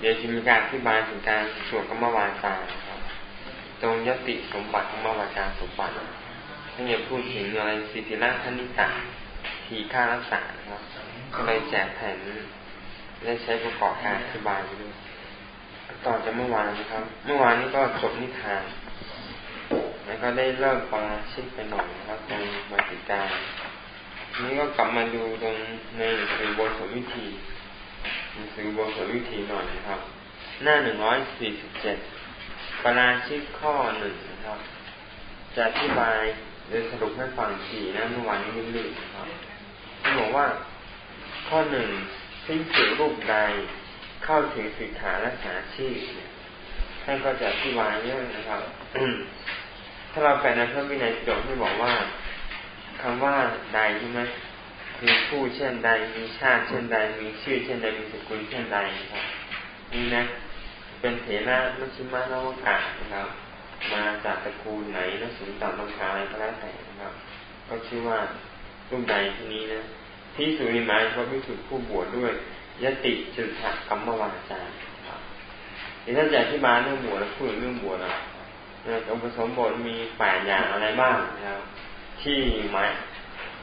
เดี๋ยวจะมีการอธิบายถึงการสวดกรรมวาจาครับ ตรงยติสมบัติกรรมวาจาสมบัติถ้าอยาพูดถึงอะไรสิทธิราชนิกาทีค่ารักษาครับก็เลยแจกแผ่นได้ใช้ประกอบการอธิบายด้วยต่อจากเมื่อวานนะครับ เมื่อวานนี้ก็จบนิทาน แล้วก็ได้เริ่มปราชิกไปหน่อยนะครับตรงมาติการนี้ก็กลับมาดูตรงในสือบทสวิธี หนังสือบทสวิธีหน่อยนะครับ หน้าหนึ่งร้อยสี่สิบเจ็ดปราชิกข้อหนึ่งนะครับ จะอธิบายโดยสรุปให้ฟังสี่นะเมื่อวานนี้ลื่นๆนะครับที่บอกว่า ข้อหนึ่งสิ้นสุดรูปใดเข้าถึงสิกขาและสาชีพเนี่ยท่านก็จะอธิบายเรื่องนะครับถ้าเราแปลในพระวินัยจบที่บอกว่าคำว่าใดใช่ไหม คือผู้เช่นใด มีชาติเช่นใด มีชื่อเช่นใด มีสกุลเช่นใดครับนี่นะ เป็นเถระมัชฌิมานวกานะครับ มาจากตระกูลไหนนะสูงต่ำบางคาอะไรก็แล้วแต่นะครับ ก็ชื่อว่ารูปใดที่นี้นะที่สุริมาเพราพิสุผู้บวชดด้วยยติจุดถักกรรมวาจาเดี๋ยวท่าจะอธิบายเรื่องบวชแล้วพูดเรื่องบวชนะองค์ผสมบทมีแปดอย่างอะไรบ้างนะครับ ที่หมาย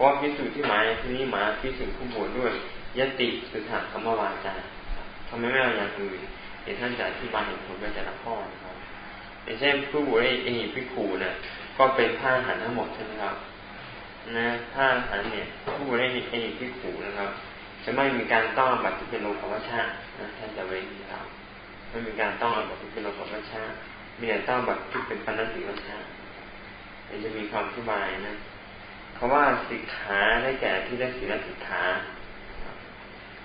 ราะพิสูจน์ที่หมายที่นี้หมายพิสูจน์ผู้บวชด้วยยติสุถักกรรมวาจาทำไมไม่เอาอย่างอื่นเดี๋ยวท่านจะอธิบายเหตุผลไปแต่ละข้อนะครับอย่างเช่นผู้บวชเองพิขูเนี่ยก็เป็นผ้าหันทั้งหมดใช่ไหมครับ นะผ้าหันเนี่ยผู้บวชเองพิขูนะครับ จะไม่มีการต้องบัตรที่เป็นโลกวัชชานะท่านจะเว้นครับไม่มีการต้องบัตรที่เป็นโลกวัชชามีแต่ต้องบัตรที่เป็นปณติวัชชาจะมีความอธิบายนะ คาะว่าสิกขาได้แก่ที่ได้สีลสิกขา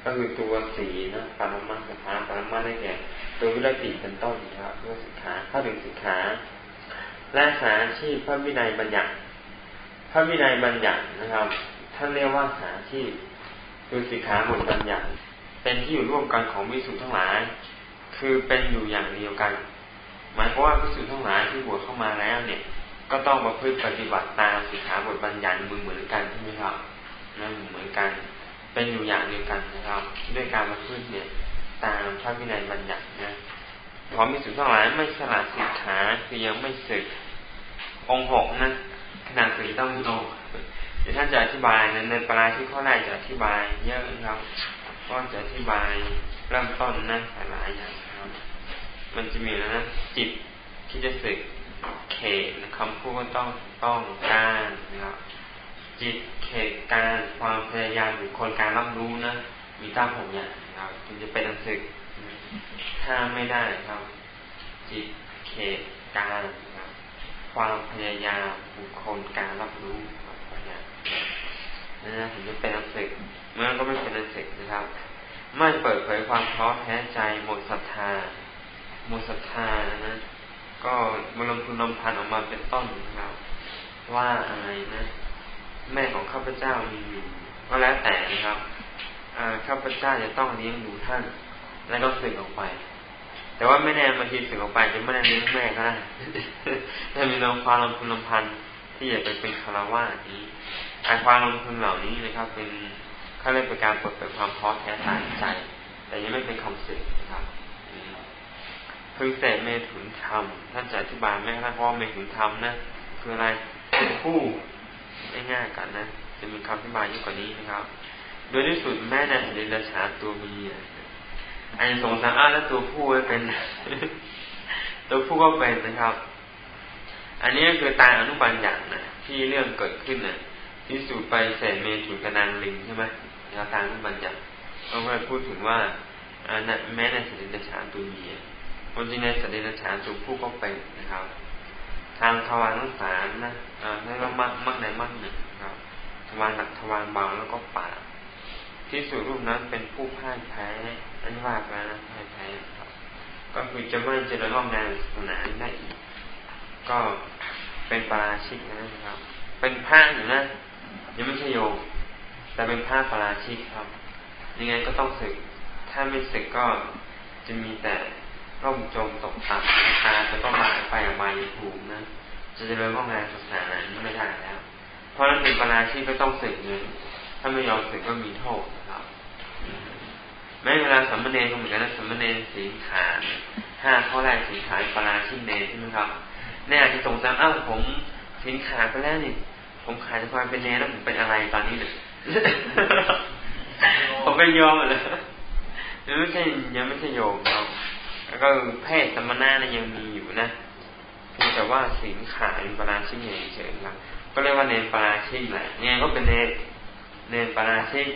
ก็คือตัวสีนะปรมัตสิกขาปรมัตได้แก่ตัววิรติเป็นต้นครับตัวสิกขาเข้าถึงสิกขาและสาชีพพระวินัยบัญญัติพระวินัยบัญญัตินะครับ ท่านเรียกว่าสาชีพคือสิกขาบทบัญญัติ เป็นที่อยู่ร่วมกันของวิสุทธ์ทั้งหลาย คือเป็นอยู่อย่างเดียวกัน หมายความว่าวิสุทธ์ทั้งหลายที่บวชเข้ามาแล้วเนี่ย ก็ต้องประพฤติปฏิบัติตามสิกขาบทบัญญัติมือเหมือนกันใช่ไหมครับนั่นเหมือนกันเป็นอยู่อย่างเดียวกันนะครับ ด้วยการประพฤติเนี่ย ตามพระวินัยบัญญัตินะพอมีสุทธ์ทั้งหลายไม่สละสิกขาคือยังไม่สึกองหกนะขนาดสีต้องโตดี๋ยวท่านจะอธิบายในปลายที่ข้อแรกจะอธิบายเยอะครับก็จะอธิบายเริ่มต้นนะหลายอย่างครับ มันจะมีนะจิตที่จะสึก เขตคำพูดก็ต้องต้องการนะครับจิตเขตการความพยายามหรือคนการรับรู้นะมีตั้งหกอย่างนะครับถึงจะเป็นอันสึกถ้าไม่ได้ครับ จิตเขตการความพยายามบุคคลการรับรู้นะถึงจะเป็นอันศึกเมื่อก็ไม่เป็นอันศึกนะครับ ไม่เปิดเผยความท้อแท้ใจหมดศรัทธาหมดศรัทธานะ ก็มาลงทุนลงพันออกมาเป็นต้นนะครับ ว่าอะไรนะ แม่ของข้าพเจ้ามีอยู่ก็แล้วแต่นะครับข้าพเจ้าจะต้องเลี้ยงดูท่าน แล้วก็สึกออกไป แต่ว่าไม่แน่บางทีสึกออกไปจะไม่ได้เลี้ยงแม่ก็ได้ถ้ามีลงความลงทุนลงพันที่อยากไปเป็นคารวะนี้อาความลงทุนเหล่านี้นะครับ เป็นเขาเรียกเป็นการเปิดเผยความท้อแท้ทางใจ แต่ยังไม่เป็นคำสื่อนะครับ พึงเสพเมถุนธรรม ท่านจะอธิบายไหมครับว่าเมถุนธรรมนะคืออะไรเป็นผู้ง่ายๆกันนะ จะมีคำอธิบายยิ่งกว่านี้นะครับ โดยที่สุดแม่ในสริรชาตัวมีอันสงสารอ้าแล้วตัวผู้เป็น ตัวผู้ก็เป็นนะครับ อันนี้ก็คือตายอนุบัญญัตินะที่เรื่องเกิดขึ้นนะ่ะพิสูจไปเสเมถุนกนางลิงใช่ไหมแนวทางที่บัญญัติเขาก็พูดถึงว่าแม้ในสติปัญญาตัวมี คนจริงในสติปัญญาตัวผู้ก็เป็นนะครับ ทางทวารทั้งสามนะได้ว่ามักมักในมักหนึ่งครับทวารหนักทวารเบาแล้วก็ปากที่สุดรูปนั้นเป็นผู้พ่ายแพ้อันว่าไปนะพ่ายแพ้ครับ ก็คือจะไม่เจริญร่องงานศาสนาได้อีก ก็เป็นปราชิกนะครับ เป็นพระอยู่นะยังไม่ใช่โยมแต่เป็นผ้าปราชิกครับยังไงก็ต้องศึก ถ้าไม่ศึกก็จะมีแต่ ร่มจมตกต่ำราคาจะต้องมาไปอบายถูกนะจะจะเป็นว่างานศาสนานี้ไม่ได้แล้ว เพราะนั้นเป็นปราชิกก็ต้องศึกเงินถ้าไม่ยอมศึกก็มีโทษนะครับแม้เวลาสัมมเนก็เหมือนกันนะสัมมเนสีขาดห้าข้อแรกสีขาดปราชินเนใช่ไหมครับแน่อาจะสงสัยอ้าวผมสีขาดไปแล้วนี่ผมขาดจากความเป็นเนแล้วผมเป็นอะไรตอนนี้เนี่ยผมก็ยอมเลยยังไม่ใช่ยังไม่ใช่โยมครับ แล้วก็เพศสมณะนะยังมีอยู่นะเพียงแต่ว่าสีขาดปราชินเนเฉยครับก็เรียกว่าเนปราชิกแหละเนี่ยก็เป็นเนเนปราชิก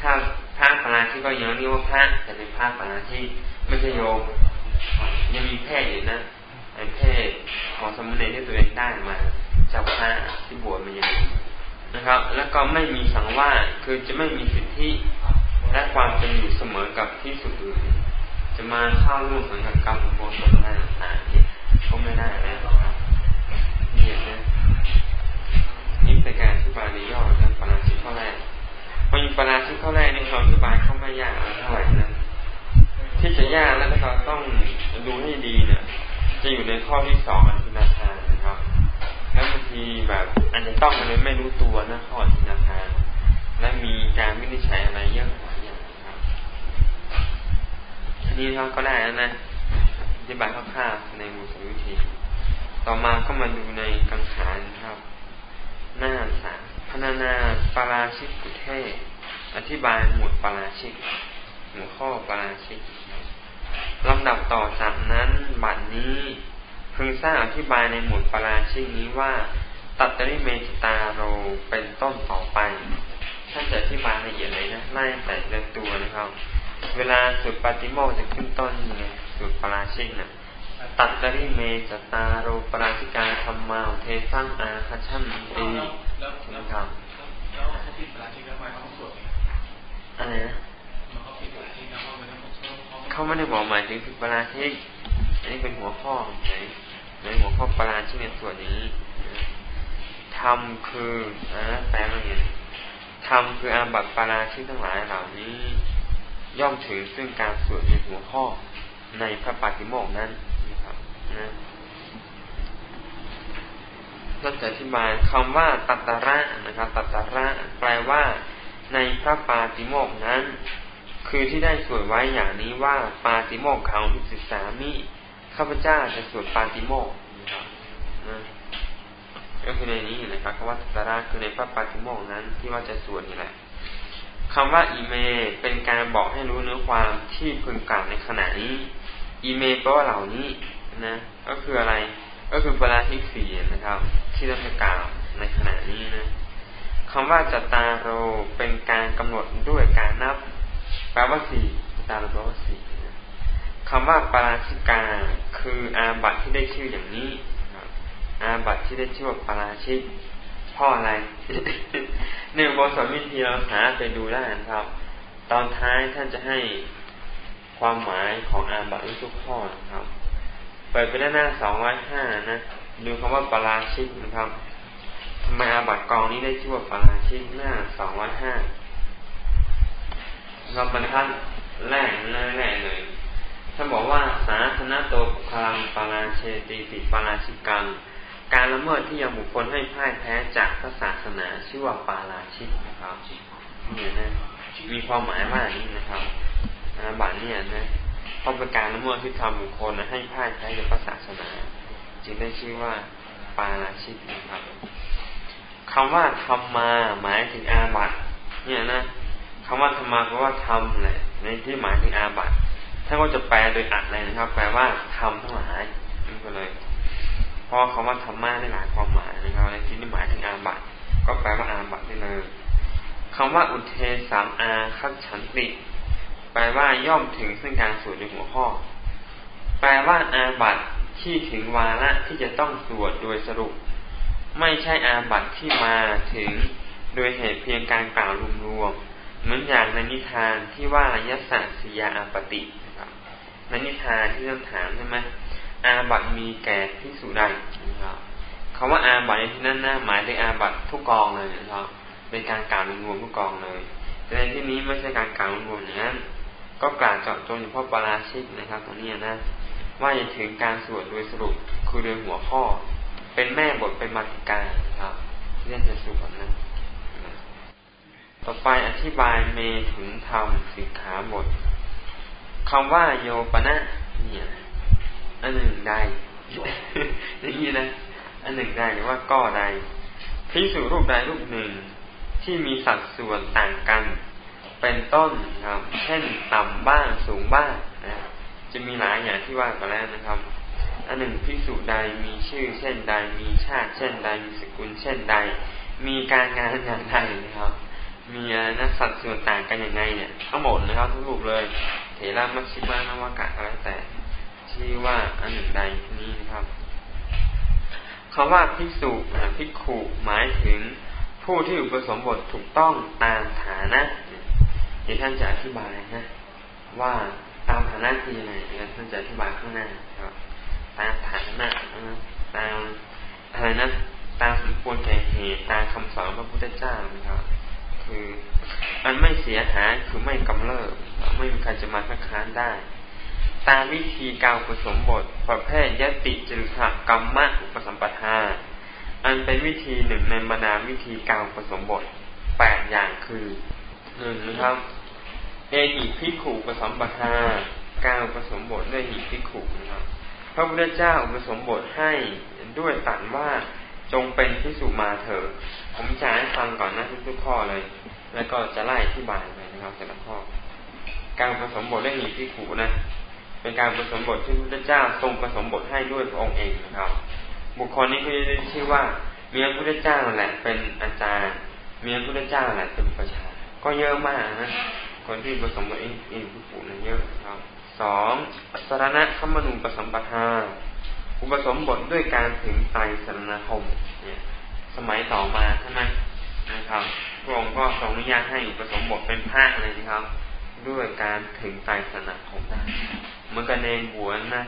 ถ้าพระปราชิกก็ยังเรียกว่าพระแต่เป็นพระปราชิกไม่ใช่โยมยังมีเพศอยู่นะไอ้เพศของสมุนเนที่ตัวเองได้มาจากพระที่บวชมาอย่างนี้นะครับ แล้วก็ไม่มีสังวาสคือจะไม่มีสิทธิและความเป็นอยู่เสมอกับที่สุดอื่น จะมาเข้าร่วมสังกัดกรรมโมสอะไรต่างๆก็ไม่ได้แล้วครับเนี่ยนะนี่เป็นการอธิบายในย่อนะปราชิกข้อแรกพอยิงปราชิกข้อแรกนี่ความอธิบายเข้าไม่ยากเท่าไหร่นะที่จะยากแล้วก็ต้องดูให้ดีเนี่ยจะอยู่ในข้อที่สองอธินาทานนะครับ แล้วบางทีแบบอาจจะต้องอะไรไม่รู้ตัวนะข้ออธินาทานและมีการวินิจฉัยอะไรเยอะหลายอย่างครับอั นนี้เราก็ได้แล้วนะอธิบายคร่าวๆในมูสวิธี ต่อมาก็มาดูในกังขาครับ หน้าสามพนานาปาราชิกกุเทศอธิบายหมวดปาราชิกหัวดข้อปาราชิกลำดับต่อจากนั้นบัดนี้พึงสร้างอธิบายในหมวดปาราชิกนี้ว่า ตัตตริเมจตาโรเป็นต้นต่อไปท่านจะอธิบายละเอียดเลยนะไล่แต่ละตัวนะครับ เวลาสุดปฏิโมกจะขึ้นต้นยังไงสุดปาราชิกนะ่ะตัดตริเมจตาโรปราชิกาธรรมาเทสังอาคชัมตีนะครับแล้วเขาปิดปราชิกแล้วไมเขาสวดอะไรนะเขาไม่ได้บอกหมายถึงผิดปราชิกอันนี้เป็นหัวข้อไหนในหัวข้อปราชิกในส่วนนี้ธรรมคืออ่าแปลว่าไงธรรมคืออาบัติปราชิกทั้งหลายเหล่านี้ ย่อมถึงซึ่งการสวดในหัวข้อในพระปาฏิโมกนั้นนะครับนะเราจะอธิบายคำว่าตัตตระนะครับ ตัตตระแปลว่า ในพระปาติโมกนั้น คือที่ได้สวดไว้อย่างนี้ว่าปาติโมกเขาพิสิสามิข้าพเจ้าจะสวดปาติโมกนะครับนะก็คือในนี้นะครับคำว่าตัตระคือในพระปาติโมกนั้นที่ว่าจะสวดนี่แหละ คำว่าอีเม เป็นการบอกให้รู้เนื้อความที่พึงกล่าวในขณะนี้ อีเมแปลว่าเหล่านี้นะ ก็คืออะไร ก็คือปราชิกสี่นะครับ ที่เราจะกล่าวในขณะนี้นะคำว่าจตาโรเป็นการกำหนดด้วยการนับ แปลว่าสี่จตาโรแปลว่าสี่คำว่าปาราชิกาคืออาบัตที่ได้ชื่ออย่างนี้อาบัตที่ได้ชื่อว่าปาราชิก พ่ออะไรในบทสอนวิธีเราหาไปดูได้นะครับ ตอนท้ายท่านจะให้ความหมายของอาบัติทุกข้อนะครับเปิดไปด้านหน้าสองร้อยห้านะดูคำว่าปาราชิกนะครับทำไมอาบัติกองนี้ได้ชื่อว่าปาราชิกหน้าสองร้อยห้าเราบรรทัดแรกแรกแรกเลยท่านบอกว่าสาธนโตพลังปาราเชติติปาราชิกัง การละเมิดที่ยังบุคคลให้พ่ายแพ้จากพระศาสนาชื่อว่าปาราชิกนะครับเนี่ยนะมีความหมายว่าอย่างนี้นะครับอาบัตเนี่ยนะเพราะเป็นการละเมิดที่ทำบุคคลให้พ่ายแพ้จากพระศาสนา จึงได้ชื่อว่าปาราชิกนะครับคำว่าธรรมาหมายถึงอาบัตเนี่ยนะคำว่าธรรมาแปลว่าธรรมแหละในที่หมายถึงอาบัตท่านก็จะแปลโดยอัดเลยนะครับ แปลว่าธรรมทั้งหลายนี่ก็เลย ราะคำว่าธรรมะได้หลายความหมายนะครับในที่นี้หมายถึงอาบัตก็แปลว่าอาบัตได้เลยคำว่าอุเทสามอาคับฉันติ แปลว่าย่อมถึงซึ่งการสวดในหัวข้อ แปลว่าอาบัตที่ถึงวาระที่จะต้องสวดโดยสรุป ไม่ใช่อาบัติที่มาถึงโดยเหตุเพียงการกล่าวรวมๆเหมือนอย่างในนิทานที่ว่ายสัสียาอาปตินะครับในนิทานที่ต้องถามใช่ไหม อาบัตมีแก่พิสุใดนะครับคำว่าอาบัตในที่นั้นน่าหมายถึงอาบัตทุกกองเลยนะครับ เป็นการกล่าวรวมทุกกองเลย แต่ในที่นี้ไม่ใช่การกล่าวรวมอย่างนั้น ก็กล่าวเจาะจงเฉพาะปราชิกนะครับตรงนี้นะ ว่าจะถึงการสวดโดยสรุปคือโดยหัวข้อ เป็นแม่บทเป็นมาติกาครับเรื่องจะสุขนั้นต่อไปอธิบายเมถึงธรรมสิกขาบทคำว่าโยปนะเนี่ย อันหนึ่งใดอย่างนี้นะอันหนึ่งใดหรือว่าก็ใดพิสูรูปใดรูปหนึ่งที่มีสัดส่วนต่างกัน เป็นต้นครับ เช่นต่ำบ้างสูงบ้างนะจะมีหลายอย่างที่ว่ากันแล้วนะครับ อันหนึ่งพิสูจใดมีชื่อ เช่นใด มีชาติ เช่นใด มีสกุล เช่นใด มีการงานอย่างไรนะครับ มีนักสัดส่วนต่างกันอย่างไรเนี่ยทั้งหมดนะครับทุกรูปเลย เถระมัชชิมานวากะก็แล้วแต่ ชื่อว่าอันใดนี้นะครับคำว่าภิกษุภิกขุหมายถึงผู้ที่อุปสมบทถูกต้องตามฐานะเดี๋ยวท่านจะอธิบายนะ ว่าตามฐานะคือยังไงเดี๋ยวท่านจะอธิบายข้างหน้าครับตามฐานะตามอะไรนะตามสมควรแก่เหตุตามคำสอนพระพุทธเจ้านะครับ คือมันไม่เสียหายคือไม่กำเริบไม่มีใครจะมาคัดค้านได้ ตามวิธีการผสมบท ประเภทยติจรุถกรรมะอุปสัมปทา อันเป็นวิธีหนึ่งในบรรดาวิธีการผสมบทแปดอย่างคือหนึ่งนะครับเอหิพิขุปสัมปทาการผสมบทด้วยหิพิขุนะครับพระพุทธเจ้าอุปสมบทให้ด้วยตัดว่าจงเป็นพิสุมาเถิดผมจะให้ฟังก่อนนะทุกๆข้อเลย แล้วก็จะไล่ที่บายไปนะครับแต่ละข้อ การผสมบทด้วยหิพิขุนะ เป็นการผสมบทที่พระพุทธเจ้าทรงผสมบทให้ด้วยพระองค์เองนะครับ บุคคลนี้เขาจะชื่อว่ามีพระพุทธเจ้าแหละเป็นอาจารย์ มีพระพุทธเจ้าแหละเป็นประชา ก็เยอะมากนะคนที่ผสมบทเองเองผู้ปู่นั้นเยอะครับสองสารณะขมนูปสัมปทาอุปสมบทด้วยการถึงไตรสรณคมเนี่ยสมัยต่อมาใช่ไหมนะครับพระองค์ก็ทรงอนุญาตให้อุปสมบทเป็นพระเลยนะครับ ด้วยการถึงไตรสรณคมได้ เหมือนกันในหัวนะ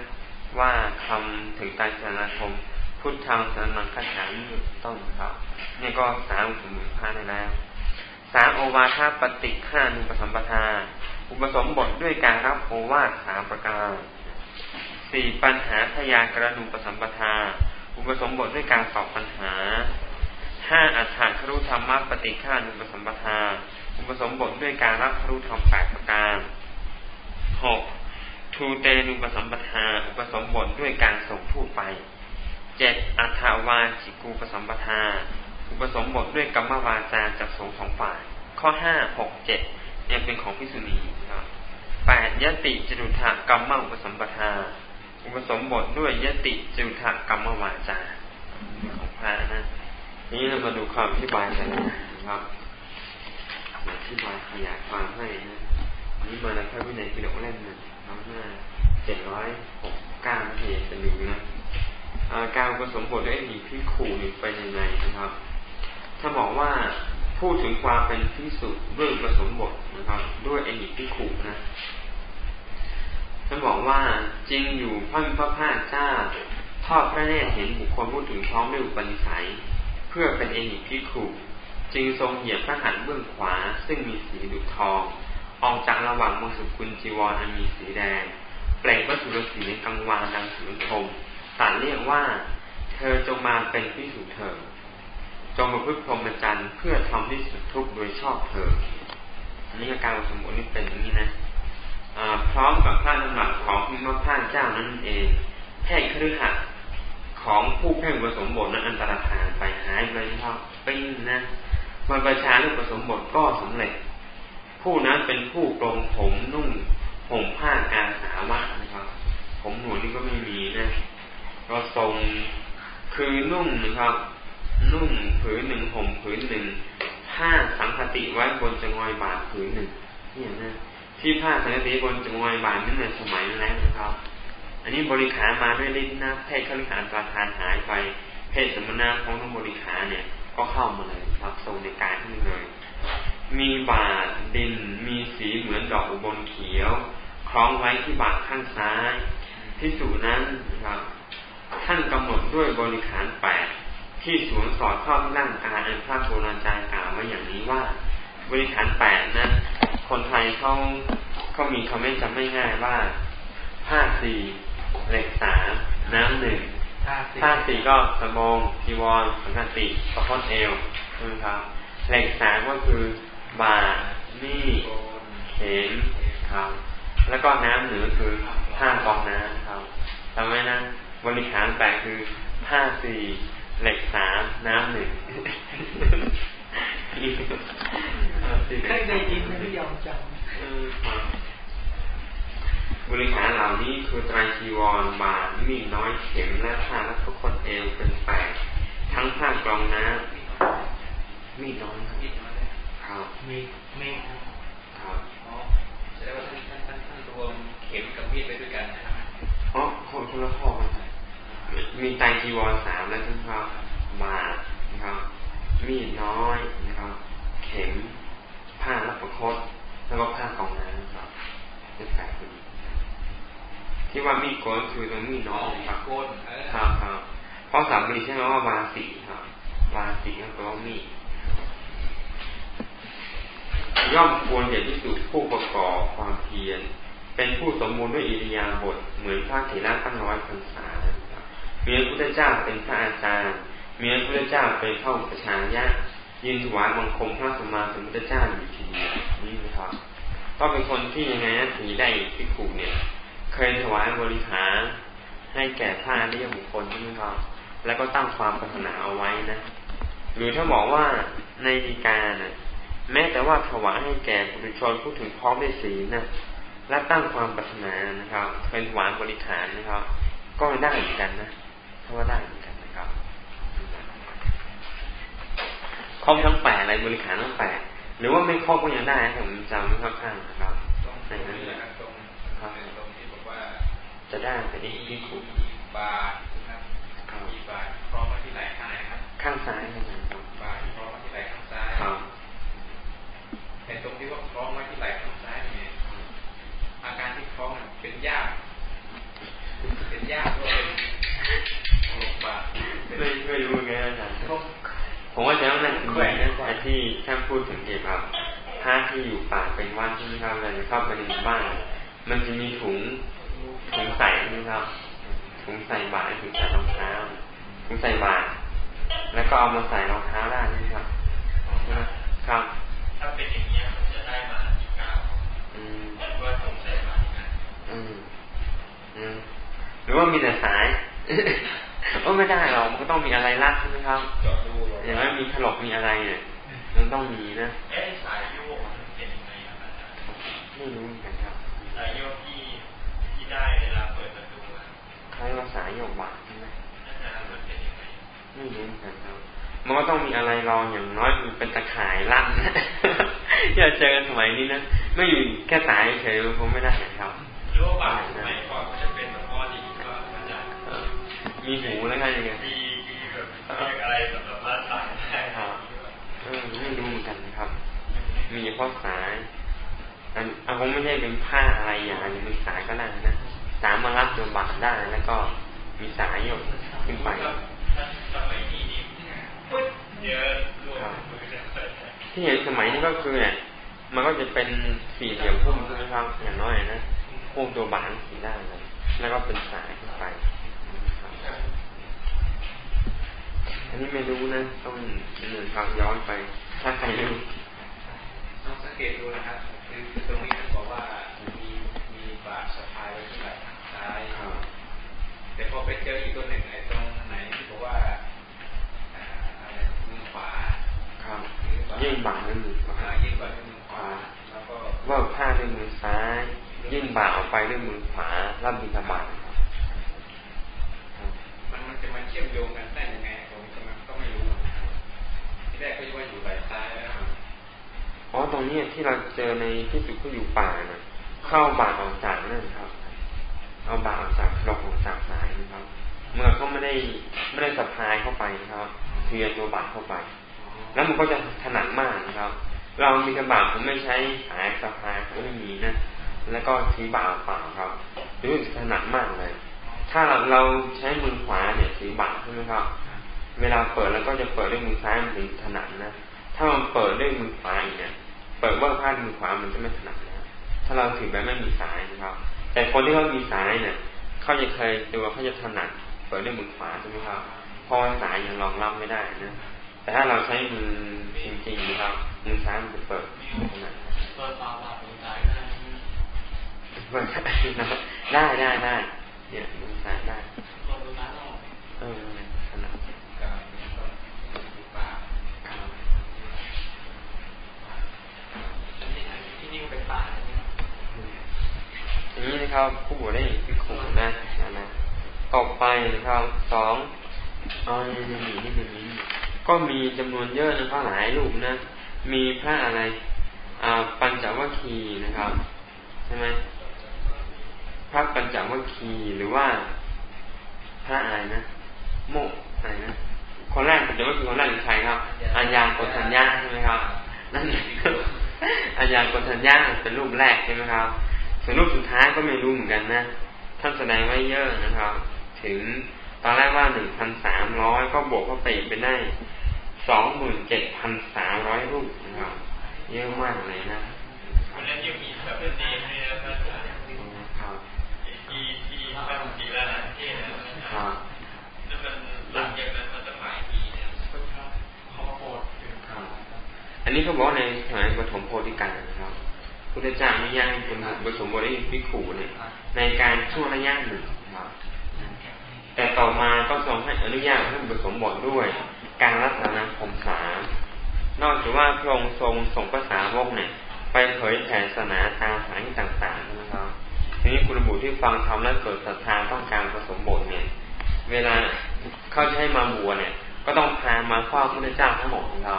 ว่าคำถึงการสนาคม พุทธังสนังคาถานี้ต้นครับนี่ก็สามสมุนพาได้แล้วสามโอวาทปฏิฆานุปสัมปทา อุปสมบทด้วยการรับโอวาทสามประการสี่ปัญหาพยากรณูปสัมปทา อุปสมบทด้วยการตอบปัญหาห้าอัฏฐครุธรรมปฏิฆานุปสัมปทา อุปสมบทด้วยการรับครุธรรมแปดประการหก ทูเตนุปสัมปทาอุปสมบทด้วยการส่งผู้ไปเจ็ดอัฐาวาจิกูปสัมปทา อุปสมบทด้วยกรรมวาจาจากสงสองฝ่าย ข้อห้าหกเจ็ดเนี่ยเป็นของพิสุนีแปดยติจตุถกรรมอุปสัมปทา อุปสมบทด้วยยติจตุถกรรมวาจาของพระนะนี้เรามาดูความอธิบายกันนะครับอธิบายขยายความให้นะนี้มาในพระวินัยปิฎกเล่มหนึ่ง น้ำหน้าเจ็ดร้อยหกเก้าทีจะดูนะการผสมบทด้วยอีพิคูนี่เป็นยังไงนะครับ ถ้าบอกว่าพูดถึงความเป็นพิสุด้วยผสมบทนะครับ ด้วยเอหิพิคูนะท่านบอกว่าจริงอยู่พระมิพระภาคเจ้าทอดพระเนตรเห็นบุคคลพูดถึงท้องด้วยอุปนิสัย เพื่อเป็นเอหิพิคูจึงทรงเหยียบพระหัตถ์เบื้องขวาซึ่งมีสีดุจทอง ออกจากระหว่างมงสุกุลจีวรอันมีสีแดงเปล่งพระสุสีในกลางวานดังสุนทมตัดเรียกว่า เธอจงมาเป็นพิสุเธอ จงมาพึ่งพรหมจรรย์เพื่อทำที่สุดทุกโดยชอบเธอ อันนี้การสมบูรณ์นี่เป็นอย่างนี้นะพร้อมกับพระนำหลักของพิมพระเจ้านั่นเองแพทย์ครือขัดของผู้แพ่งผสมบทนั้นอันตรธานไปหายไปนะครับปิ้งนะมันประชาลูกผสมบทก็สำเร็จ ผู้นั้นเป็นผู้ปรงผมนุ่งห่มผ้ากาสาวะนะครับ ผมหนวดนี่ก็ไม่มีนะ ก็ทรงคือนุ่งนะครับ นุ่งผืนหนึ่งห่มผืนหนึ่งผ้าสังคติไว้บนจงอยบาทผืนหนึ่งนี่นะที่ผ้าสังคติบนจงอยบาทนั่นในสมัยนั้นนะครับ อันนี้บริขารมาด้วยลิ้นนะเพศขลิขารตาทานหายไปเพศสมณะของทั้งบริขารเนี่ย ก็เข้ามาเลยครับทรงในกายที่เลย มีบาดดิน มีสีเหมือนดอกอุบลเขียว คล้องไว้ที่บาดข้างซ้ายที่สูนั้นนะครับท่านกำหนดด้วยบริขารแปดที่สวนสอดเข้าที่ร่างกายอันพระโบราณจารย์กล่าวไว้อย่างนี้ว่า บริขารแปดนะ คนไทยเขาเขามีคำไม่จำไม่ง่ายว่าผ้าสี่เหล็กสามน้ำหนึ่งผ้าสี่ก็สมองจีวรสังกติประคตเอวนะครับเหล็กสามก็คือ บาทนี่เข็มครับ แล้วก็น้ำหนึ่งก็คือผ้ากองน้ำครับทำไมนะบริหารแปดคือผ้าสี่เหล็กสามน้ำหนึ่งเคยได้ยินไม่ยอมจำบริหารเหล่านี้คือไตรชีวรบาทมีน้อยเข็มและผ้าและทุกคนเอวเป็นแปดทั้งผ้ากรองน้ำมีน้อย ครับมีมีครับแสดงว่าท่านท่านท่านท่านรวมเข็มกับมีดไปด้วยกันนะครับอ๋อคนคนละข้อกันมีไตรจีวรสามแล้วท่านครับบาทนะครับ มีดน้อยนะครับ เข็มผ้ารับประคตแล้วก็ผ้ากองน้ำครับเป็นแปดคนที่ว่ามีดโกนคือตรงมีดน้อยครับโกนครับครับเพราะสามีใช่ไหมว่าวาสีครับวาสีก็แปลว่ามีด ย่อมควรแก่ที่สุดผู้ประกอบความเพียรเป็นผู้สมบูรณ์ด้วยอิริยาบถเหมือนพระเถระตั้งร้อยพรรษามีพระพุทธเจ้าเป็นพระอาจารย์มีพระพุทธเจ้าเป็นพระอุปชายะยืนถวายบังคมพระสมมาสมุทธเจ้าอยู่ทีเดียวนี่นะครับก็เป็นคนที่ยังไงนะถีได้พิคูเนี่ย เคยถวายบริหารให้แก่พระเรียบุคคลใช่ไหมครับ แล้วก็ตั้งความปรารถนาเอาไว้นะ หรือถ้าบอกว่าในดีกานะ แม้แต่ว่าถวายให้แก่บุตรชนผู้ถึงพร้อมด้วยศีลนะและตั้งความปรารถนานะครับเป็นหวานบริขารนะครับ ก็ได้เหมือนกันนะถ้าว่าได้เหมือนกันนะครับครบทั้งแปดอะไรบริขารทั้งแปดหรือว่าไม่ครบก็ยังได้ผมจำไม่ค่อนข้างนะครับในนั้นเลยครับจะได้แต่ที่ที่ขุบาครับมีบาพร้อมมาที่ไหลข้างไหนครับ ข้างซ้ายครับบาพร้อมมาที่ไหลข้างซ้ายครับใน ตรงที่ว่าคล้องไว้ที่ไหล่ข้างซ้ายเนี่ยอาการที่คล้องเป็นยาก เป็นยากด้วยเป็นหลงบาไม่ไม่รู้ไงอาจารย์ผมว่าจะต้องนั่งถึงแบบนั้นแต่ที่ท่านพูดถึงเกี่ยวกับผ้าที่อยู่ป่าเป็นว่านที่นี่ครับเราจะเข้าไปในบ้านมันจะมีถุงถุงใส่นะครับถุงใส่บาตรถุงใส่รองเท้าถุงใส่บาตรแล้วก็เอามาใส่รองเท้าได้นะครับครับถ้าเป็นอย่างนี้มันจะ ได้มาที่เก้าว่าสงสัยมาที่ไหนหรือว่ามีแต่สายก็ไม่ได้หรอกมันก็ต้องมีอะไรรัดใช่ไหมครับอย่างนั้นมีถลกมีอะไรเนี่ยมันต้องมีนะเอ๊สายโยกมันเป็นยังไงครับไม่รู้เหมือนกันครับสายโยกที่ที่ได้เวลาเปิดประตูคล้ายว่าสายโยกบาใช่ไหมน่าจะมันเป็นยังไงไม่รู้เหมือนกันครับมันก็ต้องมีอะไรรองอย่างน้อยมันเป็นตะข่ายลั่น ที่เราเจอสมัยนี้นะไม่อยู่แค่ตายเฉยคงไม่ได้ครับรู้ว่าสมัยก่อนก็จะเป็นแบบอ้อดีก็อาจารย์มีหูแล้วไงยังไงมีมีแบบอะไรสำหรับมาตายใช่ครับไม่รู้เหมือนกันครับ มีเพราะสายอันคงไม่ใช่เป็นผ้าอะไรอย่างนี้เป็นสายก็ได้นะสามารถรับตัวบาดได้แล้วก็มีสายอยู่ขึ้นไปสมัยนี้ ที่เห็นสมัยนี้ก็คือเนี่ย มันก็จะเป็นสี่เหลี่ยมพุ่มใช่ไหมครับอย่างน้อยนะพุ่มตัวบานสีด้านเลยแล้วก็เป็นสายขึ้นไป อันนี้ไม่รู้นะต้องเหมือนครับย้อนไป ถ้าใครรู้ต้องสังเกตดูนะครับคือตรงนี้ท่านบอกว่ามีมีบาดสะพายไว้ที่ไหล่ทางซ้ายแต่พอไปเจออีกตัวหนึ่งไอ้ ยิ่งบ่าด้วยมือขวายิ่งบ่าด้วยมือขวาแล้วก็ว่าผ้าด้วยมือซ้ายยิ่งบ่าออกไปด้วยมือขวารับบิณฑบาตมันมันจะมาเชื่อมโยงกันได้ยังไงผมก็ไม่รู้ที่แรกก็ว่าอยู่ไหล่ซ้ายแล้วอ๋อตรงนี้ที่เราเจอในที่สุดก็อยู่ป่านะเข้าบ่าออกจากนั่นครับ เอาบ่าออกจากหลอกออกจากสายนะครับ เมื่อเขาไม่ได้ไม่ได้สะพายเข้าไปนะครับเทียตัวบ่าเข้าไป แล้วมันก็จะถนัดมากนะครับ เรามีกระบะผมไม่ใช้สายสะพายก็ไม่มีนะแล้วก็ถือบ่าเปล่าครับรู้สึกถนัดมากเลย ถ้าเราใช้มือขวาเนี่ยถือบ่าใช่ไหมครับ เวลาเปิดแล้วก็จะเปิดด้วยมือซ้ายมันถึงถนัดนะถ้ามันเปิดด้วยมือขวาอีกเนี่ยเปิดว่าพลาดมือขวามันจะไม่ถนัดนะถ้าเราถือแบบไม่มีสายนะครับ แต่คนที่เขามีสายเนี่ยเขาจะเคยตัวเขาจะถนัดเปิดด้วยมือขวาใช่ไหมครับเพราะสายยังรองรับไม่ได้นะ แต่ถ้าเราใช้มือจริงๆครับมือซ้ายมันจะเปิดเปิดตาบาดมือซ้ายได้ได้ได้ได้เนี่ยดูสายได้เออขนาดนี้นะครับผู้บวชได้พิขุนะนะต่อไปนะครับสองอ๋อนี่นี่นี่นี่ ก็มีจำนวนเยอะนะครับหลายรูปนะ มีพระอะไรอ่าปัญจวัคคีนะครับใช่ไหมพระปัญจวัคคีหรือว่าพระอะไรนะโมกอะไรนะคนแรกปัญจวัคคีคนแรกคือใครครับอัญญากฏัญญาใช่ไหมครับนั่นอัญญากฏัญญาเป็นรูปแรกใช่ไหมครับส่วนรูปสุดท้ายก็ไม่รู้เหมือนกันนะท่านแสดงไว้เยอะนะครับ ถึงตอนแรกว่าหนึ่งพันสามร้อยก็บวกเข้าไปเป็นได้ สองหมื่นเจ็ดพันสามร้อยรูปนะครับเยอะมากเลยนะวันนั้นยังมีแบบเป็นดีให้นะครับที่ที่พระศีลานะเทศนะครับแล้วมันหลังจากนั้นมันจะหมายปีเนี่ยเขาโปรดอันนี้เขาบอกในสมัยปฐมโพธิการนะครับพุทธเจ้าอนุญาตให้คนผสมบทได้พิขูเนี่ยในการช่วงระยะหนึ่งครับแต่ต่อมาก็ทรงให้อนุญาตให้ผสมบทด้วย การรักษาคมสานอกจากว่าพระองค์ทรงส่งภาษาวกเนี่ย ไปเผยแผ่ศาสนาตามสถานที่ต่างๆนะครับทีนี้คุณบุตรที่ฟังธรรมและเกิดศรัทธาต้องการผสมบทเนี่ย เวลาเขาจะให้มาบวชเนี่ย ก็ต้องพามาเฝ้าพระเจ้าทั้งหมดของเรา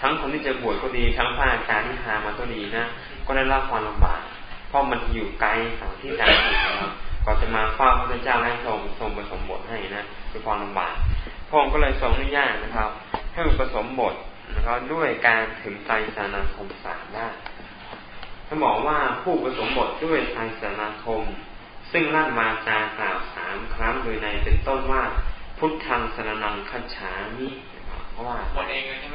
ทั้งคนที่จะบวชก็ดีทั้งพระอาจารย์ที่พามาก็ดีนะก็ได้รับความลำบากเพราะมันอยู่ไกลสถานที่ต่างๆนะครับก็จะมาเฝ้าพระเจ้าและทรงทรงผสมบทให้นะคือความลำบาก พระองค์ก็เลยทรงอนุญาตนะครับ ให้ผสมบทนะครับด้วยการถึงใจสานาคมสามได้ถ้าบอกว่าผู้ผสมบทด้วยใจสานาคม ซึ่งลั่นวาจากล่าวสามครั้งโดยในเป็นต้นว่าพุทธังสนนังคัจฉามิเพราะว่า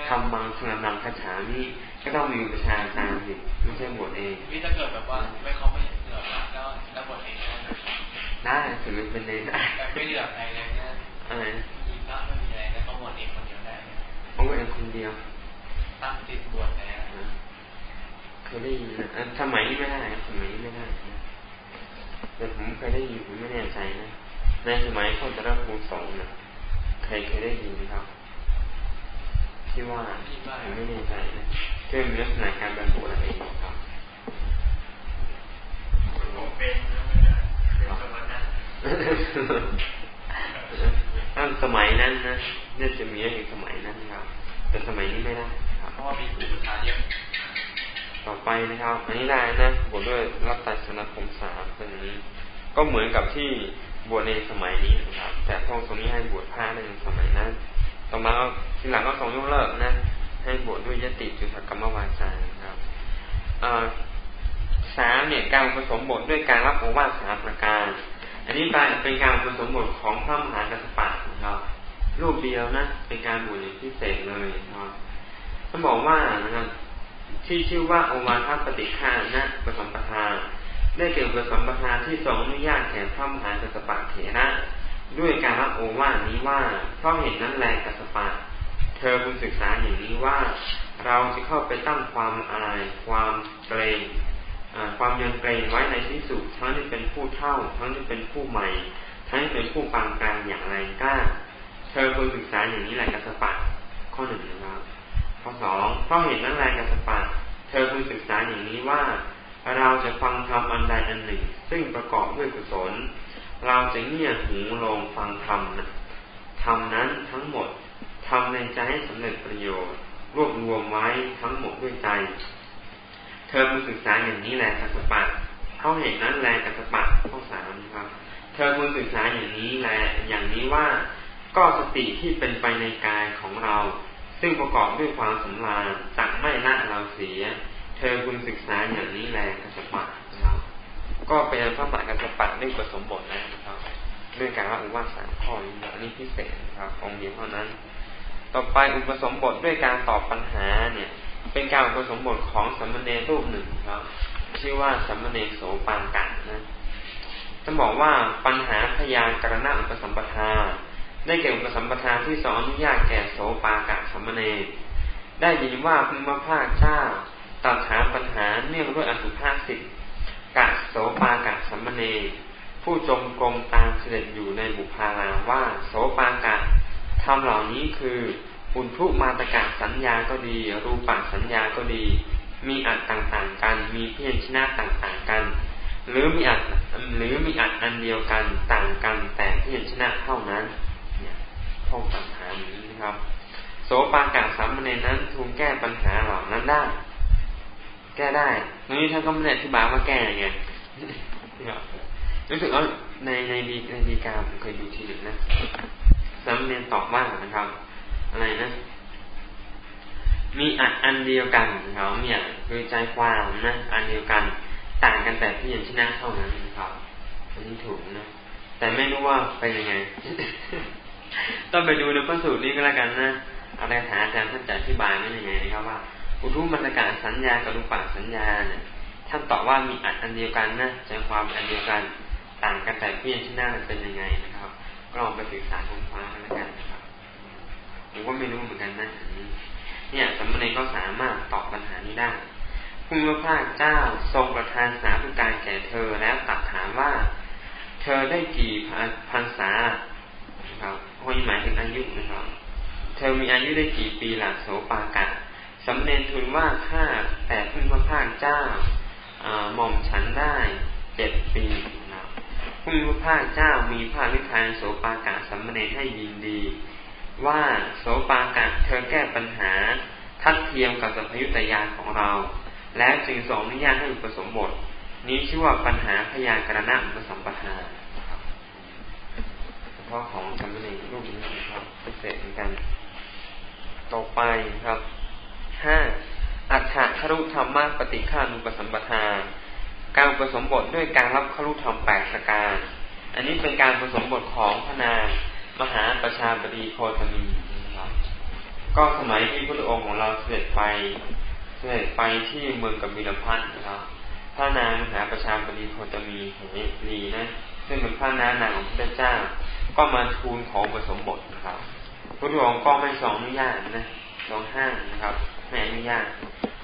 ทำมังสนนังคัจฉามิก็ต้องมีประชาชาสิไม่ใช่บทเองวิถ้าเกิดแบบว่าไม่เขาไม่เหลือแล้วแล้วบทเองได้ถือเป็นเนได้ไม่เหลือใครเลยนะอะไรมีพ ระไม่มีอะไรแล้วก็บวชเองคนเดียวได้เขาบวชเองคนเดียว ตั้งจิตบวชแล้วเคยได้ยินนะสมัยนี้ไม่ได้สมัยนี้ไม่ได้นะแต่ผมเคยได้ยินผมไม่แน่ใจนะ ในสมัยข้ตรภูสงนะใครเคยได้ยินไหมครับ ที่ว่าผมไม่แน่ใจนะเกี่ยวกับลักษณะการบรรลุอะไรครับเป็นไม่ได้เป็นสมณะ ถ้าสมัยนั้นนะน่าจะมีอยู่สมัยนั้นครับ แต่สมัยนี้ไม่ได้ครับเพราะว่ามีผู้ประชาเยอะต่อไปนะครับ อันนี้ได้นะบวชด้วยรับตาสนาคมสามเป็นนี้ ก็เหมือนกับที่บวชในสมัยนี้นะครับ แต่พระองค์ทรงนี้ให้บวชผ้าในสมัยนั้น ต่อมาก็ทีหลังก็ทรงยกเลิกนะ ให้บวชด้วยยติจุตกรรมวาจาครับสามเนี่ยการผสมบทด้วยการรับโอวาทสามประการ อันนี้เป็นการผสมบทของพระมหากัสสปะนะครับรูปเดียวนะ เป็นการบวชอย่างพิเศษเลยนะครับท่านบอกว่านะครับที่ชื่อว่าโอวาทปฏิฆานะปสัมปทาได้เกี่ยวกับสัมปทาที่ทรงอนุญาตแก่พระมหากัสสปะเถระด้วยการรับโอวาทนี้ว่าเพราะเหตุนั้นแรงกัสสปะ เธอคุณศึกษาอย่างนี้ว่า เราจะเข้าไปตั้งความอาย ความเกรง ความยนเกรงไว้ในที่สุดทั้งที่เป็นผู้เท่า ทั้งที่เป็นผู้ใหม่ ทั้งที่เป็นผู้ปางกลางอย่างไรกล้า เธอควรศึกษาอย่างนี้แหละกัสปะข้อหนึ่งนะครับข้อสองเพราะเหตุนั้นแรงกัสปะเธอควรศึกษาอย่างนี้ว่า เราจะฟังธรรมอันใดอันหนึ่ง ซึ่งประกอบด้วยกุศล เราจะเงี่ยหูลงฟังธรรมธรรมนั้นทั้งหมดทำในใจให้สำเร็จประโยชน์ รวบรวมไว้ทั้งหมดด้วยใจ เธอควรศึกษาอย่างนี้แหละกัสปะเขาเห็นนั้นแลกัสปะข้อสามนะครับ เธอควรศึกษาอย่างนี้แหละอย่างนี้ว่าก็สติที่เป็นไปในกายของเรา ซึ่งประกอบด้วยความสำราญจักไม่ละเราเสีย เธอควรศึกษาอย่างนี้แลกัสปะนะครับก็เป็นพระมหากัสปะได้ผสมบทนะครับด้วยการว่าอุวาสามข้อนี้อันนี้พิเศษนะครับองค์เดียวเท่านั้น ต่อไปอุปสมบทด้วยการตอบปัญหาเนี่ย เป็นการอุปสมบทของสัมมเนรูปหนึ่งครับ ชื่อว่าสัมมเนโสปางกันนะจะบอกว่าปัญหาพยานกรณะอุปสัมปทา ได้แก่อุปสัมปทาที่สองอนุญาตแก่โสปากะสัมมเนได้ยินว่าพึงมาภาคเจ้าตัดถามปัญหาเนื่องด้วยอสุภาสิทธกะโสปากะสัมมเนผู้จมกรมตามเสด็จอยู่ในบุพารามว่า โสปากะทำเหล่านี้คือ อุนทุมาตกะสัญญาก็ดี รูปสัญญาก็ดี มีอัดต่างๆกัน มีเพียงชนะต่างๆกัน หรือมีอัดหรือมีอัดอันเดียวกันต่างกัน แต่เพียงชนะเท่านั้นเนี่ยท่องปัญหานี้นะครับ โสปากะสามเณรนั้นทูลแก้ปัญหาเหล่านั้นได้ แก้ได้ตรงนี้ท่านก็ไม่ได้อธิบายว่าแก้ยังไงรู้สึกว่าในในดีในดีกาผมเคยดูทีหนึ่งนะสามเณรตอบว่านะครับ อะไรนะ มีอัดอันเดียวกันนะครับมีอัดคือใจความนะ อันเดียวกัน ต่างกันแต่ที่ยันชนะเท่านั้นนะครับ อันนี้ถูกนะ แต่ไม่รู้ว่าเป็นยังไง ต้องไปดูในพระสูตรนี้ก็แล้วกันนะอะไรถาอาจารย์ท่านจะอธิบายไม่ยังไงนะครับว่า อุทุมัสการสัญญากับรูปะสัญญาเนี่ยท่านตอบว่ามีอัดอันเดียวกันนะใจความอันเดียวกัน ต่างกันแต่ที่ยันชนะมันเป็นยังไงนะครับ ก็ลองไปศึกษาค้นคว้ากันแล้วกันนะครับ ผมก็ไม่รู้เหมือนกันนะเนี่ยสมณเณรก็สามารถตอบปัญหานี้ได้ผู้มีพระเจ้าทรงประทานสาธุการแก่เธอแล้วตัดถามว่า เธอได้กี่พรรษาครับห้อยหมายถึงอายุนะครับ เธอมีอายุได้กี่ปีหลังโสปากะสำเร็จทูลว่าข้าแต่ผู้มีพระเจ้าหม่อมฉันได้เจ็ดปีนะครับผู้มีพระเจ้ามีพระวิทานโสปากะสำเร็จให้ยินดี ว่าโสปากะเธอแก้ปัญหา ทัดเทียมกับสัพยุตยานของเรา และจึงส่งอนุญาตให้อุปสมบท นี้ชื่อว่าปัญหาพยากรณะอุปสัมปทาเฉพาะของสมณีรูปนี้ครับพิเศษเหมือนกัน ต่อไปครับห้าอัฏฐครุธรรมะปฏิฆานุปสัมปทา การผสมบทด้วยการรับครุธรรมแปดสการ อันนี้เป็นการผสมบทของพนาง มหาประชาบดีโคตมีนะครับ ก็สมัยที่พระองค์ของเราเสด็จไปเสด็จไปที่เมืองกบิลพัทนะครับพระนางมหาประชาบดีโคตมีเหรีนะ ซึ่งเป็นพระนางนางของพระเจ้า ก็มาทูลขอผสมบทนะครับพระองค์ก็ไม่ทรงอนุญาตนะทรงห้ามนะครับไม่อนุญาต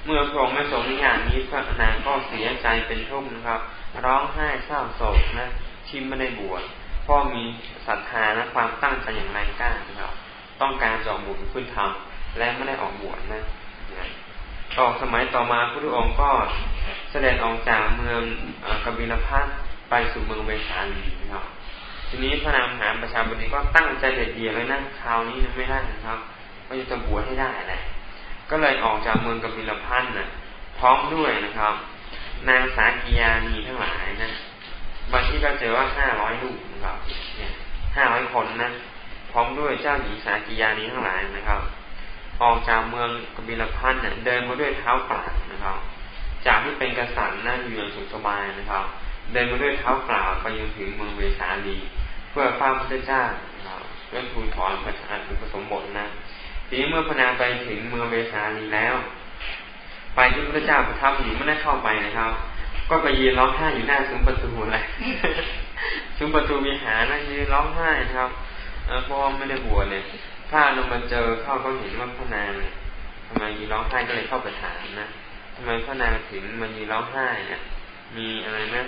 เมื่อพระองค์ไม่ทรงอนุญาตนี้พระนางก็เสียใจเป็นทุกข์นะครับ ร้องไห้เศร้าโศกนะที่ไม่ได้บวช พ่อมีศรัทธาและความตั้งใจอย่างไรกล้านะครับต้องการจะออกบวชขึ้นธรรมและไม่ได้ออกบวชนะต่อสมัยต่อมาพระองค์ก็เสด็จออกจากเมืองกบิลพัทไปสู่เมืองเวสาลีนะครับทีนี้พระนามหาประชาบดีก็ตั้งใจเด็ดเดี่ยวเลยนะคราวนี้ไม่ได้นะครับ ก็จะบวชให้ได้แหละก็เลยออกจากเมืองกบิลพัทนะพร้อมด้วยนะครับ นางสากียานีทั้งหลายนะ บางที่ก็เจอว่าห้าร้อยลูกนะครับเนี่ยห้าร้อยคนนะพร้อมด้วยเจ้าหญิงสากิยานี้ทั้งหลายนะครับ ออกจากเมืองกบิลพันธ์เดินมาด้วยเท้าเปล่านะครับ จากที่เป็นกษัตริย์นั่งอยู่อย่างสุขสบายนะครับ เดินมาด้วยเท้าเปล่าไปยังถึงเมืองเวสาลี เพื่อฟ้าพระเจ้านะครับเพื่อทูลถอนประชาอุปสมบทนะทีนี้เมื่อพนาไปถึงเมืองเวสาลีแล้ว ไปที่พระเจ้าประทับอยู่ไม่ได้เข้าไปนะครับ ก็ไปยืนร้องไห้อยู่หน้าซุ้มประตูเลยซุ้มประตูมีหานะยืนร้องไห้นะครับเพราะว่าไม่ได้บวชเลยถ้าลงมาเจอเข้าก็เห็นว่าพระนางทำไมยืนร้องไห้ก็เลยเข้าไปถามนะทำไมพระนางถึงมายืนร้องไห้เนี่ยมีอะไรนะ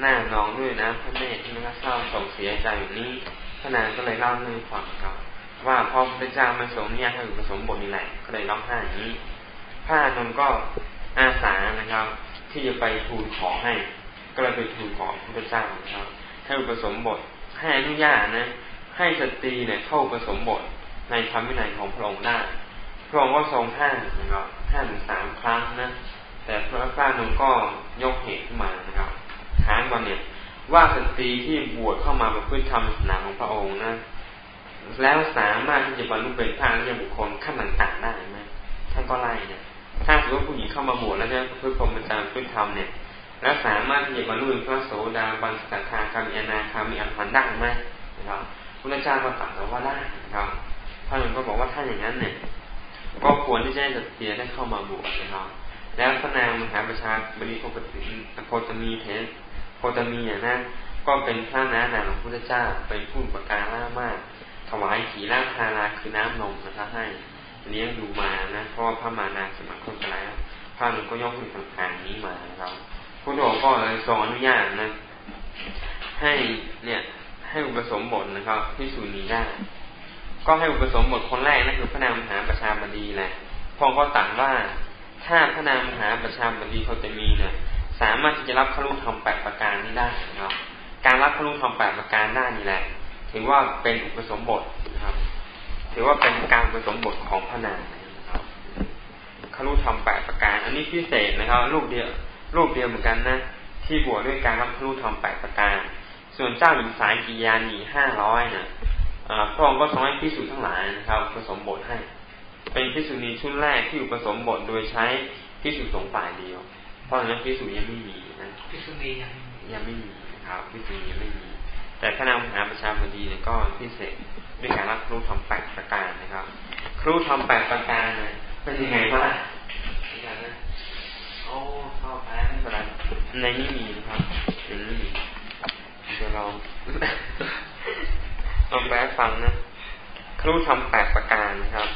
หน้านองด้วยนะพระเนตรที่นักเศร้าโศกเสียใจอย่างนี้พระนางก็เลยเล่าให้ฟังครับว่าพ่อพระเจ้าไม่ทรงเนี่ยให้อุปสมบทนี่แหละก็เลยร้องไห้อย่างนี้พระนนก็อาสานะครับ ที่จะไปทูลขอให้ ก็เลยไปทูลขอพระเจ้าครับให้อุปสมบทให้อนุญาตนะ ให้สตรีเนี่ยเข้าผสมบทในธรรมวินัยของพระองค์ได้พระองค์ก็ทรงห้ามนะครับห้ามสามครั้งนะ แต่พระพ้านงก็ยกเหตุขึ้นมานะครับถามก่อนเนี่ยว่าสตรีที่บวชเข้ามาประพฤติธรรมศาสนาของพระองค์นะแล้วสามารถที่จะบรรลุเป็นพระอริยบุคคลขั้นต่างๆได้ไหมท่านก็ไล่เนี่ย ถ้าถือว่าผู้หญิงเข้ามาบวชแล้วเนี่ยเพื่อพรหมจรรย์เพื่อทำเนี่ยแล้วสามารถที่จะบรรลุพระโสดาบันสกทาคามีอนาคามีอันพันได้ไหมนะครับพระเจ้าก็ตรัสว่าได้นะครับท่านก็บอกว่าถ้าอย่างนั้นเนี่ย ก็ควรที่จะให้สตรีได้เข้ามาบวชนะครับ แล้วพระนางมหาประชาบริโภคติโคตมีเทสโคตมีอะนะก็เป็นพระน้านาของพระเจ้าเป็นผู้ประการล่ามากถวายขีราคาราคือน้ำนมนะครับให้ เลี้ยงดูมานะเพราะว่าพระมานาสมัครคนแล้วพระนึงก็ยกขึ้นทางนี้มาครับพระองค์ก็เลยทรงอนุญาตนะให้เนี่ยให้อุปสมบทนะครับพิสูจนีได้ก็ให้อุปสมบทคนแรกนั่นคือพระนามหาประชาบดีแหละพระองค์ก็ตัดว่าถ้าพระนามหาประชาบดีเขาจะมีเนี่ยสามารถที่จะรับขรุธรรมแปดประการนี้ได้นะครับการรับขรุธรรมแปดประการได้นี่แหละถือว่าเป็นอุปสมบทนะครับ ถือว่าเป็นการอุปสมบทของพระนามนะครับขรุธรรมแปดประการ อันนี้พิเศษนะครับ ลูกเดียวรูปเดียวเหมือนกันนะ ที่บวชดด้วยการรับรู้ธรรมแปดประการ ส่วนเจ้าหญิงสายกิยานีห้าร้อยนะพระองค์ก็ทรงให้พิสูจน์ทั้งหลายนะครับ ผสมบทให้ เป็นพิสูจนีชุดแรกที่อุปสมบทโดยใช้พิสูจน์สงฝ่ายเดียว เพราะฉะนั้นพิสูจน์ยังไม่มีนะพิสูจนียังยังไม่มีนะครับพิสูจน์ยังไม่มี แต่พระนามหาประชาบดีเนี่ยก็พิเศษ ด้วยการรับรู้ธรรมแปดประการนะครับครูทำแปดประการนะเป็นยังไงบ้างโอ้เข้าไปไม่เป็นไรในนี้มีนะครับในนี้มีจะลองลองแปลฟังนะครูทำแปดประการนะครับ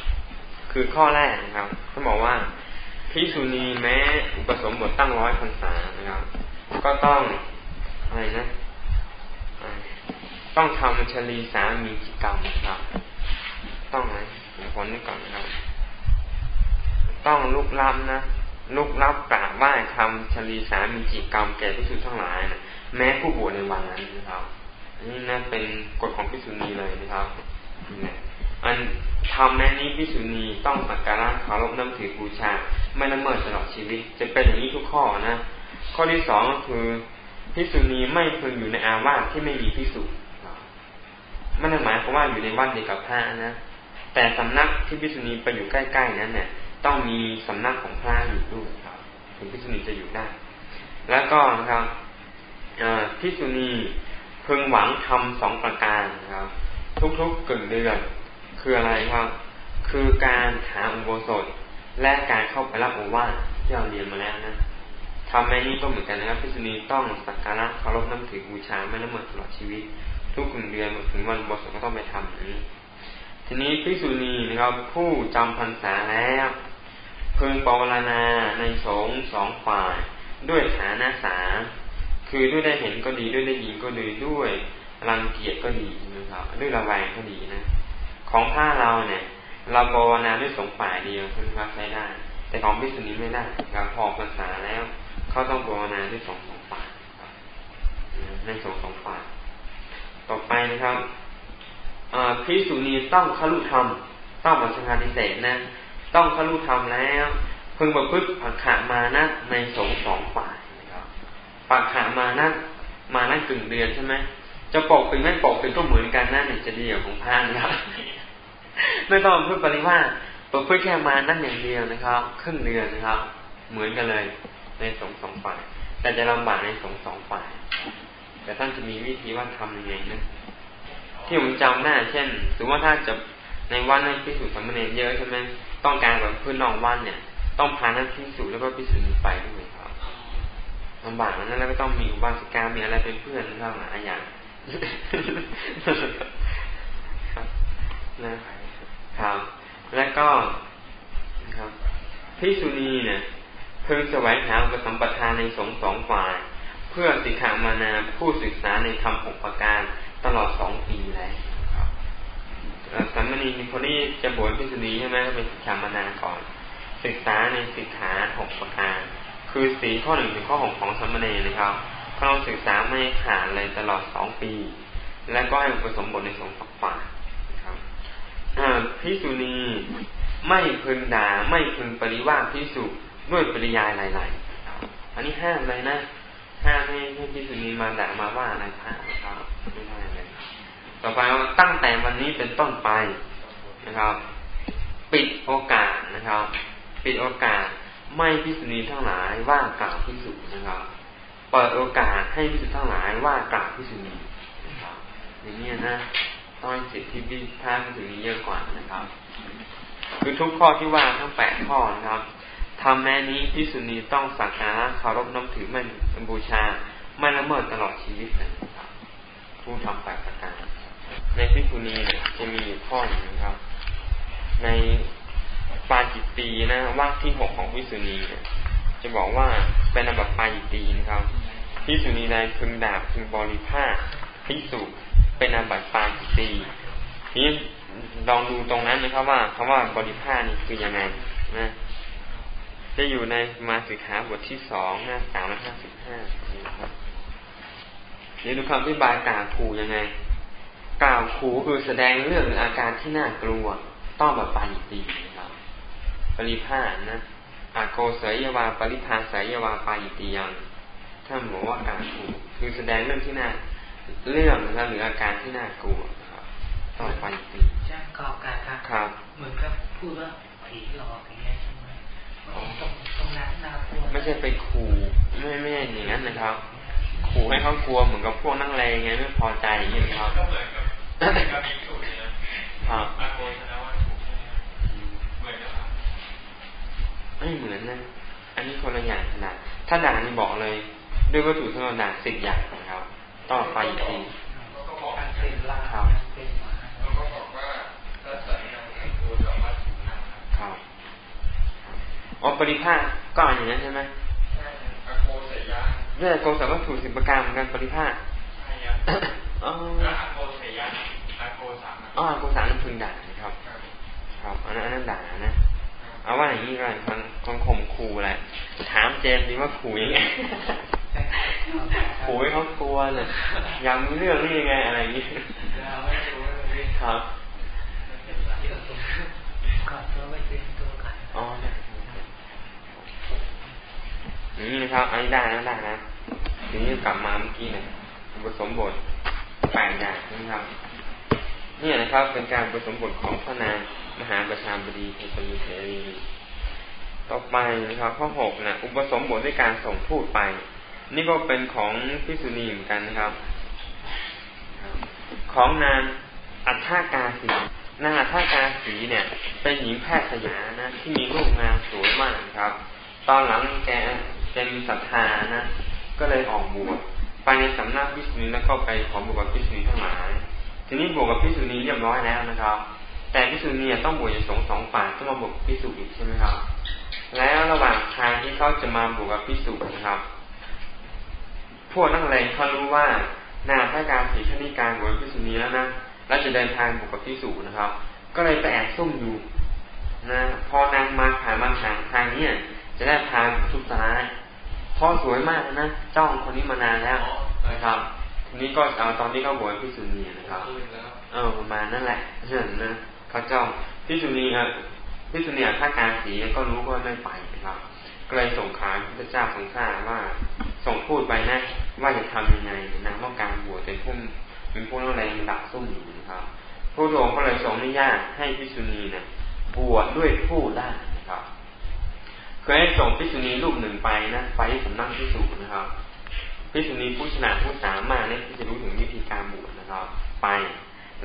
คือข้อแรกนะครับเขาบอกว่าพิสุนีแม้อุปสมบทตั้งร้อยพรรษานะครับ ก็ต้องอะไรนะ ต้องทำชลีสามีกิกรรมนะครับ ต้องอะไรผลนี้ก่อนครับ ต้องลุกล้ำนะลุกรับกราบไหว้ทำชลีสามีจิกรรมแก่พิสุทั้งหลายนะแม้ผู้บวชในวันนั้นนะครับนี่นั่นเป็นกฎของพิสุนีเลยนะครับอันทำแม้นี้พิสุนีต้องสักการะเคารพน้ำถือบูชา ไม่ละเมิดตลอดชีวิต จะเป็นอย่างนี้ทุกข้อนะข้อที่สองก็คือพิสุนีไม่พึงอยู่ในอาวาสที่ไม่มีพิสุ ไม่ได้หมายความว่าอยู่ในวัดเดียวกับพระนะแต่สำนักที่พิสุนีไปอยู่ใกล้ๆนั้นเนี่ย ต้องมีสำนักของพระอยู่ด้วยครับ ถึงพิสุนีจะอยู่ได้ แล้วก็นะครับพิสุนีพึงหวังทำสองประการนะครับ ทุกๆกึ่งเดือนคืออะไรครับ คือการหาอุโบสถและการเข้าไปรับโอวาทที่เราเรียนมาแล้วนะทำแม่นี้ก็เหมือนกันนะครับพิสุนีต้องสักการะเคารพน้ำถือบูชาไม่ละเมิดตลอดชีวิต ทุกกึ่งเดือนถึงวันบสถก็ต้องไปทำนี้ ทีนี้พิสุนีนะครับ ผู้จำพรรษาแล้วพึงปวารณาในสงสองฝ่าย ด้วยฐานะสาคือด้วยได้เห็นก็ดีด้วยได้ยินก็ดีด้วยรังเกียจก็ดีนะครับด้วยระแวงก็ดีนะ ของผ้าเราเนี่ย เราปวารณาด้วยสงฝ่ายเดียวคุณว่าใช้ได้ แต่ของพิสุนีไม่ได้ครับพอภาษาแล้วเขาต้องปวารณาด้วยสองสองฝ่ายในสองสองฝ่าย ต่อไปนะครับพิสุนีต้องขลุธรรม ต้องบัญชาดิเศษนะ ต้องขรุธรรมแล้วพึงประพฤติปักขามานะในสงสองฝ่ายนะครับปักขามานะมานะกึ่งเดือนใช่ไหมจะปกปิดไม่ปกปิดก็เหมือนกันนะเนี่ยจะดีกว่าของพระนะครับไม่ต้องพูดปริว่าประพฤติแค่มานั่นอย่างเดียวนะครับ ครึ่งเดือนนะครับ เหมือนกันเลย ในสองสองฝ่าย แต่จะลำบากในสองสองฝ่าย แต่ท่านจะมีวิธีว่าทำยังไงนะที่ผมจำหน้เช่นสมมติว่าถ้าจะในวันนั้นพิสูจน์สมณเณรเยอะใช่ไหมต้องการแบบเพื้นนองวันเนี่ย ต้องพานักพิสูจน์แล้วก็พิสูจน์ไปด้วยครับลำบากนั้นแล้วก็ต้องมีอุบาสิกามีอะไรเป็นเพื่อนทั้งหลายอย่างนะครับแล้วก็ครับพิสุนีเนี่ยเพิ่งแสวงหาอุปสัมปทานในสงสองฝ่าย พื่อสิกขามานาผู้ศึกษาในธรรมหกประการตลอดสองปีแล้วสัมมณีคนที่จะบวชพิสุนีใช่ไหมก็เป็นสิกขามานาก่อน ศึกษาในสิกขาหกประการ คือสีข้อหนึ่งถึงข้อหกของสัมมณีนะครับเขาต้องศึกษาไม่ขาดเลยตลอดสองปี และก็ให้ผสมบทในสองฝักฝ่ายนะครับพิสุนีไม่พึงด่าไม่พึงปริว่าพิสุด้วยปริยายหลาย ๆ อันนี้ห้ามเลยนะ ห้ามให้ให้พิสุนีมาด่ามาว่าอะไรพระนะครับไม่ได้เลยต่อไปตั้งแต่วันนี้เป็นต้นไปนะครับ ปิดโอกาสนะครับ ปิดโอกาสไม่พิสุนีทั้งหลายว่ากล่าวพิสุนะครับเปิดโอกาสให้พิสุทั้งหลายว่ากล่าวพิสุนีนะครับอย่างนี้นะต้องสิทธิพิพากพิสุนีเยอะกว่านะครับ คือทุกข้อที่ว่าทั้งแปดข้อนะครับ ทำแม้นี้พิสุนีต้องสักการะคารพน้ำถือไม่บูชา ไม่ละเมิดตลอดชีวิตนะครับผู้ทำแปดประการในพิคุณีเนี่ยจะมีข้อหนึ่งครับ ในปาจิตตีนะว่าที่หกของพิสุณีเนี่ยจะบอกว่าเป็นอาบัติปายิตตีนะครับพิสุนีใดพึงดาบพึงบริภาคพิสุเป็นอาบัติปายิตตีนี้ลองดูตรงนั้นนะครับว่าคำว่าบริภาคนี่คือยังไงนะ จะอยู่ในมาสิกขาบทที่สองหน้าสามร้อยห้าสิบห้านะครับนี่ดูคำอธิบายกล่าวขู่ยังไง กล่าวขู่คือแสดงเรื่องหรืออาการที่น่ากลัว ต้องแบบปายิตีนะครับ ปริภาณนะอาโกเสยยวา ปริพาเสยยวาปายิตียังถ้าบอกว่าการขู่คือแสดงเรื่องที่น่าเรื่องนะครับหรืออาการที่น่ากลัวครับต้องปายิตีใช่กอบการครับ ครับ เหมือนกับพูดว่าผีหลอกอย่างเงี้ยใช่ ไหมตรงตรงนั้นน่ากลัวไม่ใช่ไปขู่ไม่ไม่ใช่อย่างนั้นนะครับ ขู่ให้เขากลัวเหมือนกับพวกนั่งเลงไงไม่พอใจอย่างนี้ครับก็เหมือนกับกับมีสูตรนะครับอาโกชนะว่าถูกเหมือนกับไม่เหมือนนะอันนี้คนละอย่างขนาดถ้าด่างนี่บอกเลย ด้วยวัตถุสมด่างสิบอย่างนะครับ ต่อไปอีกทีก็บอกเป็นล่าครับ อ๋อปริภาคก็อ่านอย่างนั้นใช่ไหมใช่อโกเสยยะเรื่องโกสัมวัตถุสิบประการเหมือนกันปริภาคใช่ครับอ๋ออโกเสยยะอโกสามอ๋ออโกสามนั่นพึงด่านะครับ ครับอันนั้นอันนั้นด่านะเอาว่าอย่างนี้ก็คนคนข่มขู่แหละถามเจมดีว่าขู่ยังไงขู่ให้เขากลัวน่ะยังมีเรื่องนี่ยังไงอะไรอย่างนี้ครับอ๋อ อย่างนี้นะครับอันนี้ได้นะได้นะทีนี้กลับมาเมื่อกี้เนี่ยผสมบทแปดอย่างนะครับนี่นะครับเป็นการผสมบทของพระนางมหาประชาบดีเทพมีเทรีต่อไปนะครับข้อหกนะอุปสมบทด้วยการส่งพูดไป นี่ก็เป็นของพิสุนีเหมือนกันนะครับ ของนางอัฏฐากาสีนางอัฏฐากาสีเนี่ย เป็นหญิงแพทย์สยานะที่มีรูปงามสวยมากครับ ตอนหลังแก แกมีศรัทธานะ ก็เลยออกบวชไปในสำนักพิสุนีแล้วก็ไปขอบวชกับพิสุนีทั้งหลาย ทีนี้บวชกับพิสุนีเรียบร้อยแล้วนะครับ แต่พิสุนีต้องบวชอย่างสงสองฝ่ายต้องมาบวชพิสุอีกใช่ไหมครับ แล้วระหว่างทางที่เขาจะมาบวชกับพิสุนะครับ พวกนักเลงเขารู้ว่านาถ้าการสีท่านิการบวชพิสุนีแล้วนะแล้วจะเดินทางบวชกับพิสุนะครับ ก็เลยไปแอบซุ่มอยู่นะพอนางมาขายมาทางทางนี้จะได้พาทุกสาย พ่อสวยมากนะจ้องคนนี้มานานแล้วนะครับทีนี้ก็เอาตอนนี้เขาบวชพิสุนีนะครับ เออประมาณนั่นแหละเห็นนะเขาเจ้าพิสุนีครับพิสุนีถ้าการสีก็รู้ก็ไม่ไปนะครับก็เลยส่งขานพระเจ้าทรงทราบว่าส่งพูดไปนะ ว่าจะทำยังไงนะว่าการบวชเป็นผู้เป็นผู้อะไรดักซุ่มอยู่นะครับพระองค์ก็เลยทรงอนุญาตให้พิสุนีเนี่ยบวชดด้วยผู้ได้นะครับ เคยให้ส่งพิสุนีรูปหนึ่งไปนะไปที่สำนักพิสุนะครับพิสุนีผู้ชนะผู้สามารถเนี่ยที่จะรู้ถึงวิธีการบวชนะครับ ไป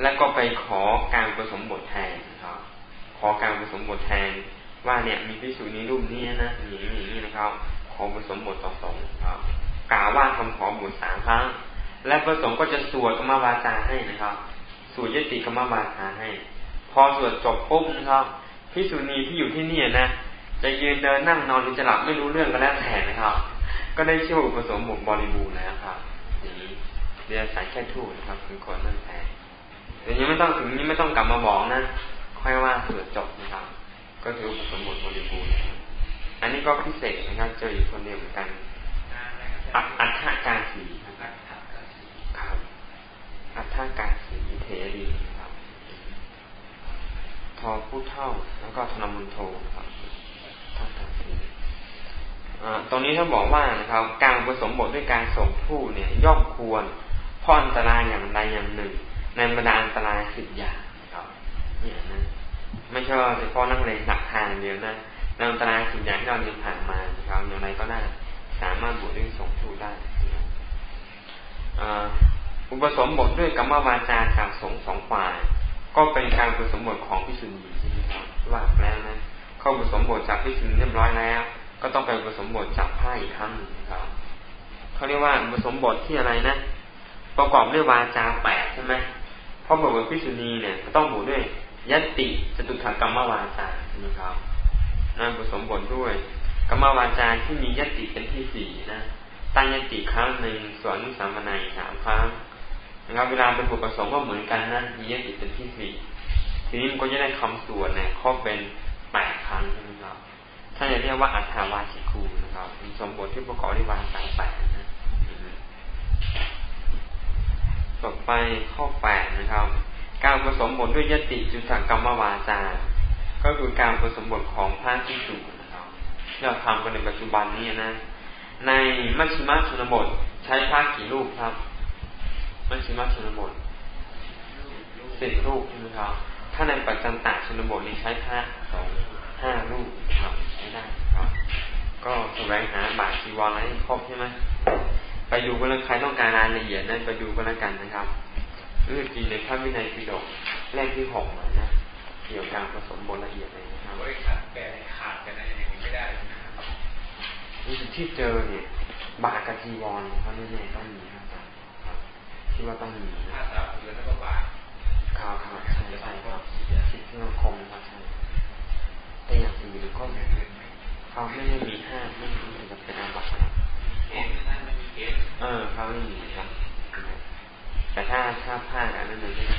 แล้วก็ไปขอการผสมบทแทนนะครับ ขอการผสมบทแทน ว่าเนี่ยมีพิสูจนีรูปนี้นะอย่างนี้อย่างนี้นะครับ ขอผสมบทต่อสองครับ กล่าวว่าคำขอบทสามครั้ง และประสงค์ก็จะสวดกรรมวาจาให้นะครับสวดยติกรรมวาจาให้ พอสวดจบปุ๊บนะครับพิสุนีที่อยู่ที่นี่นะ จะยืนเดินนั่งนอนหรือจะหลับไม่รู้เรื่องก็แล้วแต่นะครับ ก็ได้ชื่ออุปสมบทบริบูรณ์แล้วครับอย่างนี้เรียนสายแค่ทูตนะครับคือคนนั่นแทนแต่ยังไม่ต้องถึงนี้ไม่ต้องกลับมาบอกนะค่อยว่าเสือจบนะครับ ก็ถืออุปสมบทบริบูรณ์อันนี้ก็พิเศษนะครับ เจออีกคนเดียวเหมือนกันอัฏฐการสีครับอัฏฐการสีเทรีครับทอผู้เท่าแล้วก็ธนมุนโทครับท่าการสี ตรงนี้ท่านบอกว่านะครับ การผสมบทด้วยการส่งผู้เนี่ย ย่อมควรพ่อนตรายอย่างใดอย่างหนึ่ง ในบรรดาอันตรายสิบอย่างครับเนี่ยนะไม่ใช่เฉพาะนักเรียนหลักทางเดียวนะในอันตรายสิบอย่างที่เราเรียนผ่านมาครับอย่างไรก็ได้ สามารถบวชด้วยส่งทูได้อุปสมบทด้วยกรรมวาจาจากสงสองฝ่าย ก็เป็นการอุปสมบทของพิสุนีใช่ไหมครับว่าแล้วนะเข้าอุปสมบทจากพิสุนีเรียบร้อยแล้ว ก็ต้องไปอุปสมบทจากผ้าอีกครั้งนึงครับเขาเรียกว่าอุปสมบทที่อะไรนะ ประกอบด้วยวาจาแปดใช่ไหมเพราะบวชเป็นพิสุนีเนี่ยต้องบวชด้วยยติจตุถกรรมวาจาใช่ไหมครับนั่นผสมบทด้วยกรรมวาจาที่มียติเป็นที่สี่นะตั้งยติครั้งหนึ่งส่วนนุสามนายสามครั้งนะครับ เวลาเป็นบุประสงค์ก็เหมือนกันนะมียติเป็นที่สี่ทีนี้มันก็จะได้คำส่วนเนี่ยครบเป็นแปดครั้งใช่ไหมครับ ถ้าจะเรียกว่าอัฏฐาวาสิคูนะครับเป็นสมบทที่ประกอบด้วยวาจาแปดนะต่อไปข้อแปดนะครับ การผสมบทด้วยยติจุตกรรมวาจา ก็คือการผสมบทของพระที่สูนะครับที่เราทำกันในปัจจุบันนี้นะ ในมัชฌิมาชนบทใช้พระกี่รูปครับมัชฌิมาชนบทสิบรูปใช่ไหมครับ ถ้าในปัจจันตชนบทนี้ใช้พระสองห้ารูปครับ ได้ครับ ก็แสวงหาบาทชีวรอะไรให้ครบใช่ไหมไปดูกันแล้วใครต้องการรายละเอียดนั้นไปดูกันแล้วกันนะครับเรื่องจีในพระวินัยปิฎกแรกที่หกนะเกี่ยวกับการผสมบทละเอียดเลยนะครับไว้ขาดแปลขาดกันนะอย่างนี้ไม่ได้นะครับนี่ที่เจอเนี่ย บาทกับจีวรเขาแน่ๆต้องมีครับที่ว่าต้องมีนะถ้าสาวเรือแล้วก็บาทข่าวข่าวใช่ใช่ครับสิทธิสังคมครับใช่ แต่อย่างอื่นก็เขาไม่ได้มีห้ามไม่มีจะเป็นอาบัติครับเห็นนั่นมันมีเออเขาไม่มีครับ แต่ถ้าถ้าผ้าอันนั้นมันก็ได้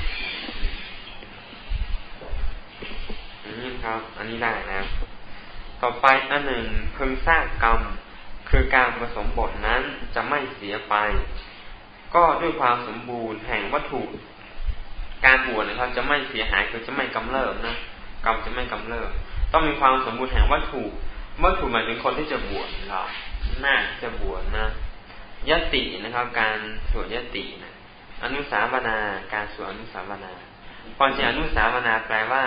อันนี้ครับ อันนี้ได้นะต่อไปอันหนึ่งพึงสร้างกรรม คือการผสมบทนั้นจะไม่เสียไป ก็ด้วยความสมบูรณ์แห่งวัตถุ การบวชนะครับจะไม่เสียหายคือจะไม่กำเริบนะกรรมจะไม่กำเริบ ต้องมีความสมบูรณ์แห่งวัตถุวัตถุหมายถึงคนที่จะบวชนะครับหน้าจะบวชนะยตินะครับ การสวดยตินะอนุสาวนา การสวดอนุสาวนาความจริงอนุสาวนาแปลว่า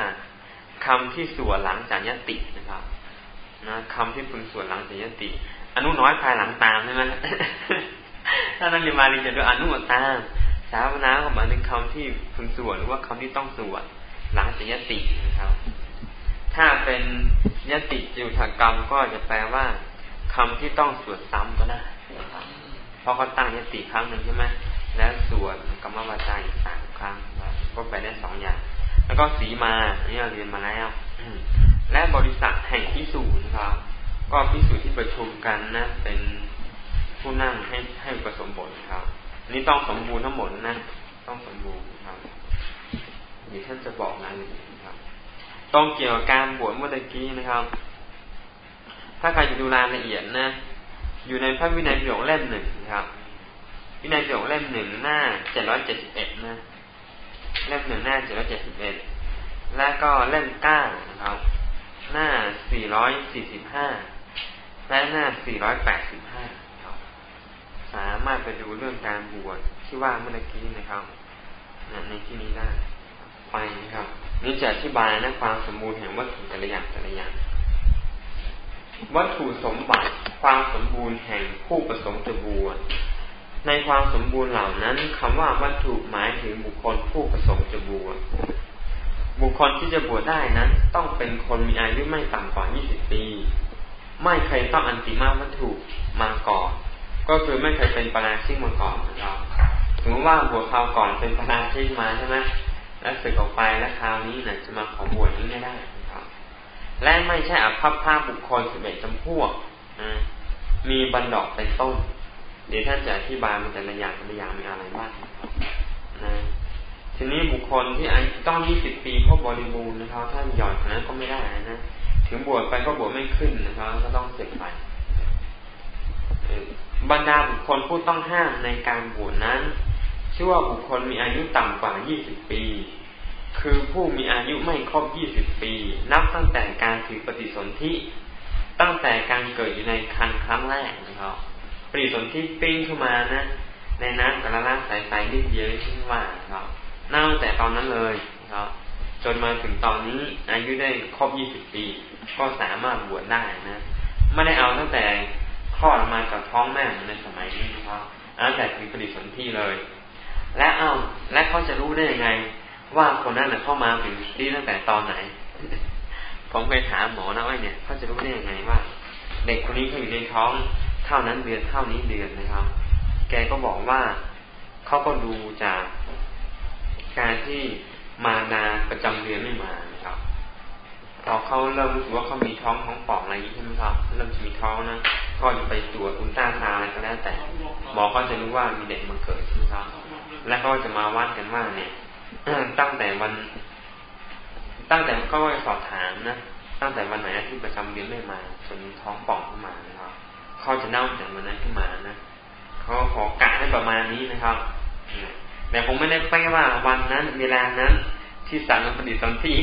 คำที่สวดหลังจากยตินะครับ นะคำที่พึงสวดหลังจากยติ อนุน้อยภายหลังตามใช่ไหมถ้านักเรียนมาเรียนจะดูอนุตาม สาวนาก็หมายถึงคำที่พึงสวดหรือว่าคำที่ต้องสวดหลังจากยตินะครับ ถ้าเป็นยติจุถกรรมก็จะแปลว่าคำที่ต้องสวดซ้ำก็ได้เพราะเขาตั้งยติครั้งหนึ่งใช่ไหมแล้วสวดกรรมวาจาอีกสามครั้งก็ไปได้สองอย่าง แล้วก็สีมาอันนี้เราเรียนมาแล้วและบริษัทแห่งพิสูจน์ครับ ก็พิสูจน์ที่ประชุมกันนะเป็นผู้นั่งให้ให้ผสมบทครับอันนี้ต้องสมบูรณ์ทั้งหมดนะต้องสมบูรณ์ครับเดี๋ยวท่านจะบอกรายละเอียด ครับต้องเกี่ยวกับการบวชเมื่อกี้นะครับ ถ้าใครจะดูรายละเอียดนะ อยู่ในพระวินัยปิฎกเล่มหนึ่งนะครับ วินัยปิฎกเล่มหนึ่งหน้าเจ็ดร้อยเจ็ดสิบเอ็ดนะ เล่มหนึ่งหน้าเจ็ดร้อยเจ็ดสิบเอ็ดและก็เล่มเก้านะครับ หน้าสี่ร้อยสี่สิบห้าและหน้าสี่ร้อยแปดสิบห้าสามารถไปดูเรื่องการบวชที่ว่าเมื่อกี้นะครับในที่นี้ได้ไปนะครับ นี่จะอธิบายนะความสมบูรณ์แห่งวัตถุแต่ละอย่างแต่ละอย่าง วัตถุสมบัติความสมบูรณ์แห่งผู้ประสงค์จะบวชในความสมบูรณ์เหล่านั้นคำว่าวัตถุหมายถึงบุคคลผู้ประสงค์จะบวชบุคคลที่จะบวชได้นั้น ต้องเป็นคนมีอายุไม่ต่ำกว่า 20 ปี ไม่เคยต้องอันติมาวัตถุมาก่อนก็คือไม่เคยเป็นปราชิกมาก่อนนะครับถึงว่าบวชคราวก่อนเป็นปราชิกมาใช่ไหม แล้วสึกออกไปแล้วคราวนี้นี่ยจะมาขอบวชนี้ไม่ได้นะครับ และไม่ใช่อภัพภาพบุคคลสิบเอ็ดจำพวกนะมีบันดอกเป็นต้น เดี๋ยวท่านจะอธิบายมันแต่ละอย่างแต่ละอย่างมีอะไรบ้างนะทีนี้บุคคลที่อายุต้องยี่สิบปีครบบริบูรณ์นะครับถ้าหย่อนนั้นก็ไม่ได้นะถึงบวชไปก็บวชไม่ขึ้นนะครับก็ต้องเสร็จไปบรรดาบุคคลผู้ต้องห้ามในการบวชนั้น ชื่อว่าบุคคลมีอายุต่ำกว่า 20 ปี คือผู้มีอายุไม่ครบ 20 ปี นับตั้งแต่การถือปฏิสนธิตั้งแต่การเกิดอยู่ในคันครั้งแรกนะครับปฏิสนธิปิ้งขึ้นมานะ ในน้ำกระลาใสๆนิดเดียวที่ว่าครับน่าตั้งแต่ตอนนั้นเลยนะครับจนมาถึงตอนนี้อายุได้ครบ 20 ปี ก็สามารถบวชได้นะไม่ได้เอาตั้งแต่คลอดมากับท้องแม่ในสมัยนี้นะครับตั้งแต่ถือปฏิสนธิเลย และเอาและเขาจะรู้ได้ยังไง ว่าคนนั้นเข้ามาถึงที่ตั้งแต่ตอนไหน ผมเคยถามหมอนะว่าเนี่ยเขาจะรู้ได้ยังไงว่า เด็กคนนี้เขาอยู่ในท้องเท่านั้นเดือนเท่านี้เดือนนะครับ แกก็บอกว่าเขาก็ดูจากการที่มานาประจำเดือนไม่มานะครับพอเขาเริ่มรู้สึกว่าเขามีท้องท้องป่องอะไรอย่างนี้ใช่ไหมครับ เริ่มจะมีท้องนะก็จะไปตรวจอุลตราซาวอะไรก็แล้วแต่หมอก็จะรู้ว่ามีเด็กมาเกิดใช่ไหมครับ แล้วก็จะมาวัดกันว่าเนี่ยตั้งแต่วัน ตั้งแต่ก็ไปสอบถามนะตั้งแต่วันไหนที่ประจำเดือนไม่มาจนท้องป่องขึ้นมานะครับเขาจะเน่าแต่วันนั้นขึ้นมานะเขาขอกะให้ประมาณนี้นะครับแต่ผมไม่ได้ไปว่าวันนั้น เวลานั้น ที่สั่งปฏิตสัมพี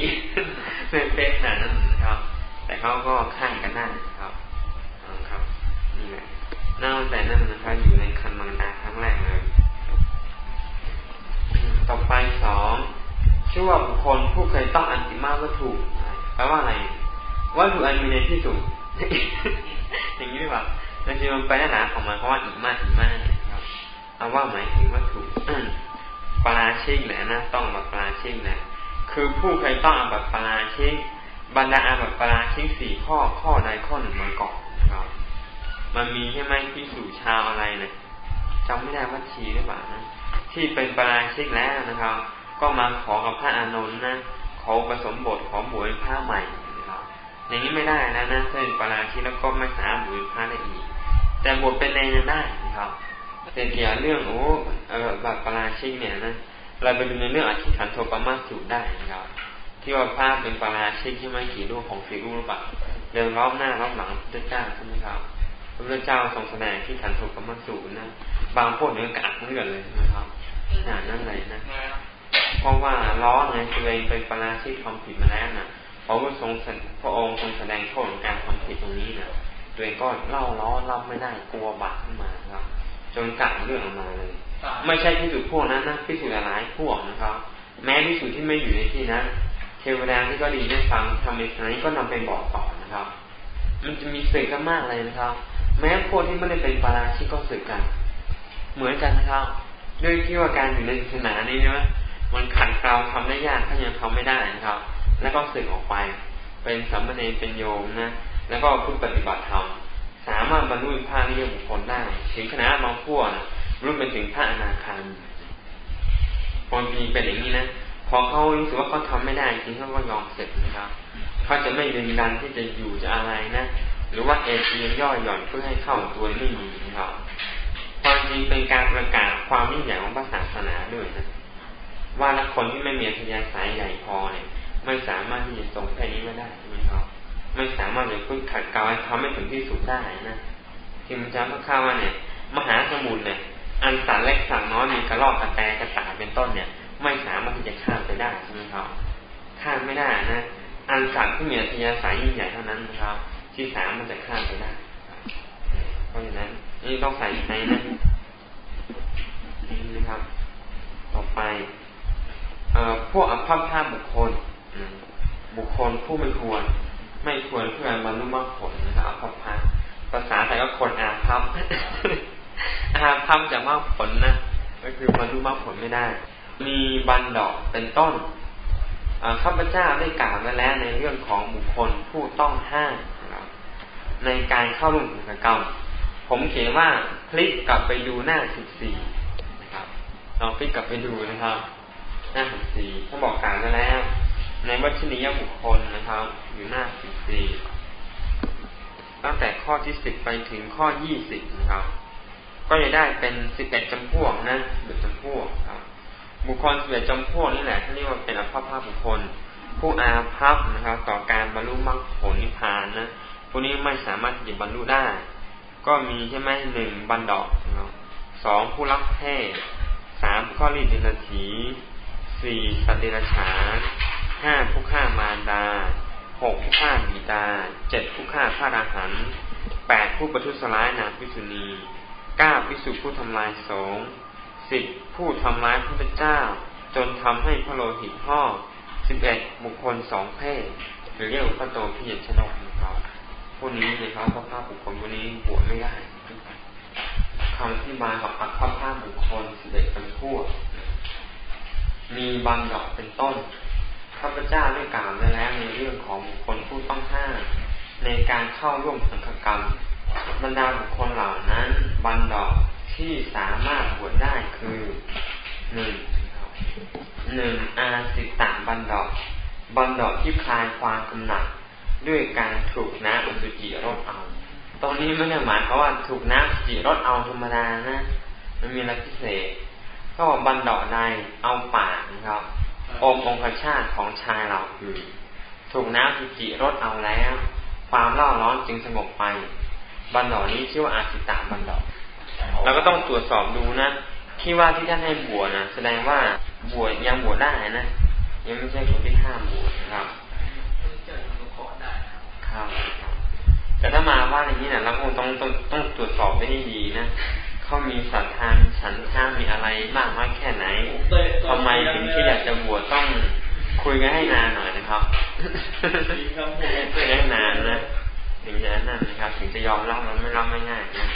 ไม่เป็นขนาดนั้นนะครับ แต่เขาก็ข้างกันได้ครับครับนี่แหละเน่าแต่นั่นนะครับอยู่ในคันมังดาครั้งแรกเลย ต่อไปสองชื่อว่าบุคคลผู้เคยต้องอันติมาวัตถุแปลว่าอะไรวัตถุอันมีในที่สุดอย่างนี้หรือเปล่าจริงๆมันไปหนาของมันเพราะว่าอิมาอิมาครับเอาว่าหมายถึงวัตถุปราชิกแหละนะต้องแบบปราชิกแหละคือผู้เคยต้องอาบัตปราชิกบรรดาอาบัตปราชิกสี่ข้อข้อใดข้อหนึ่งมาก่อนครับ มันมีใช่ไหมที่สู่ชาวอะไรเนี่ยจำไม่ได้ว่าชีหรือเปล่านะ ที่เป็นปราชิกแล้วนะครับ ก็มาขอกับพระอานนท์นะขอผสมบทขอบวชพระใหม่นะครับอย่างนี้ไม่ได้นะนะถ้าเป็นปราชิกแล้วก็ไม่สามารถบวชพระได้อีก แต่บวชเป็นเนรได้นะครับแต่เกี่ยวเรื่องโอ้เออแบบปราชิกเนี่ยนะเราไปดูในเรื่องอธิษฐานโทปมาสูตรได้นะครับ ที่ว่าพระเป็นปราชิกใช่ไหมกี่รูปของสี่รูปหรือเปล่าเดินรอบหน้ารอบหลังพระเจ้าใช่ไหมครับ พระเจ้าทรงแสดงที่ขันโทปมาสูตรนะบางพวกเนื้อกากเลือดเลยนะครับขนาดนั้นเลยนะเพราะว่าล้อไงตัวเองเป็นปราชิกทำผิดมาแล้วนะพระทรงพระองค์ทรงแสดงโทษของการทำผิดตรงนี้นะตัวเองก็เล่าล้อรับไม่ได้กลัวบาปขึ้นมาครับจนกัดเรื่องออกมาเลย ไม่ใช่พิสูจน์พวกนั้นนะพิสูจน์หลายพวกนะครับ แม้พิสูจน์ที่ไม่อยู่ในที่นั้นเทวดาที่ก็ดีได้ฟังทำในสนี้ก็นำไปบอกต่อนะครับ มันจะมีสึกกันมากเลยนะครับ แม้พวกที่ไม่ได้เป็นปาราชิกก็สึกกัน เหมือนกันนะครับด้วยที่ว่าการอยู่ในศาสนานี้ใช่ไหมมันขัดเกลาทำได้ยากถ้ายังทำไม่ได้นะครับ แล้วก็สึกออกไป เป็นสัมมาเนเป็นโยมนะ แล้วก็ผู้ปฏิบัติธรรมสามารถบรรลุพระนิยบุคคลได้ถึงขนาดบางพวกนะรุ่นเป็นถึงพระอนาคามีคนทีเป็นอย่างนี้นะพอเขารู้สึกว่าเขาทาไม่ได้จริงเขาก็ยอมเสร็จนะครับเขาจะไม่ดึงดันที่จะอยู่จะอะไรนะ หรือว่าเอเชียย่อหย่อนเพื่อให้เข้าตัวไม่มีนะครับความจริงเป็นการประกาศความยิ่งใหญ่ของศาสนาด้วยนะว่าละคนที่ไม่มีอัธยาศัยใหญ่พอเนี่ย ไม่สามารถที่จะทรงแค่นี้ไม่ได้ใช่ไหมครับไม่สามารถจะพึ่งขัดเกลาให้เขาไม่ถึงที่สุดได้นะที่มันจะพระข้าว่าเนี่ย มหาสมุทรเนี่ย อันสัตว์เล็กสัตว์น้อยมีกระรอกกระแตกระต่ายเป็นต้นเนี่ย ไม่สามารถที่จะข้ามไปได้ใช่ไหมครับข้ามไม่ได้นะ อันสัตว์ที่มีอัธยาศัยยิ่งใหญ่เท่านั้นนะครับ ที่สามารถจะข้ามไปได้เพราะฉะนั้นนี่ต้องใส่ใจนะนะครับ ต่อไปเอ่อพวกอภพภาพบุคคลบุคคลผู้ไม่ควร ไม่ควรเพื่อบรรลุมรรคผลนะครับอภพภาภาษาไทยก็คนอาภัพอาภัพจะมรรคผลนะก็คือบรรลุมรรคผลไม่ได้ มีบันดอกเป็นต้นข้าพเจ้าได้กล่าวไว้แล้วในเรื่องของบุคคลผู้ต้องห้าม ในการเข้าร่วมกิจกรรม ผมเขียนว่าคลิกกลับไปดูหน้าสิบสี่นะครับลองคลิกกลับไปดูนะครับ หน้าสิบสี่เขาบอกกล่าวไว้แล้ว ในวัชนียบุคคลนะครับ อยู่หน้าสิบสี่ตั้งแต่ข้อที่สิบไปถึงข้อยี่สิบนะครับ ก็จะได้เป็นสิบเอ็ดจำพวกนะสิบเอ็ดจำพวกครับ บุคคลสิบเอ็ดจำพวกนี่แหละที่เรียกว่าเป็นอภภาพบุคคล ผู้อาภัพนะครับ ต่อการบรรลุมรรคผลนิพพานนะ พวกนี้ไม่สามารถที่จะบรรลุได้ ก็มีใช่ไหมหนึ่งบันดอกสองผู้รับเพศสามข้อรีดเดรถีสี่สัตว์เดรัจฉานห้าผู้ฆ่ามารดาหกผู้ฆ่าบิดาเจ็ดผู้ฆ่าพระราหันแปดผู้ประทุษร้ายนางพิสุณีเก้าพิสุผู้ทำลายสงสิบผู้ทำร้ายพระเจ้า จนทำให้พระโลหิตห่อสิบเอ็ดบุคคลสองเพศหรือเรียกว่าพระโตพิยชนกนะครับพ วกนี้นะครับพระภาพบุคคลพวกนี้บวชไม่ได้คำที่มากับอัคภาพบุคคลสิเด็กเป็นพวกมีบันดอกเป็นต้นข้าพเจ้าได้กล่าวไว้แล้วในเรื่องของบุคคลผู้ต้องห้าในการเข้าร่วมสังฆกรรม บรรดาบุคคลเหล่านั้น บันดอกที่สามารถบวชได้คือหนึ่งหนึ่งอาสิตะบันดอกบันดาที่คลายความกำหนัด ด้วยการถูกน้ำอสุจิรดเอา ตรงนี้ไม่ได้หมายเขาว่าถูกน้ำอสุจิรดเอาธรรมดานะ มันมีอะไรพิเศษก็บอกบันดาใดเอาปากนะครับอมองคชาติของชายเราคือถูกน้ำอสุจิรดเอาแล้ว ความเล่าร้อนจึงสงบไป บันดานี้ชื่อว่าอาสิตาบันดาเราก็ต้องตรวจสอบดูนะที่ว่าที่ท่านให้บวชนะแสดงว่าบวชยังบวชได้นะยังไม่ใช่คนที่ห้ามบวชนะครับ ว่าอย่างนี้นะเราคงต้องต้องต้องตรวจสอบไว้ให้ดีนะเขามีศรัทธาฉันท่ามีอะไรมากน้อยแค่ไหนทำไมถึงที่อยากจะบวชต้องคุยกันให้นานหน่อยนะครับคุยให้นานนะถึงจะนั่นนะครับ ถึงจะยอมรับมันไม่รับไม่ง่ายนะ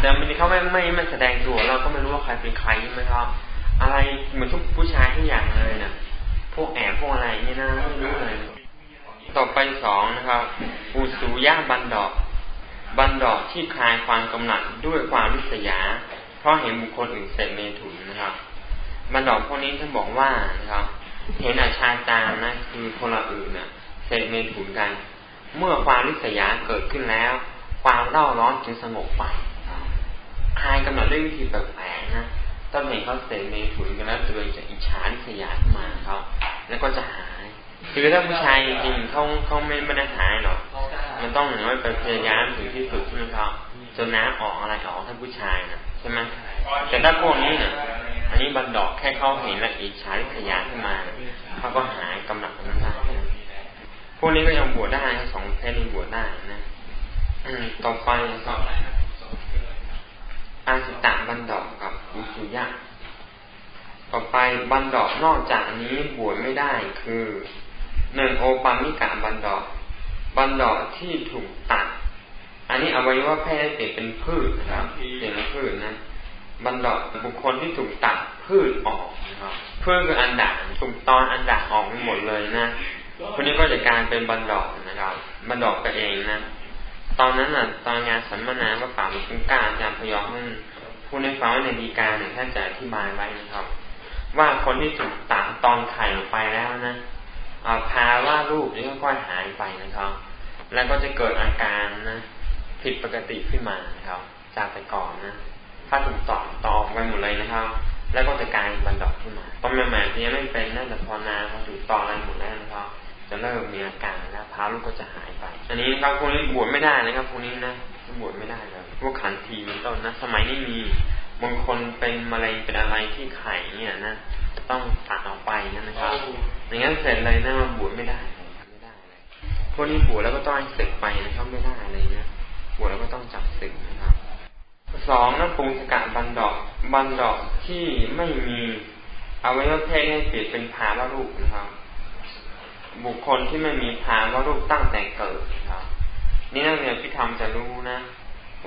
แต่บางทีเขาไม่ไม่ไม่แสดงตัวเราก็ไม่รู้ว่าใครเป็นใครใช่ไหมครับ อะไรเหมือนทุกผู้ชายทุกอย่างเลยนะพวกแอบพวกอะไรนี่นะไม่รู้เลย ต่อไปสองนะครับอุสุยะบันดอก บันดอกที่คลายความกำหนัดด้วยความวิสยา เพราะเห็นบุคคลอื่นเสพเมถุนนะครับ บันดอกพวกนี้ท่านบอกว่านะครับ เห็นอาชาจารนะคือคนละอื่นนะเสพเมถุนกัน เมื่อความวิสยาเกิดขึ้นแล้ว ความเล่าร้อนจึงสงบไปคลายกำหนัดด้วยวิธีแปลกๆนะต้นเห็นเขาเสพเมถุนกันแล้วตัวเองจะอิจฉาริษยาขึ้นมาเขาแล้วก็จะหาย คือถ้าผู้ชายจริงเขาเขาไม่ไม่ได้หายหรอกมันต้องอย่างน้อยไปพยายามถึงที่สุดใช่ไหมครับจนน้ำออกอะไรออกถ้าผู้ชายนะใช่ไหมแต่ถ้าพวกนี้เนี่ยอันนี้บันดอกแค่เขาเห็นแล้วอิจฉาริษยาขึ้นมาเขาก็หายกำหนัดนั้นได้พวกนี้ก็ยังบวชได้สองเพศนี้บวชได้นะอืมต่อไปก็อาสิตะบันดอกกับอุสุยะต่อไปบันดอกนอกจากนี้บวชไม่ได้คือ หนึ่งโอปัมิกะบันดอกบันดอกที่ถูกตัด อันนี้อวัยวะแพทย์เปลี่ยนเป็นพืชนะครับเปลี่ยนเป็นพืชนะบันดอกบุคคลที่ถูกตัดพืชออกนะครับเพื่อคืออันดับถูกตอนอันดับออกหมดเลยนะคนนี้ก็จะกลายเป็นบันดอกนะครับ บันดอกตัวเองนะ ตอนนั้นน่ะตอนงานสัมมนาว่าป่าบุญกล้าอาจารย์พยอมท่านผู้ในฟังว่าในดีการเนี่ยท่านจะอธิบายไว้นะครับ ว่าคนที่ถูกตัดตอนไข่ออกไปแล้วนะ พาว่ารูปนี้ค่อยๆหายไปนะครับ แล้วก็จะเกิดอาการนะผิดปกติขึ้นมานะครับ จากแต่ก่อนนะถ้าถูกต่อต่อออกไปหมดเลยนะครับ แล้วก็จะกลายบันดอกขึ้นมาตอนใหม่ๆยังไม่เป็นนั่นแต่พอนาพอถูกต่ออะไรหมดแล้วนะครับจะเริ่มมีอาการแล้วพาลูกก็จะหายไป อันนี้ครับพวกนี้บวชไม่ได้นะครับพวกนี้นะบวชไม่ได้เลยพวกขันทีเป็นต้นนะ สมัยนี้มีบางคนเป็นมะเร็งเป็นอะไรที่ไข่เนี่ยนะต้องตัดออกไปนะครับอย่างนั้นเสร็จเลยนะมาบวชไม่ได้ไม่ได้เลยพวกนี้บวชแล้วก็ต้องศึกไปนะครับไม่ได้เลยนะบวชแล้วก็ต้องจับศึกนะครับสองนั่นปรุงสกัดบันดอกบันดอกที่ไม่มีเอาไว้ว่าเพศให้เปลี่ยนเป็นภาวะรูปนะครับ บุคคลที่ไม่มีภาวะรูปตั้งแต่เกิดครับ นี่นักเรียนพิธรรมจะรู้นะ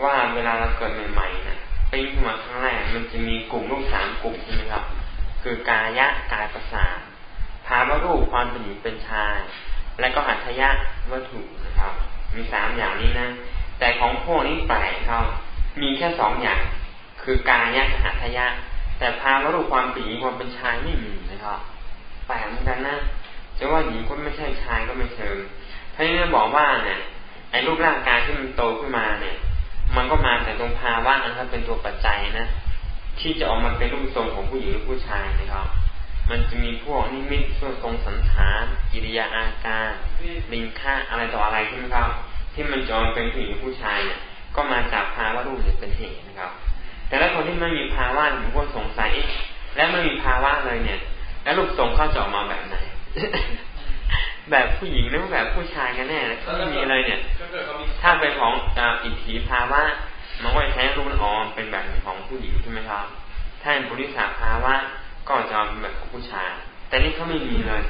ว่าเวลาเราเกิดใหม่ๆนะปีขึ้นมาครั้งแรกมันจะมีกลุ่มรูปสามกลุ่มใช่ไหมครับ คือกายะกายประสาทภาวะรูปความเป็นหญิงเป็นชาย และก็หัตถยะวัตถุนะครับ มีสามอย่างนี้นะ แต่ของพวกนี้แปลกครับมีแค่สองอย่าง คือกายะหัตถยะ แต่ภาวะรูปความเป็นหญิงความเป็นชายไม่มีนะครับแปลกเหมือนกันนะจะว่าหญิงก็ไม่ใช่ชายก็ไม่เชิงท่านนี้บอกว่าเนี่ยไอ้รูปร่างกายที่มันโตขึ้นมาเนี่ย มันก็มาแต่ตรงภาวะนะครับเป็นตัวปัจจัยนะ ที่จะออกมาเป็นรูปทรงของผู้หญิงหรือผู้ชายนะครับ มันจะมีพวกนิมิตส่วนทรงสันฐานกิริยาอาการลิงค่าอะไรต่ออะไรใช่ไหมครับ ที่มันจะออกมาเป็นผู้หญิงหรือผู้ชายเนี่ย ก็มาจากภาวะรูปเนี่ยเป็นเหตุนะครับ แต่ถ้าคนที่ไม่มีภาวะผมก็สงสัยและไม่มีภาวะเลยเนี่ย แล้วรูปทรงเขาจะออกมาแบบไหน แบบผู้หญิงหรือแบบผู้ชายกันแน่ไม่มีอะไรเนี่ย ถ้าเป็นของอิทธิภาวะ มันก็จะใช้รูปอ่อนเป็นแบบของผู้หญิงใช่ไหมครับ ถ้าเป็นบุริษาภาวะก็จะเป็นแบบของผู้ชาย แต่นี่เขาไม่มีเลย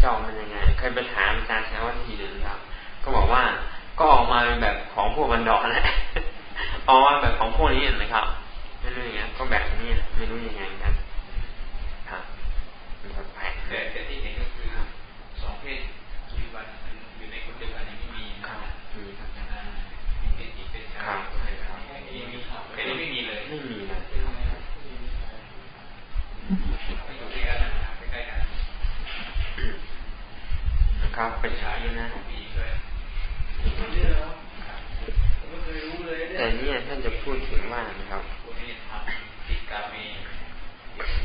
จะออกมันยังไง เคยไปถามอาจารย์ชาวัทีนึงครับ ก็บอกว่าก็ออกมาเป็นแบบของพวกบันดอกแหละออกมาแบบของพวกนี้นะครับไม่รู้อย่างเงี้ยก็แบบนี้ไม่รู้ยังไงกันครับมันแปลกแต่ที่เห็นก็คือสองเพศอยู่วันอยู่ในคนเดียวกันอย่างนี้มีครับมีครับมีเพศหญิงเพศชาย ครับเป็นอย่างนี้นะแต่เนี่ยท่านจะพูดถึงว่านะครับติดกาเม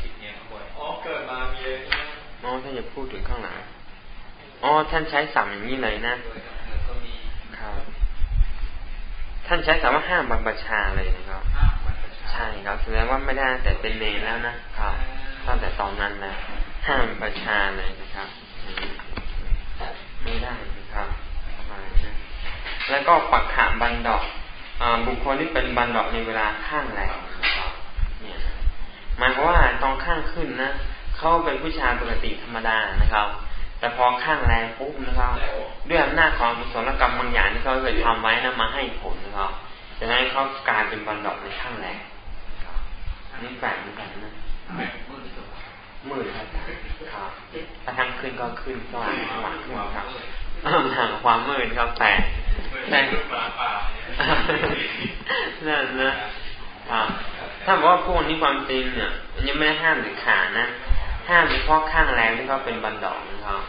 ติดเนี่ยขบวนอ๋อเกิดมามีเลยใช่ไหมอ๋อท่านจะพูดถึงข้างหลังอ๋อท่านใช้สัมอย่างนี้เลยนะครับท่านใช้คำว่าห้ามบรรพชาเลยนะครับ ใช่ครับแสดงว่าไม่ได้แต่เป็นเนรแล้วนะครับตั้งแต่ตอนนั้นแล้วห้ามประชาเลยนะครับ ไม่ได้นะครับมานะแล้วก็ปักขามบันดอกบุคคลที่เป็นบันดอกในเวลาข้างแรงนะครับเนี่ยหมายความว่าตอนข้างขึ้นนะเขาเป็นผู้ชายปกติธรรมดานะครับ แต่พอข้างแรงปุ๊บนะครับ ด้วยอำนาจของกุศลกรรมบางอย่างที่เขาเคยทำไว้นะมาให้ผลนะครับจะให้เขากลายเป็นบันดอกในข้างแรงนี่แปลกเหมือนกันนะ มืดครับครับถ้าทางขึ้นก็ขึ้นสว่างสว่างขึ้นครับห่างความมืดครับแต่แต่นั่นนะครับถ้าบอกว่าพวกนี้ความจริงเนี่ยยังไม่ได้ห้ามหรือขาดนะห้ามเฉพาะข้างแรงที่เขาเป็นบันดอกนะครับ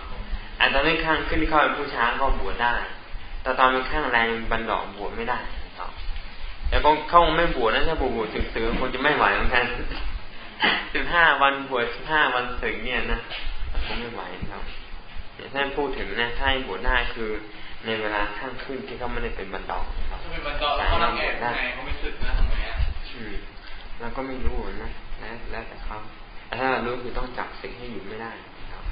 อันตอนนี้ข้างขึ้นที่เขาเป็นผู้ช้าก็บวชได้ แต่ตอนเป็นข้างแรงบันดอกบวชไม่ได้ครับแต่ก็เขาไม่บวชนะถ้าบวชบวชสึกๆคงจะไม่ไหวเหมือนกัน สิบห้าวันบวชสิบห้าวันสึกเนี่ยนะคงไม่ไหวครับท่านพูดถึงนะถ้าให้บวชได้คือในเวลาข้างขึ้นที่เขาไม่ได้เป็นบรรดาครับถ้าเป็นบรรดาเขาต้องแก้ได้เขาไม่สึกนะทำไมอะอืมแล้วก็ไม่รู้นะแล้วแล้วแต่เขาแต่ถ้ารู้คือต้องจับสิ่งให้อยู่ไม่ได้ครับ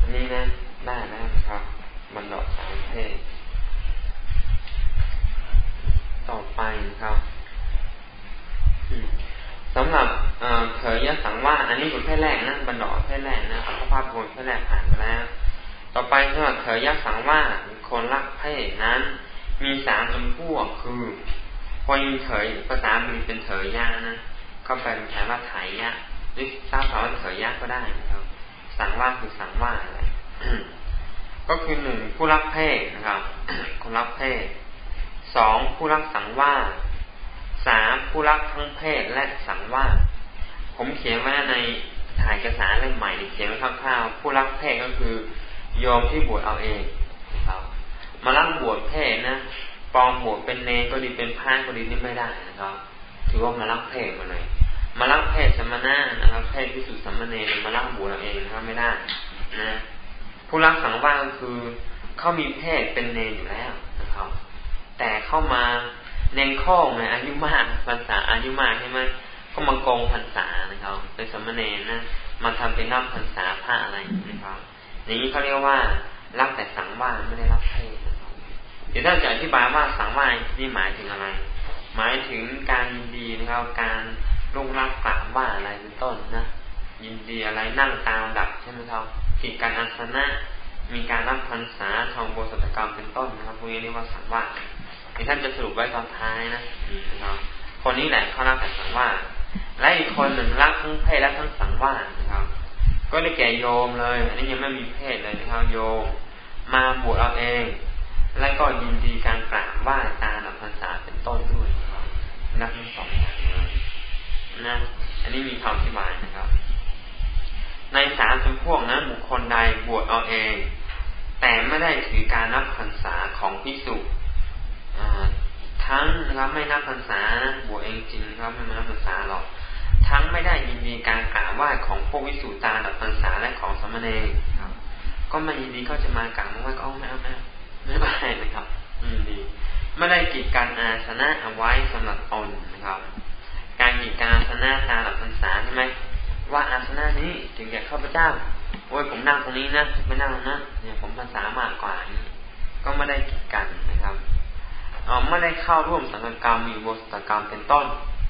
อันนี้นะได้แล้วครับบรรดาสามเพศต่อไปครับ สำหรับเขยยสังว่าอันนี้เป็นเพศแรกนะบรรดาเพศแรกนะอัตภาพบนเพศแรกผ่านไปแล้ว ต่อไปสำหรับเขยยสังว่าคนรักเพศนั้น มีสามจำพวกคือคนเขยภาษาบาลีเป็นเถยยะนะก็แปลเป็นแค่ว่าไถยะหรือทราบคำว่าเถยยะก็ได้นะครับ สังว่าคือสังว่าอะไรก็คือหนึ่งผู้รักเพศนะครับคนรักเพศสองผู้รักสังว่าส สามผู้รักทั้งเพศและสังวาสผมเขียนไว้ในถ่ายเอกสารเล่มใหม่เขียนไว้คร่าวๆผู้รักเพศก็คือโยมที่บวชเอาเองครับมารักบวชเพศนะปองบวชเป็นเนก็ดีเป็นพานก็ดีนี่ไม่ได้นะครับ ถือว่ามารักเพศมาเลยมารักเพศสมณะนะครับเพศพิสุทธิสมณเณรมารักบวชเอาเองนะครับไม่ได้นะผู้รักสังวาสก็คือเขามีเพศเป็นเนอยู่แล้วนะครับ แต่เข้ามา เนงข้องเนี่ยอายุมากพรรษาอายุมากใช่ไหมก็มาโกงพรรษานะครับเป็นสมณเณรนะมาทำเป็นรับพรรษาผ้าอะไรนะครับอย่างนี้เขาเรียกว่ารับแต่สังวาสไม่ได้รับเพศเดี๋ยวท่านจะอธิบายว่าสังวาสนี่หมายถึงอะไร หมายถึงการยินดีนะครับ การลงรักกราบว่าอะไรเป็นต้นนะยินดีอะไรนั่งตามดับใช่ไหมครับกิจการอัสนะมีการรับพรรษาทองโบสถกรรมเป็นต้นนะครับพวกนี้เรียกว่าสังวาส ที่ท่านจะสรุปไว้ตอนท้ายนะครับคนนี้แหละเขารักแต่สังวาสและอีกคนหนึ่งรักทั้งเพศและทั้งสังวาสนะครับ ก็ได้แก่โยมเลย อันนี้ยังไม่มีเพศเลยนะครับโยม มาบวชเอาเอง และก็ยินดีการกราบไหว้ตาลับภาษาเป็นต้นด้วยนะครับนักทั้งสองอย่างเลยนะอันนี้มีคำอธิบายนะครับ ในสามจำพวกนั้นบุคคลใดบวชเอาเอง แต่ไม่ได้ถือการนับพรรษาของพิสุ ทั้งนะครับไม่นับพรรษานะบวชเองจริงครับไม่มานับพรรษาหรอก ทั้งไม่ได้ยินดีการกราบไหว้ของพวกวิสุตาดับพรรษาและของสมณีครับก็ไม่ยินดีก็จะมากราบไหว้ก็ไม่เอาไม่ไม่ไปนะครับยินดีไม่ได้กิจการอาสนะเอาไว้สำหรับตนนะครับ การกิจการอาสนะตาดับพรรษาใช่ไหมว่าอาสนะนี้ถึงแก่ข้าพเจ้าโอ้ยผมนั่งตรงนี้นะไม่นั่งนะเนี่ยผมภาษามากกว่านี้ก็ไม่ได้กิจกันนะครับ ไม่ได้เข้าร่วมสังฆกรรมมีบสตกรรมเป็นต้น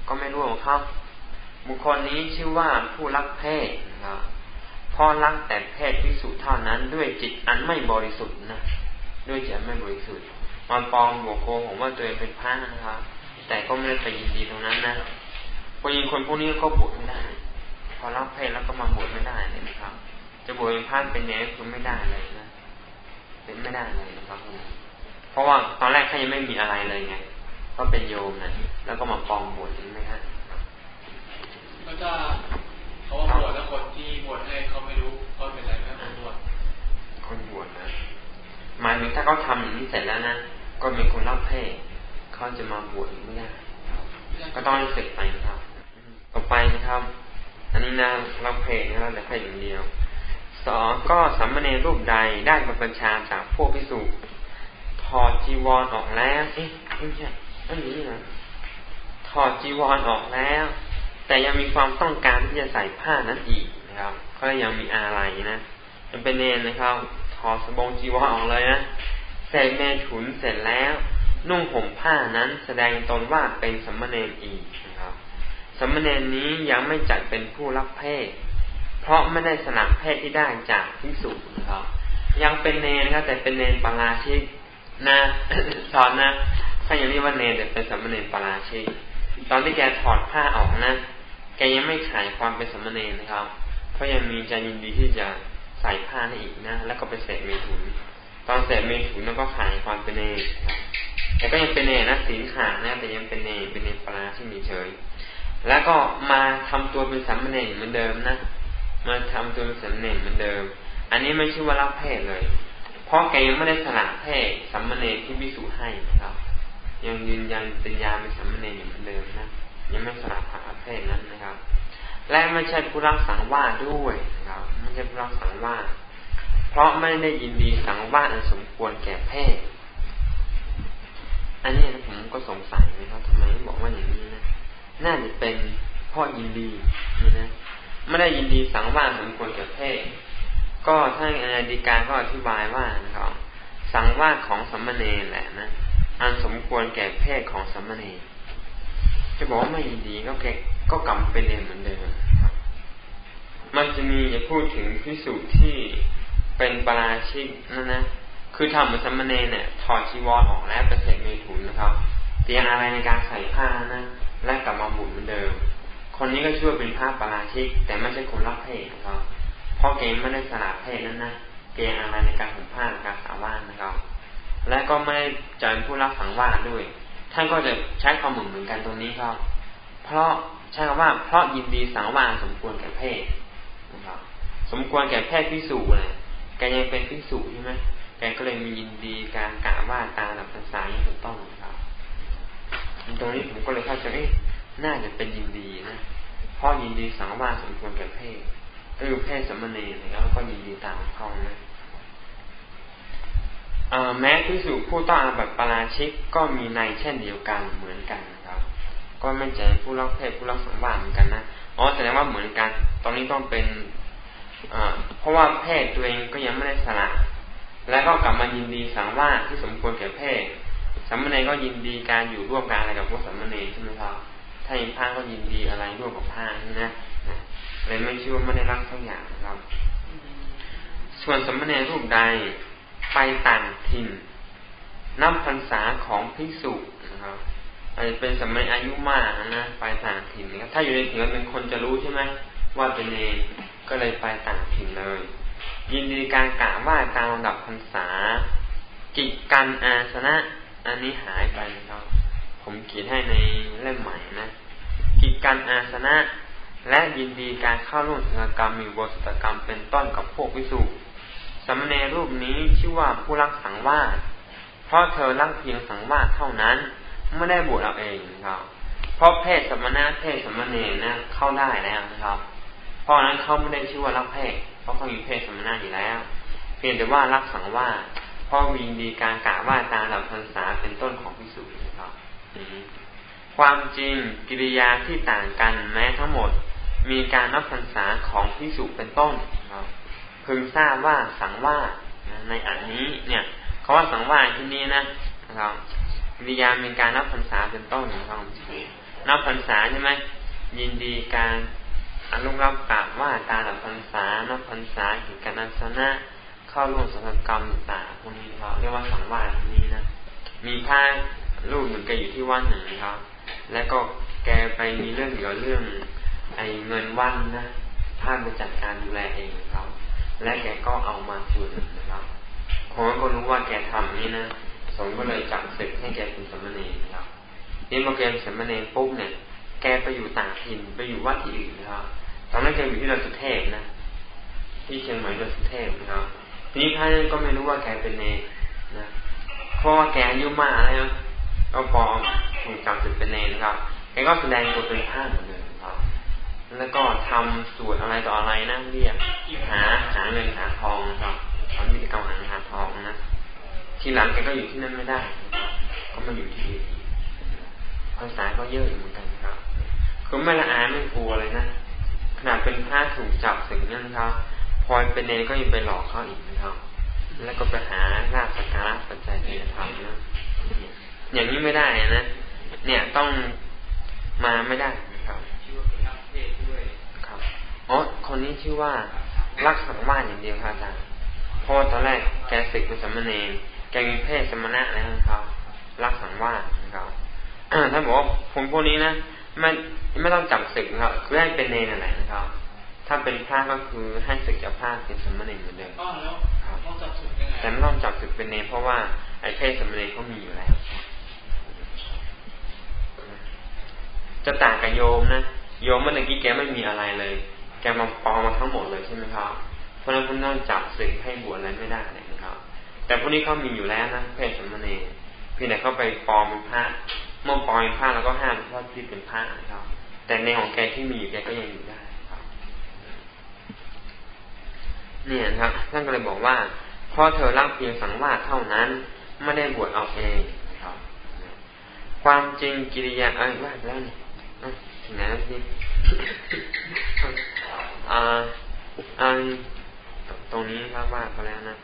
ก็ไม่ร่วมเข้าบุคคลนี้ชื่อว่าผู้รักเพศนะครับพอรักแต่เพศพิสุเท่านั้นด้วยจิตอันไม่บริสุทธิ์นะด้วยจิตไม่บริสุทธิ์มาปองบวกโกผมว่าตัวเองเป็นพระนะครับแต่ก็ไม่ได้ไปยินดีตรงนั้นนะพอยิงคนพวกนี้ก็บวชไม่ได้ พอรักเพศแล้วก็มาบวชไม่ได้เลยนะครับ จะบวชเป็นพระเป็นเนรคือไม่ได้เลยนะ เป็นไม่ได้เลยนะครับ เพราะว่าตอนแรกเขายังไม่มีอะไรเลยไงก็เป็นโยมนะแล้วก็มาปองบวชนี่ไม่ได้ก็จะเขาบวชแล้วคนที่บวชให้เขาไม่รู้เขาเป็นอะไรไม่บวชคนถ้าเขาทาอย่างนี้เสร็จแล้วนะก็มีคนรับเพศเขาจะมาบวชไม่ได้ก็ต้องให้เสร็จไปนะครับ ต่อไปนะครับ อันนี้นะรับเพศนะเราแต่เพศอย่างเดียวสองก็สัมมาเนรูปใดได้บรรพชาจากพวกพิสุ ถอดจีวรออกแล้ว เอ๊ะไม่ใช่อันนี้นะถอดจีวรออกแล้ว แต่ยังมีความต้องการที่จะใส่ผ้านั้นอีกนะครับ ก็ยังมีอะไรนะมันเป็นเนนนะครับ ถอดสบงจีวรออกเลยนะใส่เมถุนเสร็จแล้ว นุ่งห่มผ้านั้นแสดงตนว่าเป็นสมมาเนรอีกนะครับ สมมาเนรนี้ยังไม่จัดเป็นผู้รับเพศ เพราะไม่ได้สนับเพศที่ได้จากพิสุนะครับ ยังเป็นเนรนะครับแต่เป็นเนรปราชิก นะสอนนะถ้ายังเรียกว่าเนรแต่เป็นสมมาเนรปราชิกตอนที่แกถอดผ้าออกนะแกยังไม่ขายความเป็นสมมาเนรนะครับ เพราะยังมีใจยินดีที่จะใส่ผ้าในอีกนะ แล้วก็ไปเสกเมถุน ตอนเสกเมถุนแล้วก็ขายความเป็นเนรแต่ก็ยังเป็นเนรนะศีลขาดนะ แต่ยังเป็นเนรเป็นเนรปราที่มีเฉยแล้วก็มาทำตัวเป็นสมมาเนรเหมือนเดิมนะ มาทำตัวเป็นสมมาเนรเหมือนเดิม อันนี้ไม่ชื่อว่ารับเพศเลย เพราะแกยังไม่ได้สละเพศสัมมาเนที่วิสุให้นะครับ ยังยืนยันเป็นยาเป็นสัมมาเนรเหมือนเดิมนะยังไม่สละพระเพศนั้นนะครับ และไม่ใช่ผู้รักสังวาสด้วยนะครับไม่ใช่ผู้รักสังวาสเพราะไม่ได้ยินดีสังวาสอันสมควรแก่เพศอันนี้นะผมก็สงสัยนะครับทำไมบอกว่าอย่างนี้นะน่าจะเป็นเพราะยินดีนะไม่ได้ยินดีสังวาสสมควรแก่เพศ ก็ท่านอาดีการก็อธิบายว่านะครับสังวาสของสัมมาเนรแหละนะอันสมควรแก่เพศของสัมมาเนรจะบอกว่าไม่ดีก็แกก็กรรมเป็นเนเหมือนเดิมมันจะมีจะพูดถึงพิสูจน์ที่เป็นปราชิกนั่นนะคือทำเหมือนสัมมาเนเนี่ยถอดชีวรออกแล้วไปใส่เมถุนนะครับเตรียมอะไรในการใส่ผ้านะและกลับมาบุญเหมือนเดิม คนนี้ก็ชื่อเป็นพระปราชิก แต่ไม่ใช่คนรับเพศนะครับ เพราะเกไม่ได้สละเพศนั่นนะเกอะไรในการห่มผ้าในการสาวานนะครับ และก็ไม่จะเป็นผู้รับสังวาสด้วย ท่านก็จะใช้ความเหมือนเหมือนกันตรงนี้ครับ เพราะใช้คำว่า เพราะยินดีสังวาสสมควรแก่เพศนะครับ สมควรแก่เพศพิสูจน์เลยแกยังเป็นพิสูจน์ใช่ไหมแกก็เลยมียินดีการกะว่าตาหลับภาษาอย่างถูกต้องนะครับตรงนี้ผมก็เลยเข้าใจเอ๊ะน่าจะเป็นยินดีนะเพราะยินดีสังวาสสมควรแก่เพศ ก็คือเพศสมณีนะครับแล้วก็ยินดีตามเขานะแม้พิสูจผู้ต้องอาบัติปราชิกก็มีในเช่นเดียวกันเหมือนกันนะครับ ก็ไม่ใช่ผู้รักเพศผู้รักสังวาสเหมือนกันนะอ๋อแสดงว่าเหมือนกัน ตอนนี้ต้องเป็นเพราะว่าเพศตัวเองก็ยังไม่ได้สละแล้วก็กลับมายินดีสังวาสที่สมควรแก่เพศสมมเนก็ยินดีการอยู่ร่วมกันอะไรกับพวกสมมเนใช่ไหมครับถ้ายินผ้าก็ยินดีอะไรร่วมกับผ้าใช่ไหม เลยไม่ชื่อว่าไม่ได้รักทั้งอย่างนะครับ ส่วนสัมมเนรูปใดไปต่างถิ่น นับพรรษาของพิสุนะครับอาจจะเป็นสมัยอายุมากนะไปต่างถิ่นนะครับถ้าอยู่ในถิ่นเป็นคนจะรู้ใช่ไหมว่าเป็นเองก็เลยไปต่างถิ่นเลย ยินดีการกล่าวว่าการลำดับพรรษา กิจการอาสนะ อันนี้หายไปนะครับ ผมเขียนให้ในเล่มใหม่นะ กิจการอาสนะ และยินดีการเข้าร่วมกิจกรรมมีบทสตกรรมเป็นต้นกับพวกวิสุสมณเณรรูปนี้ชื่อว่าผู้รักสังวาสเพราะเธอรักเพียงสังวาสเท่านั้นไม่ได้บวชเอาเองครับเพราะเพศสมณะเพศสมณเณรนะเข้าได้แล้วนะครับ เพราะนั้นเขาไม่ได้ชื่อว่ารักเพศเพราะเขามีเพศสมณะอยู่แล้ว เพียงแต่ว่ารักสังวาสเพราะวินดีการกะว่าตาหลับพรรษาเป็นต้นของพิสูจน์นะครับความจริงกิริยาที่ต่างกันแม้ทั้งหมด มีการนับพรรษาของพิสูจน์เป็นต้นนะครับพึงทราบว่าสังวาสในอันนี้เนี่ยเขาว่าสังวาสที่นี้นะครับวิญญามีการนับพรรษาเป็นต้นนะครับนับพรรษาใช่ไหมยินดีการอนุรับกราบว่าตาหลับพรรษานับพรรษาหิการนัสนะเข้าร่วมสังกรรมต่างพวกนี้เขาเรียกว่าสังวาสที่นี้นะมีพระรูปหนึ่งแกอยู่ที่วัดหนึ่งครับ แล้วก็แกไปมีเรื่องเกี่ยวเรื่อง ไอ้เงินวัดนะท่านไปจัดการดูแลเองครับ และแกก็เอามาคืนนะครับผมก็รู้ว่าแกทำนี้นะสงก็เลยจับศึกให้แกเป็นสมณีนะครับนี่มาแกเป็นสมณีปุ๊บเนี่ย แกไปอยู่ต่างถิ่นไปอยู่วัดที่อื่นนะครับ ตอนนั้นแกอยู่ที่ดอยสุเทพนะที่เชียงใหม่ดอยสุเทพนะครับทีนี้พระนั้นก็ไม่รู้ว่าแกเป็นเนนะเพราะว่าแกอายุมากแล้วก็ปองถูกจับสึกเป็นเนนะครับแกก็แสดงตัวเป็นพระเหมือนเดิม แล้วก็ทำสวดอะไรต่ออะไรนะเรียกหาหาเงินหาทองครับทำกิจกรรมหาเงินหาทองนะทีหลังแกก็อยู่ที่นั่นไม่ได้ ก็มาอยู่ที่เอทีภาษาก็เยอะอยู่เหมือนกันครับคือไม่ละอายไม่กลัวเลยนะขนาดเป็นพระถูกจับสึกนั่นครับพอเป็นเนก็ยังไปหลอกเขาอีกนะครับ แล้วก็ไปหาราชการปัจจัยที่จะทำนะอย่างนี้ไม่ได้นะเนี่ยต้องมาไม่ได้ อ๋อคนนี้ชื่อว่ารักสังวาสอย่างเดียวครับอาจารย์เพราะตอนแรกแกศึกเป็นสมณเณรแกมีเพศสมณะนะครับรักสังวาสนะครับถ้าบอกว่าคนพวกนี้นะไม่ไม่ต้องจับศึกนะครับคือให้เป็นเนรอะไรนะครับ ถ้าเป็นพระก็คือให้ศึกจากพระเป็นสมณเณรเหมือนเดิมต้องจับศึกยังไงแต่ไม่ต้องจับศึกเป็นเนรเพราะว่าไอ้เพศสมณเณรเขามีอยู่แล้วจะต่างกับโยมนะโยมเมื่อกี้แกไม่มีอะไรเลย แกมาปองมาทั้งหมดเลยใช่ไหมครับ เพราะนั้นคุณต้องจับศึกให้บวชอะไรไม่ได้เลยนะครับ แต่พวกนี้เขามีอยู่แล้วนะเพศสมณเณรเพียงแต่เขาไปปลอมเป็นพระเมื่อปลอมเป็นพระแล้วก็ห้ามเพราะที่เป็นพระนะครับ แต่ในของแกที่มีอยู่แกก็ยังอยู่ได้ครับ เนี่ยครับ ท่านก็เลยบอกว่าเพราะเธอรักเพียงสังวาสเท่านั้นไม่ได้บวชเอาเองนะครับ ความจริงกิริยาเอ้ยว่าแล้วนี่ถึงไหนแล้วพี่ อ่าอ่าตรงนี้ครับว่าเขาแล้วนะ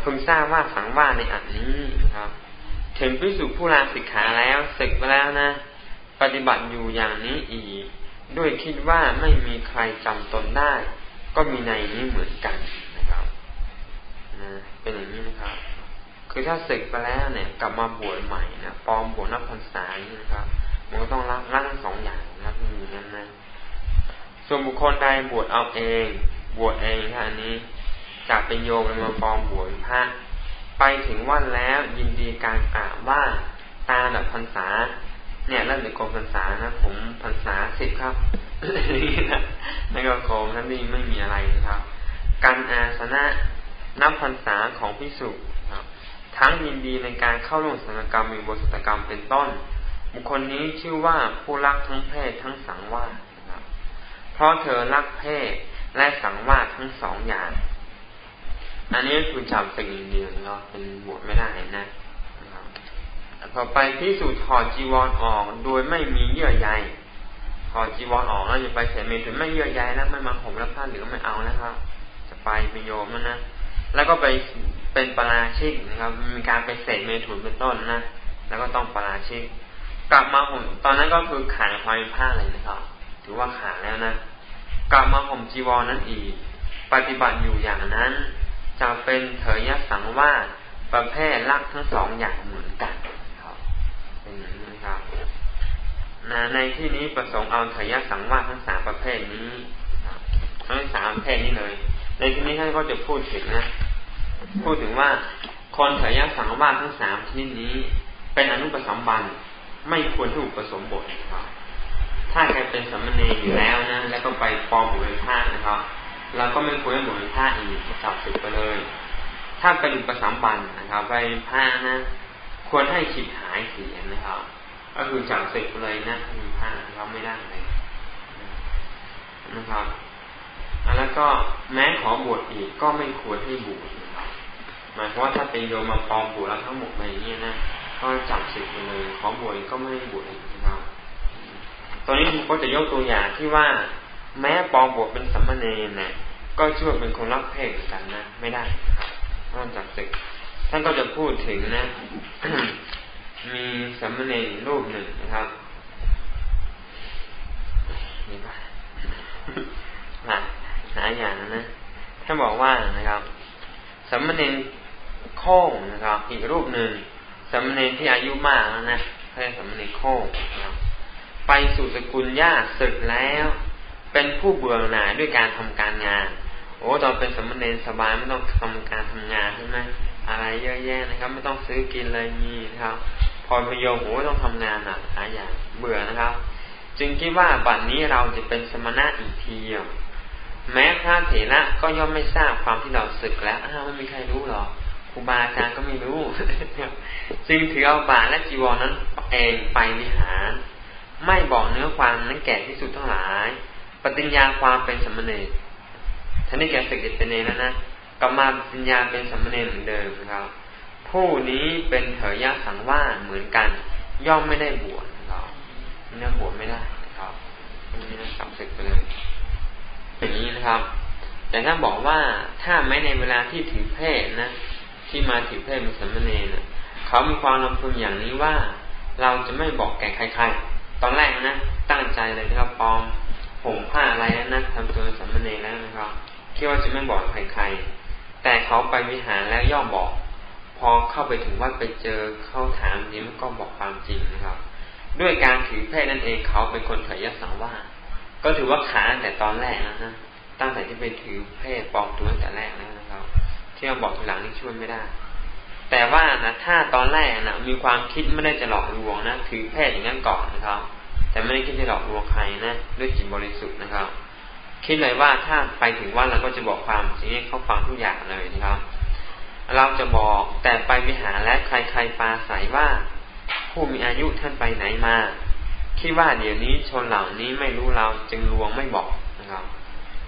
เพึงทราบว่าสังวาสในอันนี้นะครับ ถึงพิสุผู้ลาสิกขาแล้วศึกไปแล้วนะ ปฏิบัติอยู่อย่างนี้อีก ด้วยคิดว่าไม่มีใครจำตนได้ ก็มีในนี้เหมือนกันนะครับนะเป็นอย่างนี้นะครับ คือถ้าศึกไปแล้วเนี่ย กลับมาบวชใหม่นะปลอมบวชนับพรรษาอย่างนี้นะครับ มันก็ต้องรักรักทั้งสองอย่างนะครับมีนั้นนะ ส่วนบุคคลใดบวชเอาเอง บวชเองท่านนี้จากเป็นโยมมาปลอมบวชพระไปถึงวันแล้วยินดีการกล่าวว่าตาแบบพรรษา เนี่ยเริ่มจากกรมพรรษานะผมพรรษาสิบครับนี่นะในกรมท่านนี่ไม่มีอะไรนะครับ การอาสนะนับพรรษาของพิสุครับ ทั้งยินดีในการเข้าร่วมสังกรรมมีบทสตกรรมเป็นต้น บุคคลนี้ชื่อว่าผู้รักทั้งเพศทั้งสังวาส รับเพราะเธอรักเพศและสังวาสทั้งสองอย่าง อันนี้คือจับเป็นอย่างเดียวเนาะเป็นบวชไม่ได้นะต่อไปพิสูจน์ถอดจีวรออกโดยไม่มีเยื่อใยถอดจีวรออกแล้วจะไปเสมถึงไม่เยื่อใยแล้วไม่มาห่มแล้วผ้าเหลืองไม่เอานะครับ จะไปไปโยมนะแล้วก็ไปเป็นปราชิกนะครับมีการไปเสกเมถุนเป็นต้นนะแล้วก็ต้องปราชิก กลับมาห่มตอนนั้นก็คือขาดความผ้าเลยนะครับ ถือว่าขาดแล้วนะ กลับมาห่มจีวรนั้นอีก ปฏิบัติอยู่อย่างนั้นจะเป็นเถยสังวาสประเภทลักทั้งสองอย่างเหมือนกันครับเป็นอย่างนี้นะครับนะในที่นี้ประสงค์เอาเถยสังวาสทั้งสามประเภทนี้ทั้งสามประเภทนี้เลย ในที่นี้ท่านก็จะพูดถึงนะ พูดถึงว่า คนเถยสังวาสทั้งสามชนิดนี้ เป็นอนุปสัมบันไม่ควรถูกผสมบทครับ ถ้าใครเป็นสมณเณรอยู่แล้วนะ แล้วก็ไปปลอมบวชเป็นพระนะครับ เราก็ไม่ควรให้บวชเป็นพระอีกจับสึกไปเลย ถ้าเป็นอุปสมบันนะครับ ไปพระนะ ควรให้ขิดหายเสียนะครับ ก็คือจับสึกไปเลยนะถ้ามีพระเราไม่ได้เลยนะครับ แล้วก็แม้ขอบวชอีกก็ไม่ควรให้บวชหมายความว่าถ้าเป็นโยมมาปลอมบวชแล้วทั้งหมดอะไรเงี้ยนะ ก็จับสิทธิ์ไปเลย ขอบวชก็ไม่ให้บวชนะครับ ตอนนี้ผมก็จะยกตัวอย่างที่ว่า แม้ปองบวชเป็นสัมมาเนรนี่ยก็ช่วยเป็นคนรับเพศกันนะไม่ได้รับต้องจับศึกท่านก็จะพูดถึงนะ มีสัมมาเนรรูปหนึ่งนะครับนี่ป่ะหาหาอย่างนะท่านบอกว่านะครับสัมมาเนรโค้งนะครับ อีกรูปหนึ่งสัมมณีที่อายุมากแล้วนะเรียกสมณีโค้งนะครับ ไปสู่สกุลญาศึกแล้ว เป็นผู้เบื่อหน่ายด้วยการทำการงาน โอ้ตอนเป็นสมณีสบายไม่ต้องทำการทำงานใช่ไหมอะไรเยอะแยะนะครับ ไม่ต้องซื้อกินเลยมีนะครับ พอพยงโอ้ต้องทำงานหนักหลายอย่างเบื่อนะครับ จึงคิดว่าบัดนนี้เราจะเป็นสมณะอีกทีวแม้พระเถระก็ย่อมไม่ทราบความที่เราศึกแล้วอ้าวไม่มีใครรู้หรอครูบาอาจารย์ก็ไม่รู้ จึงถือเอาบาและจีวรนั้นเองไปวิหาร ไม่บอกเนื้อความนั้นแก่ที่สุดทั้งหลาย ปฏิญญาความเป็นสมณเณรท่านนี้แกศึกเป็นเนรแล้วนะกลับมาปฏิญญาเป็นสมณเณรเหมือนเดิมนะครับ ผู้นี้เป็นเถรยะสังว่าเหมือนกัน ย่อมไม่ได้บวชนะครับนี่บวชไม่ได้นะครับนี่นะสับศึกไปเลยอย่างนี้นะครับ แต่ถ้าบอกว่าถ้าไม่ในเวลาที่ถือเพศนะ ที่มาถือเพศเป็นสมณเณรเขามีความลำพึงอย่างนี้ว่า เราจะไม่บอกแก่ใครๆ ตอนแรกนะ ตั้งใจเลยนะครับปลอมผมผ้าอะไรแล้วนะทำตัวสมณเณรแล้วนะครับคิดว่าจะไม่บอกใครๆแต่เขาไปวิหารแล้วย่อมบอก พอเข้าไปถึงวัดไปเจอเข้าถามนี้มันก็บอกความจริงนะครับ ด้วยการถือเพศนั่นเองเขาเป็นคนเถยสังวาก็ถือว่าขาแต่ตอนแรกนะฮะตั้งแต่ที่ไปถือเพศปลอมตัวตั้งแต่แรกแล้วนะครับที่มาบอกทีหลังนี่ช่วยไม่ได้ แต่ว่านะถ้าตอนแรกนะมีความคิดไม่ได้จะหลอกลวงนะถือเพศอย่างนั้นก่อนนะครับ แต่ไม่ได้คิดจะหลอกลวงใครนะด้วยจิตบริสุทธิ์นะครับ คิดเลยว่าถ้าไปถึงวัดเราก็จะบอกความจริงให้เขาฟังทุกอย่างเลยนะครับ เราจะบอกแต่ไปวิหารและใครๆปาใสว่า ผู้มีอายุท่านไปไหนมาคิดว่าเดี๋ยวนี้ชนเหล่านี้ไม่รู้เราจึงลวงไม่บอกนะครับ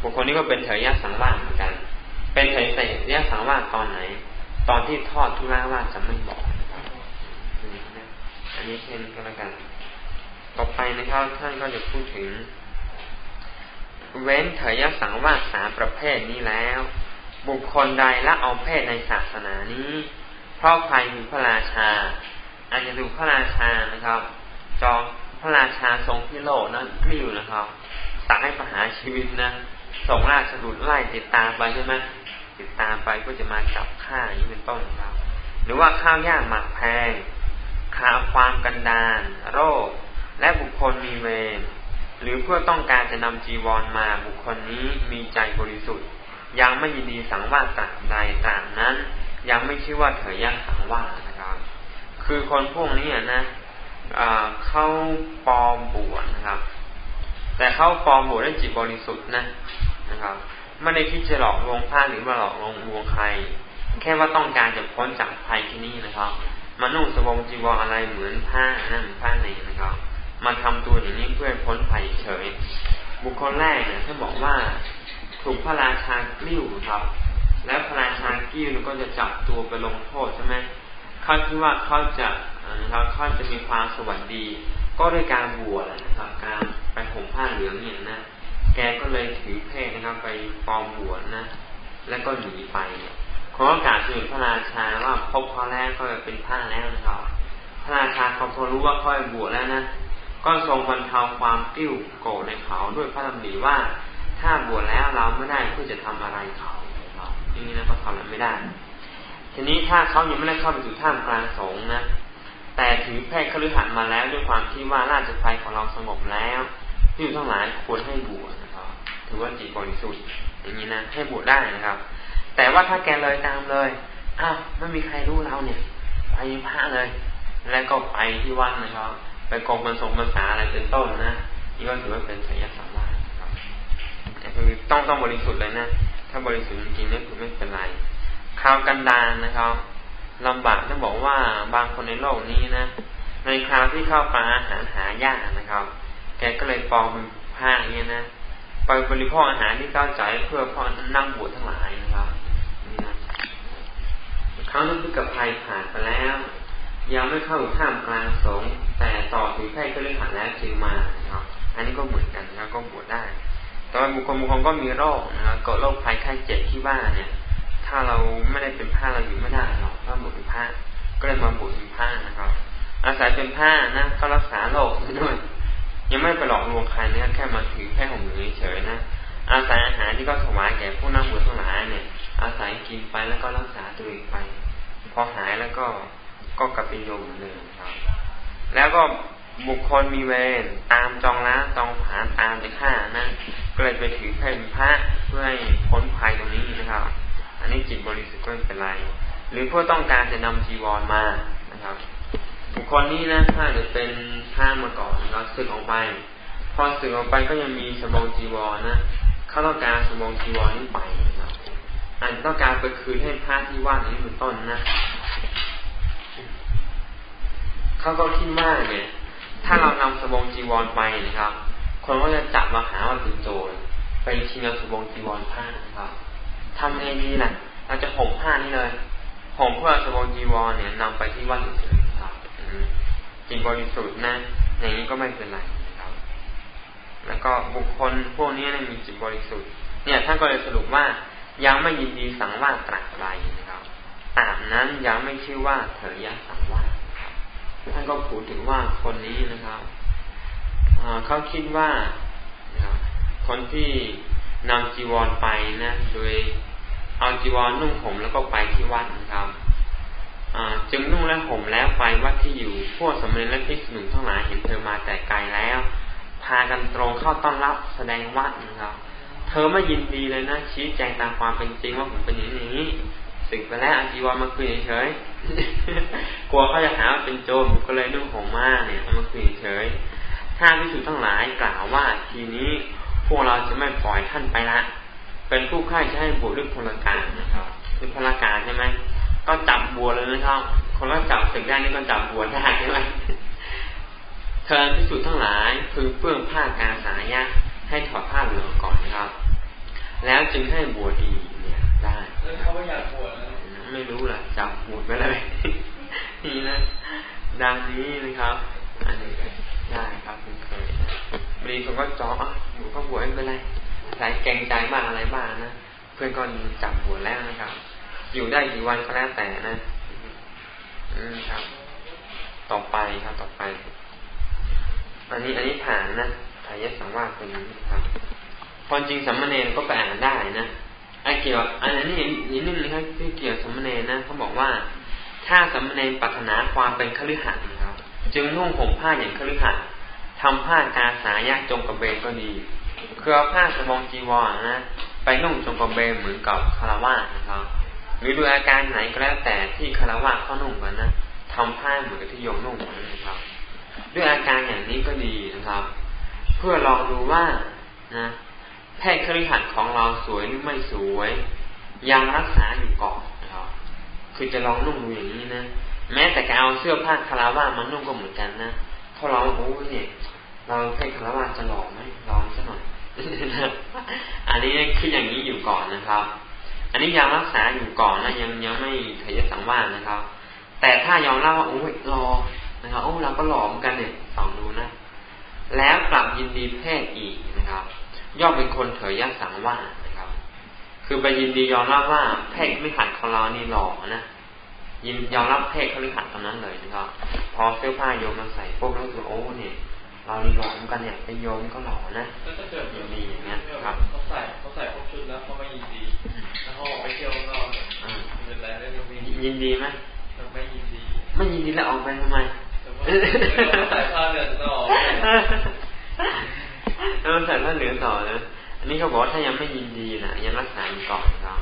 บุคคลนี้ก็เป็นเถรยะสังวาสเหมือนกัน เป็นเถรยะสังวาสตอนไหน ตอนที่ทอดทุราว่าจะไม่บอกอันนี้เช่นก็แล้วกัน ต่อไปนะครับท่านก็จะพูดถึง เว้นเถยสังวาสสามประเภทนี้แล้ว บุคคลใดละเอาเพศในศาสนานี้ เพราะใครมีพระราชา อาจจะดูพระราชานะครับ จองพระราชาทรงพิโรนั้นกลิ้วนะครับสั่งให้ประหารชีวิตนะส่งราชบุตรไล่ติดตามไปใช่ไหม ติดตามไปก็จะมาจับฆ่าอย่างนี้เป็นต้นครับหรือว่าข้าวยากหมากแพงข่าวความกันดานโรค และบุคคลมีเวรหรือเพื่อต้องการจะนำจีวรมาบุคคลนี้มีใจบริสุทธิ์ ยังไม่ยินดีสังวาสตราบใดตราบนั้น ยังไม่ชื่อว่าเถรยะสังวาสนะครับ คือคนพวกนี้นะเข้าปลอมบวชนะครับ แต่เข้าปลอมบวชด้วยจิตบริสุทธิ์นะนะครับ ไม่ได้คิดจะหลอกลวงพระหรือมาหลอกลวงลวงใคร แค่ว่าต้องการจะพ้นจากภัยที่นี่นะครับมานุ่งสบงจีวรอะไรเหมือนผ้านั่นผ้าในนะครับมาทำตัวอย่างนี้เพื่อพ้นภัยเฉย บุคคลแรกเนี่ยท่านบอกว่าถูกพระราชากิ้วครับ แล้วพระราชากิ้วก็จะจับตัวไปลงโทษใช่ไหมเขาคิดว่าเขาจะนะครับเขาจะมีความสวัสดี ก็ด้วยการบวชนะครับ การไปห่มผ้าเหลืองเนี่ยนะ แกก็เลยถือเพศนะครับไปปลอมบวชนะ แล้วก็หนีไปขอโอกาสถึงพระราชาว่าพบเขาแล้วก็เป็นผ้าแล้วนะครับ พระราชาเขาพอรู้ว่าค่อยบวชแล้วนะ ก็ทรงบรรเทาความกิ้วโกรธในเขาด้วยพระดำริว่าถ้าบวชแล้วเราไม่ได้เพื่อจะทำอะไรเขาอย่างนี้นะก็ทำอะไรไม่ได้ ทีนี้ถ้าเขายังไม่ได้เข้าไปสู่ท่ามกลางสงนะ แต่ถือแพทย์คฤหัสมาแล้วด้วยความที่ว่าราชภัยของเราสงบแล้วที่ทั้งหลายควรให้บวช ถือว่าจิตบริสุทธิ์ อย่างนี้นะให้บวชได้นะครับ แต่ว่าถ้าแกเลยตามเลยอ้าวไม่มีใครรู้เราเนี่ย ไปพระเลย แล้วก็ไปที่วัดนะครับ ไปกองบรรสงภาษาอะไรเป็นต้นนะนี่ก็ถือว่าเป็นไสยศาสตร์ครับคือต้องต้องบริสุทธิ์เลยนะถ้าบริสุทธิ์จริงๆนี่คือไม่เป็นไรข่าวกันดานนะครับลำบากต้องบอกว่าบางคนในโลกนี้นะในคราวที่เข้าปลาอาหารหายากนะครับ แกก็เลยปลอมผ้าอย่างนี้นะ ไปบริโภคอาหารที่เข้าใจเพื่อพ่อนั่งบวชทั้งหลายนะครับนี่นะเขาต้องพิกับภัยผ่านไปแล้ว ยังไม่เข้าท่ามกลางสงแต่ต่อถึงแพทย์ก็เลยหาแล้วจึงมานะครับอันนี้ก็เหมือนกันนะก็บวชได้แต่บุคคลบุคคลก็มีโรคนะครับกิดโรคภัยไข้เจ็บที่ว่าเนี่ย ถ้าเราไม่ได้เป็นผ้าเราอยู่ไม่ได้หรอกถ้าบวชเป็นผ้าก็เลยมาบวชเป็นผ้านะครับ อาศัยเป็นผ้านะก็รักษาโรคด้วย ยังไม่ไปหลอกลวงใครนี่ยแค่มาถือแค่ห่มเหลือเฉยนะอาศัยอาหารที่ก็ถวายแก่ผู้นั่งบวชทั้งหลายเนี่ย อาศัยกินไปแล้วก็รักษาตัวเองไป พอหายแล้วก็ก็กลับไปโยมเหมือนเดิมครับ แล้วก็บุคคลมีเวรตามจองล้าจองผานตามไปฆ่านะก็เลยไปถือแผ่นพระเพื่อให้พ้นภัยตรงนี้นะครับ อันนี้จิตบริสุทธิ์ก็ไม่เป็นไร หรือเพื่อต้องการจะนำจีวรมานะครับ บุคคลนี้นะถ้าจะเป็นท่ามาก่อนนะครับสึกออกไป พอสึกออกไปก็ยังมีสมองจีวรนะเขาต้องการสมองจีวรนี้ไปนะครับอาจต้องการไปคืนให้พระที่ว่างนี้เป็นต้นนะเขาก็คิดว่าเนี่ย ถ้าเรานำสบงจีวรไปนะครับ คนก็จะจับมาหาว่าเป็นโจรไปชิงเอาสบงจีวรผ้านะครับทำไงดีล่ะเราจะห่มผ้านี่เลยห่มเพื่อสบงจีวรเนี่ยนำไปที่วัดเฉย จิตบริสุทธิ์นะอย่างนี้ก็ไม่เป็นไรนะครับ แล้วก็บุคคลพวกนี้นะมีจิตบริสุทธิ์ เนี่ยท่านก็เลยสรุปว่ายังไม่ยินดีสังวาสตรัสไรนะครับตามนั้นยังไม่ชื่อว่าเถรยะสังวาสท่านก็พูดถึงว่าคนนี้นะครับเขาคิดว่าคนที่นำจีวรไปนะ โดยเอาจีวรนุ่งห่มแล้วก็ไปที่วัดนะครับ จึงนุ่งและห่มแล้วไปวัดที่อยู่ พวกสมณและภิกษุทั้งหลายเห็นเธอมาแต่ไกลแล้ว พากันตรงเข้าต้อนรับแสดงวัดนะครับเธอไม่ยินดีเลยนะ ชี้แจงตามความเป็นจริงว่าผมเป็นอย่างนี้สึกไปแล้วอาจีวรมาคืนเฉยกลัวเขาจะหาว่าเป็นโจรก็เลยนุ่งห่มมาเนี่ยมาคืนเฉยถ้าพิสุทั้งหลายกล่าวว่าทีนี้พวกเราจะไม่ปล่อยท่านไปละ เป็นผู้ข่จะให้บวชด้วยพลการนะครับด้วยพลการใช่ไหม ก็จับบัวชเลยนะครับ คนก็จับสึกได้นี่ก็จับบัวได้ใช่ไหมเทินพิสุทั้งหลายพึงเปื้องผ้ากาสายะให้ถอดผ้าเหลืองก่อนนะครับ แล้วจึงให้บวชอีเนี่ยได้เขาไม่อยากบวชไม่รู้ล่ะจับบวชไปเลยนี่นะดังนี้นะครับอันนี้ได้ครับคุณเคยบรีคนก็จออะหนูก็บวชไม่เป็นไรสายแกงใจบ้างอะไรบ้างนะเพื่อนก็จับบวชแล้วนะครับ อยู่ได้กี่วันก็แล้วแต่นะ อืมครับ ต่อไปครับต่อไป อันนี้อันนี้ผ่านนะทายสังวาสเป็นนี้ครับความจริงสัมมาเนรก็ไปอ่านได้นะไอเกี่ยวอันนี้อีกนิดนึงครับที่เกี่ยวสัมมาเนรนะเขาบอกว่า ถ้าสัมมาเนรปรารถนาความเป็นคฤหัสถ์นะครับ จึงนุ่งห่มผ้าอย่างคฤหัสถ์ทำผ้ากาสายะจงกระเบนก็ดีคือเอาผ้าสบองจีวรนะไปนุ่งจงกระเบนเหมือนกับคารวะนะครับ หรือดูอาการไหนก็แล้วแต่ที่คารวะเขานุ่งกันนะทำผ้าเหมือนกับที่โยมนุ่งกันนะครับ ด้วยอาการอย่างนี้ก็ดีนะครับ เพื่อลองดูว่านะแพทย์คริหัดของเราสวยหรือไม่สวย ยังรักษาอยู่ก่อนนะครับ คือจะลองนุ่งดูอย่างนี้นะแม้แต่การเอาเสื้อผ้าคาราวะมานุ่งก็เหมือนกันนะพอเราโอ้ยเนี่ยเราแค่คารวะจะหลอกไหมลองสักหน่อยอันนี้คืออย่างนี้อยู่ก่อนนะครับ อันนี้ยังรักษาอยู่ก่อนนะยังยังไม่เทยสังวาสนะครับ แต่ถ้ายอมรับว่าโอ้ยรอนะครับโอ้เราก็หลอมกันเนี่ยสองดูนะ แล้วกลับยินดีเพศอีกนะครับ ย่อมเป็นคนเถยยะสังวาสนะครับ คือไปยินดียอมรับว่าเพศไม่ขัดของเรานี่หล่อนะยินยอมรับเพศเขาเลยขัดตรงนั้นเลยนะครับ พอเสื้อผ้าโยมมาใส่พวกแล้วคือโอ้เนี่ยเรานี่หล่อเหมือนกันเนี่ยไปโยมก็หล่อนะยินดีอย่างเงี้ยครับเขาใส่เขาใส่พวกชุดแล้วเขาไม่ยินดีแล้วเขา ออกไปเที่ยวก็เป็นไรแล้วยังไม่ยินดีไหมไม่ยินดี ไม่ยินดีแล้วออกไปทำไมใส่ผ้าเหลืองต่อแล้วใส่ผ้าเหลืองต่อนะอันนี้เขาบอกถ้ายังไม่ยินดีนะยังรักษาอยู่ก่อนครับ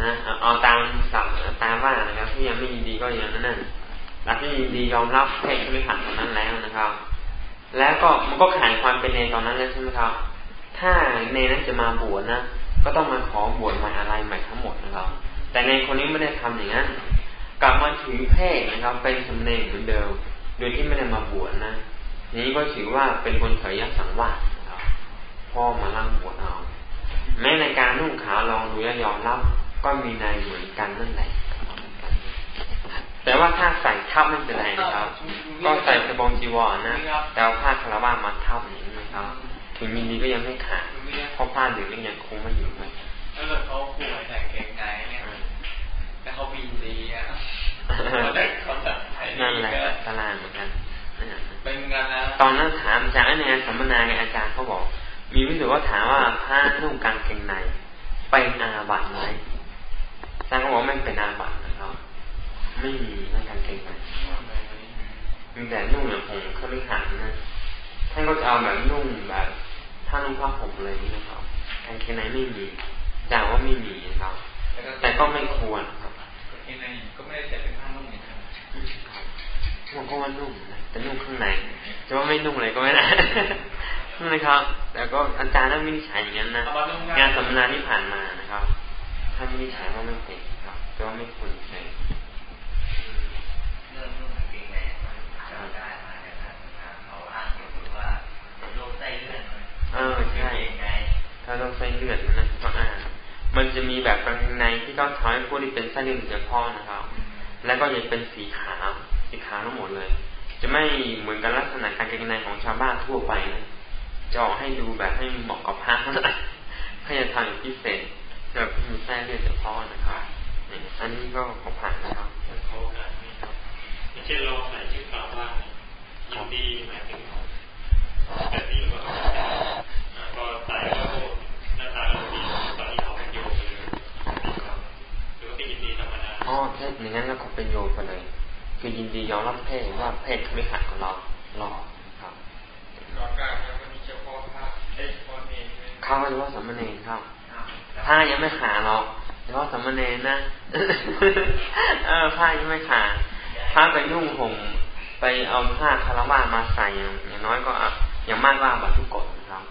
นะเอาตามสับตามว่านะครับที่ยังไม่ยินดีก็อย่างนั้นนั่นหลักที่ยินดียอมรับเพศบริหันตรงนั้นแล้วนะครับ แล้วก็มันก็ขายความเป็นเนตอนนั้นแล้วใช่ไหมครับ ถ้าเนนั้นจะมาบวชนะ ก็ต้องมาขอบวชใหม่อะไรใหม่ทั้งหมดนะครับ แต่ในคนนี้ไม่ได้ทำอย่างนั้นกลับมาถือเพศนะครับ เป็นสมเด็จเหมือนเดิม โดยที่ไม่ได้มาบวชนะนี้ก็ถือว่าเป็นคนเถยยักสังวาสนะครับพ่อมาล่างบวชเอาแม้ในการนุ่งขาวลองดูแลยอมรับก็มีในเหมือนกันนั่นแหละแต่ว่าถ้าใส่ทับไม่เป็นไรนะครับ ก็ใส่สบงจีวรนะแต่ผ้าคารวามาทับอย่านี้นะครับ ถึงยินดีก็ยังไม่ขาดเพราะผ้าเหลืองยังคงไม่อยู่เลยถ้าเกิดเขาป่วยแต่เก่งใจเนี่ยแต่เขาบินดีอะนั่นแหละตารางเหมือนกันเป็นกันนะตอนนั้นถามจากในงานสัมมนาอาจารย์เขาบอก มีวิสุว่าถามว่าผ้านุ่งกางเกงในเป็นอาบัตไหมแต่เขาบอกไม่เป็นอาบัตนะครับไม่มีนั่นการเกงในมีแต่นุ่งแบบผมเขาไม่หันนะท่านก็จะเอาแบบนุ่งแบบ ถ้านุ่งผ้าผมเลยนะครับการเกงในไม่มีจางว่าไม่มีนะครับ แต่ก็ไม่ควรครับเกงในก็ไม่ได้ใส่เป็นผ้านุ่งเหมือนกันมันก็ว่านุ่งนะแต่นุ่งข้างในจะว่าไม่นุ่งเลยก็ไม่ได้นะครับ แต่ก็อาจารย์นั่นไม่ใช่อย่างนั้นนะงานสัมมนาที่ผ่านมานะครับท่านวิจัยว่าไม่ติดครับแต่ว่าไม่ควร จะมีแบบกางในที่เขาทำให้พวกที่เป็นไส้เลือดเฉพาะนะครับ แล้วก็จะเป็นสีขาวสีขาวทั้งหมดเลย จะไม่เหมือนกับลักษณะการกางในของชาวบ้านทั่วไปนะจะออกให้ดูแบบให้เหมาะกับพระให้จะทำอย่างพิเศษแบบมีไส้เลือดเฉพาะนะครับอันนี้ก็ของผ่านนะครับเขาการนี้ครับเช่นเราใส่ชื่อคำว่ายินดีหมายถึงแบบนี้หรือเปล่าพอใส่แล้วหน้าตาเราดีตอนนี้เขาเป็นโยมเลยหรือว่าเป็นยินดีธรรมดา อ๋อใช่อย่างนั้นก็เขาเป็นโยมไปเลย คือยินดียอมรับเพศว่าเพศเขาไม่ขาดของเราหล่อครับก็กล้าครับวันนี้เฉพาะพระเอ้เฉพาะเนรเขาเฉพาะสมณีครับผ้ายังไม่ขาดหรอกเฉพาะสมณีนะเออผ้ายังไม่ขาดผ้าไปนุ่งห่มไปเอาผ้าคารวะมาใส่อย่างน้อยก็อย่างมากก็บัตทุกกฎนะครับ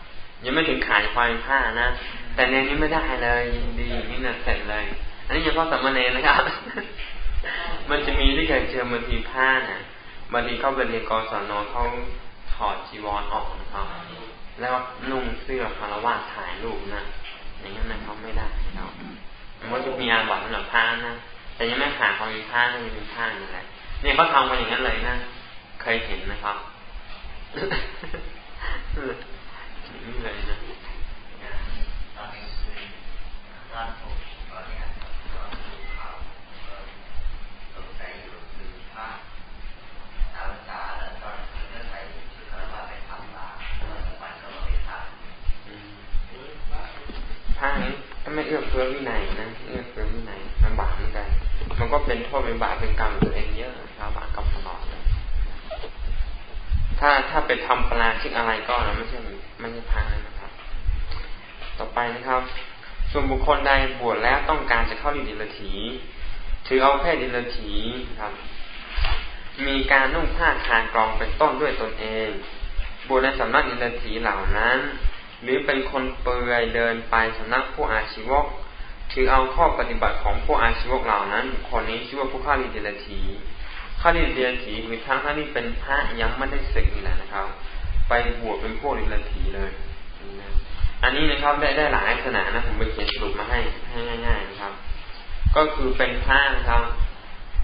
ยังไม่ถึงขายควายผ้านะแต่ในนี้ไม่ได้เลยยินดีนี่นะเสร็จเลย อันนี้เฉพาะสามเณีนะครับ มันจะมีที่เคยเจอบางทีผ้าเนี่ยบางทีเข้าไปเรียนกศนเขาถอดจีวรออกนะครับแล้วนุ่งเสื้อคารวะถ่ายรูปนะอย่างนั้นนะเขาไม่ได้เรามันก็จะมีอาบัตสำหรับผ้านะแต่ยังไม่ขาดความมีผ้าก็ยังเป็นผ้าอยู่แหละเนี่ยเขาทำมาอย่างนั้นเลยนะเคยเห็นนะครับนี่เลยนะำผ้านี้ถ้าไม่เอื้อเฟื้อวินัยนะเอื้อเฟื้อวินัยลำบากเหมือนกัน มันก็เป็นโทษเป็นบาปเป็นกรรมตัวเองเยอะครับบาปกับตลอดเลยถ้าถ้าไปทำปลาชิกอะไรก็นะไม่ใช่ไม่ใช่พระนะครับ ต่อไปนะครับ ส่วนบุคคลใดบวชแล้วต้องการจะเข้าดิลถีถือเอาเพศดิลถีครับ มีการนุ่งผ้าคานกรองเป็นต้นด้วยตนเองบวชในสำนักดิลถีเหล่านั้น หรือเป็นคนเปลือยเดินไปสำนักผู้อาชีวกถือเอาข้อปฏิบัติของผู้อาชีวกเหล่านั้น คนนี้ชื่อว่าผู้ข้าดิเดลถีข้าดิเดลถีคือทั้งท่านที่เป็นพระยังไม่ได้ศึกนี่แหละนะครับ ไปบวชเป็นพวกดิเดลถีเลยอันนี้นะครับได้ได้หลายลักษณะนะผมไปเขียนสรุปมาให้ให้ง่าย ๆ นะครับ ก็คือเป็นพระนะครับ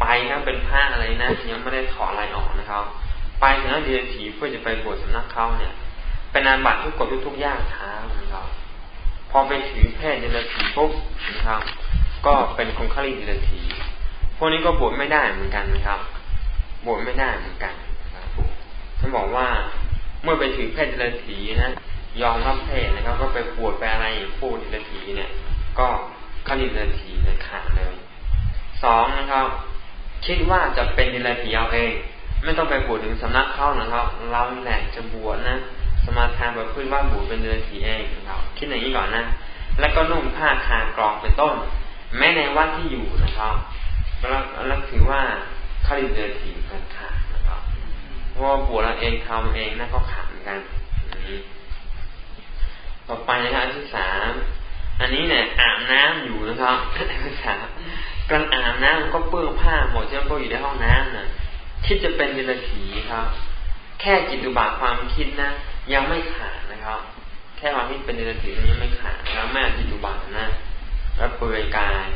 ไปครับเป็นพระอะไรนะยังไม่ได้ถอดอะไรออกนะครับ ไปถึงเรียถีเพื่อจะไปบวชสำนักเขาเนี่ย เป็นอาบัติทุกกฎทุกย่างเท้านะครับ พอไปถือแพทย์เดลทีปุ๊บนะครับ ก็เป็นคงคารีเดลทีพวกนี้ก็บวชไม่ได้เหมือนกันนะครับบวชไม่ได้เหมือนกันท่านบอกว่าเมื่อไปถือแพทย์เดลทีนะยอมรับเพศนะครับ ก็ไปบวชไปอะไรผู้เดลทีเนี่ย ก็คารีเดลทีเลยขาดเลยสองนะครับ คิดว่าจะเป็นเดลทีเอาเอง ไม่ต้องไปบวชถึงสำนักเข้านะครับ เราแหละจะบวชนะ สมาทานแบบพื้นว่าบูเป็นเดือนถีเองนะครับคิดอย่างนี้ก่อนนะ แล้วก็นุ่งผ้าคากรองเป็นต้น แม้ในวัดที่อยู่นะครับแล้วแล้วถือว่าขาริเดือนถีกันขาดนะครับเพราะว่าบวชเราเองทำเองนั่นก็ขาดเหมือนกันนี้ต่อไปนะครับอันที่สามอันนี้เนี่ยอาบน้ำอยู่นะครับภาษากำลังอาบน้ำก็เปื้อนผ้าหมดเจ้าก็อยู่ในห้องน้ำนะคิดจะเป็นเดรัจฉีครับ แค่จิตุบาทความคิดนะ ยังไม่ขาดนะครับ แค่ความที่เป็นเดรัจฉีนี้ไม่ขาดแล้วแม่จิตุบาทนะแล้วเปลือยกาย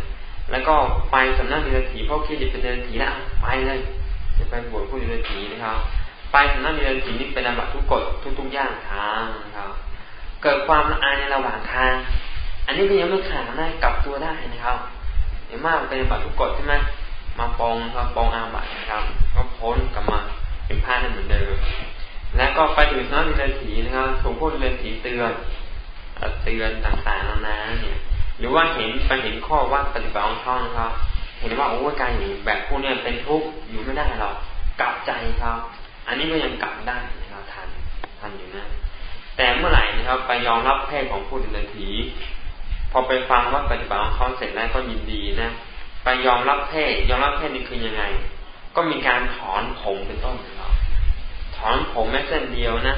แล้วก็ไปสำนักเดรัจฉีเพราะคิดจะเป็นเดรัจฉีแล้วไปเลยจะไปบวชผู้เดรัจฉีนะครับ ไปสำนักเดรัจฉีนี่เป็นอาบัติทุกกฎทุกๆย่างทางนะครับ เกิดความละอายในระหว่างทาง อันนี้ก็ยังไม่ขาดได้กลับตัวได้นะครับเห็นมากเป็นอาบัติทุกกฎใช่ไหมมาปองครับปองอาบัตนะครับ ก็พ้นกลับมาเป็นผ้าได้เหมือนเดิม แล้วก็ไปถึงสำนักดินถีนะครับถูกพวกดินถีเตือนเตือนต่างๆนานาเนี่ย หรือว่าเห็นไปเห็นข้อวัดปฏิบัติของเขานะครับ เห็นว่าโอ้การอยู่แบบพวกนี้เป็นทุกข์อยู่ไม่ได้หรอกกลับใจครับ อันนี้ก็ยังกลับได้นะครับทันทันอยู่นะ แต่เมื่อไหร่นะครับ ไปยอมรับเพศของผู้ดินถีพอไปฟังว่าปฏิบัติของเขาเสร็จแล้วก็ยินดีนะไปยอมรับเพศยอมรับเพศนี่คือยังไง ก็มีการถอนผมเป็นต้นนะครับ ถอนผมแม้เส้นเดียวนะ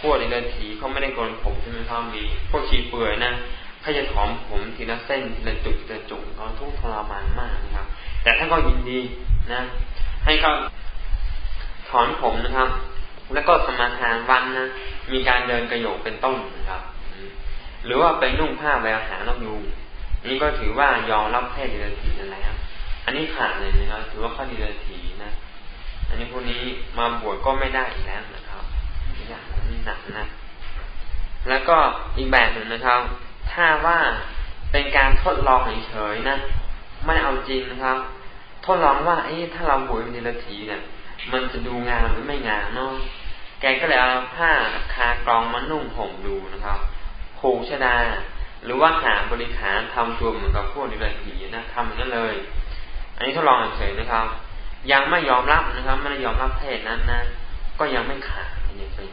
พวกเดรัจฉีเขาไม่ได้โกนผมใช่ไหมครับมีพวกชีเปื่อยนะเขาจะถอนผมทีละเส้นทีละจุดทีละจุดเขาทุกทรมานมากนะครับ แต่ท่านก็ยินดีนะ ให้เขาถอนผมนะครับ แล้วก็สมาทานวันนะมีการเดินกระโยกเป็นต้นนะครับ หรือว่าไปนุ่งผ้าแววหานกยูงนี่ก็ถือว่ายอมรับเพศดีลทีนั่นแหละอันนี้ขาดเลยนะครับถือว่าข้อดีลที อันนี้พวกนี้มาบวชก็ไม่ได้อีกแล้วนะครับอย่างนี้หนักนะ แล้วก็อีกแบบหนึ่งนะครับ ถ้าว่าเป็นการทดลองเฉยๆนะ ไม่เอาจริงนะครับ ทดลองว่า เอ้ถ้าเราบวชเป็นดีลทีเนี่ย มันจะดูงามหรือไม่งามเนาะ แกก็เลยเอาผ้าคากรองมานุ่งห่มดูนะครับผูกชดา หรือว่าหาบริขารทำตัวเหมือนกับพวกดีลทีนะทำอย่างนั้นเลย อันนี้ทดลองเฉยๆนะครับ ยังไม่ยอมรับนะครับ ไม่ได้ยอมรับเพศนั้นนะก็ยังไม่ขาดยังเป็น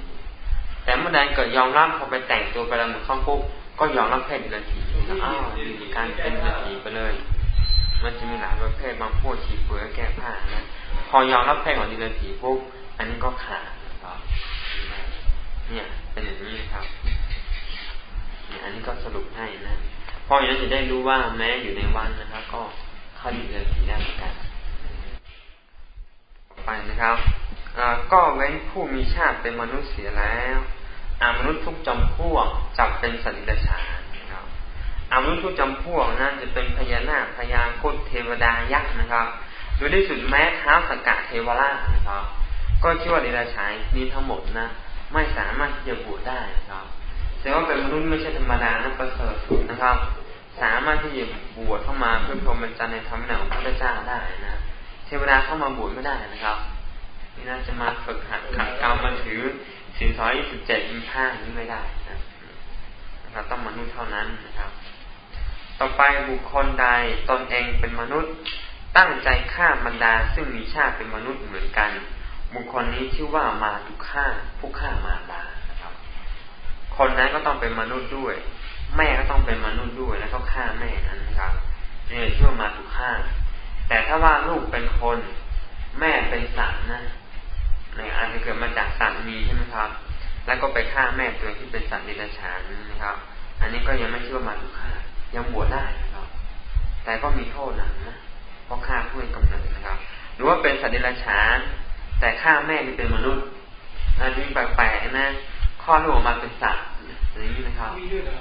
แต่เมื่อใดเกิดยอมรับพอไปแต่งตัวไปแล้วเหมือนข้าปุ๊บก็ยอมรับเพศดีลทีอ้าวมีการเป็นดีลทีไปเลย มันจะมีหลายประเภทบางพวกฉีดเปลือแก้ผ้านะพอยอมรับเพศของดีลทีปุ๊บอันนี้ก็ขาดนะครับเนี่ยเป็นอย่างนี้ครับเนี่ยอันนี้ก็สรุปให้นะเพราะอย่างนั้นจะได้รู้ว่าแม้อยู่ในวันนะครับ ก็เข้าดีเลยผีได้เหมือนกัน ไปนะครับก็เว้นผู้มีชาติเป็นมนุษย์เสียแล้วอามนุษย์ทุกจำพวกจับเป็นสัตว์เดรัจฉานนะครับอามนุษย์ทุกจำพวกนั้นจะเป็นพญานาคพญาคุดเทวดายักษ์นะครับโดยที่สุดแม้เท้าสกัดเทวราชนะครับ ก็ชื่อว่าเดรัจฉานนี้ทั้งหมดนะ ไม่สามารถที่จะบวชได้นะครับแต่ว่าเป็นมนุษย์ไม่ใช่ธรรมดานะประเสริฐสุดนะครับ สามารถที่จะบวชเข้ามาเพื่อพรหมจรรย์ในธรรมแนวของพระพุทธเจ้าได้นะ เทวดาเข้ามาบวชไม่ได้นะครับนี่น่าจะมาฝึกหัดขัดเกลามาถือสิ่งสอยยี่สิบเจ็ดยี่ห้านี้ไม่ได้นะครับต้องมนุษย์เท่านั้นนะครับ ต่อไปบุคคลใดตนเองเป็นมนุษย์ ตั้งใจฆ่าบรรดา ซึ่งมีชาติเป็นมนุษย์เหมือนกัน บุคคลนี้ชื่อว่ามาทุฆ่าผู้ฆ่ามารดาครับ คนนั้นก็ต้องเป็นมนุษย์ด้วย แม่ก็ต้องเป็นมนุษย์ด้วยแล้วก็ฆ่าแม่นั้นนะครับเนี่ชื่อมาถูกฆ่า แต่ถ้าว่าลูกเป็นคน แม่เป็นสัตว์นะในอาจจะเกิดมาจากสัตว์มีใช่ไหมครับ แล้วก็ไปฆ่าแม่ตัวที่เป็นสัตว์ดิรัจฉานนะครับ อันนี้ก็ยังไม่ชื่อมาถูกฆ่า ยังบวชได้นะครับ แต่ก็มีโทษหนักนะเพราะฆ่าผู้ให้กำเนิดนะครับ หรือว่าเป็นสัตว์ดิรัจฉาน แต่ฆ่าแม่ที่เป็นมนุษย์อันนี้แปลกๆนะคลอดลูกออกมาเป็นสัตว์อย่างนี้นะครับมีด้วยเหรอ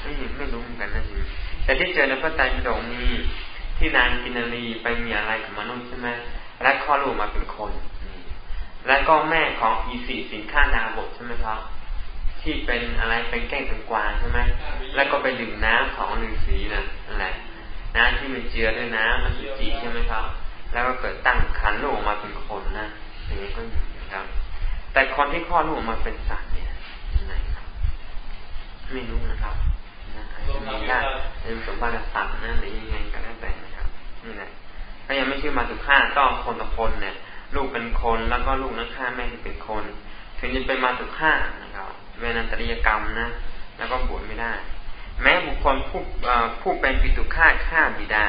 ไม่ไม่รู้เหมือนกันนะทีแต่ที่เจอในพระไตรปิฎกมี ที่นางกินรีไปมีอะไรกับมนุษย์ใช่ไหมและคลอดลูกมาเป็นคน และก็แม่ของอีสีสินค้านาบทใช่ไหมครับ ที่เป็นอะไรเป็นแก้งเป็นกวางใช่ไหมแล้วก็ไปดื่มน้ำของฤาษีนะนั่นแหละน้ำที่มันเจือด้วยน้ำมันสุจีใช่ไหมครับ แล้วก็เกิดตั้งคันลูกออกมาเป็นคนนะอย่างนี้ก็อยู่นะครับ แต่คนที่คลอดลูกออกมาเป็นสัตว์เนี่ยยังไงครับไม่รู้นะครับนะอาจจะมีได้เป็นสมบัติสัตว์นะหรือยังไงก็แล้วแต่ นี่แหละถ้ายังไม่ชื่อมาสุฆ่าต้องคนต่อคนเนี่ย ลูกเป็นคนแล้วก็ลูกนั้นฆ่าแม่ที่เป็นคน ถึงจะเป็นมาสุฆ่านะครับเวนันตริยกรรมนะแล้วก็บวชไม่ได้ แม้บุคคลผู้ผู้เป็นปิตุฆ่าฆ่าบิดา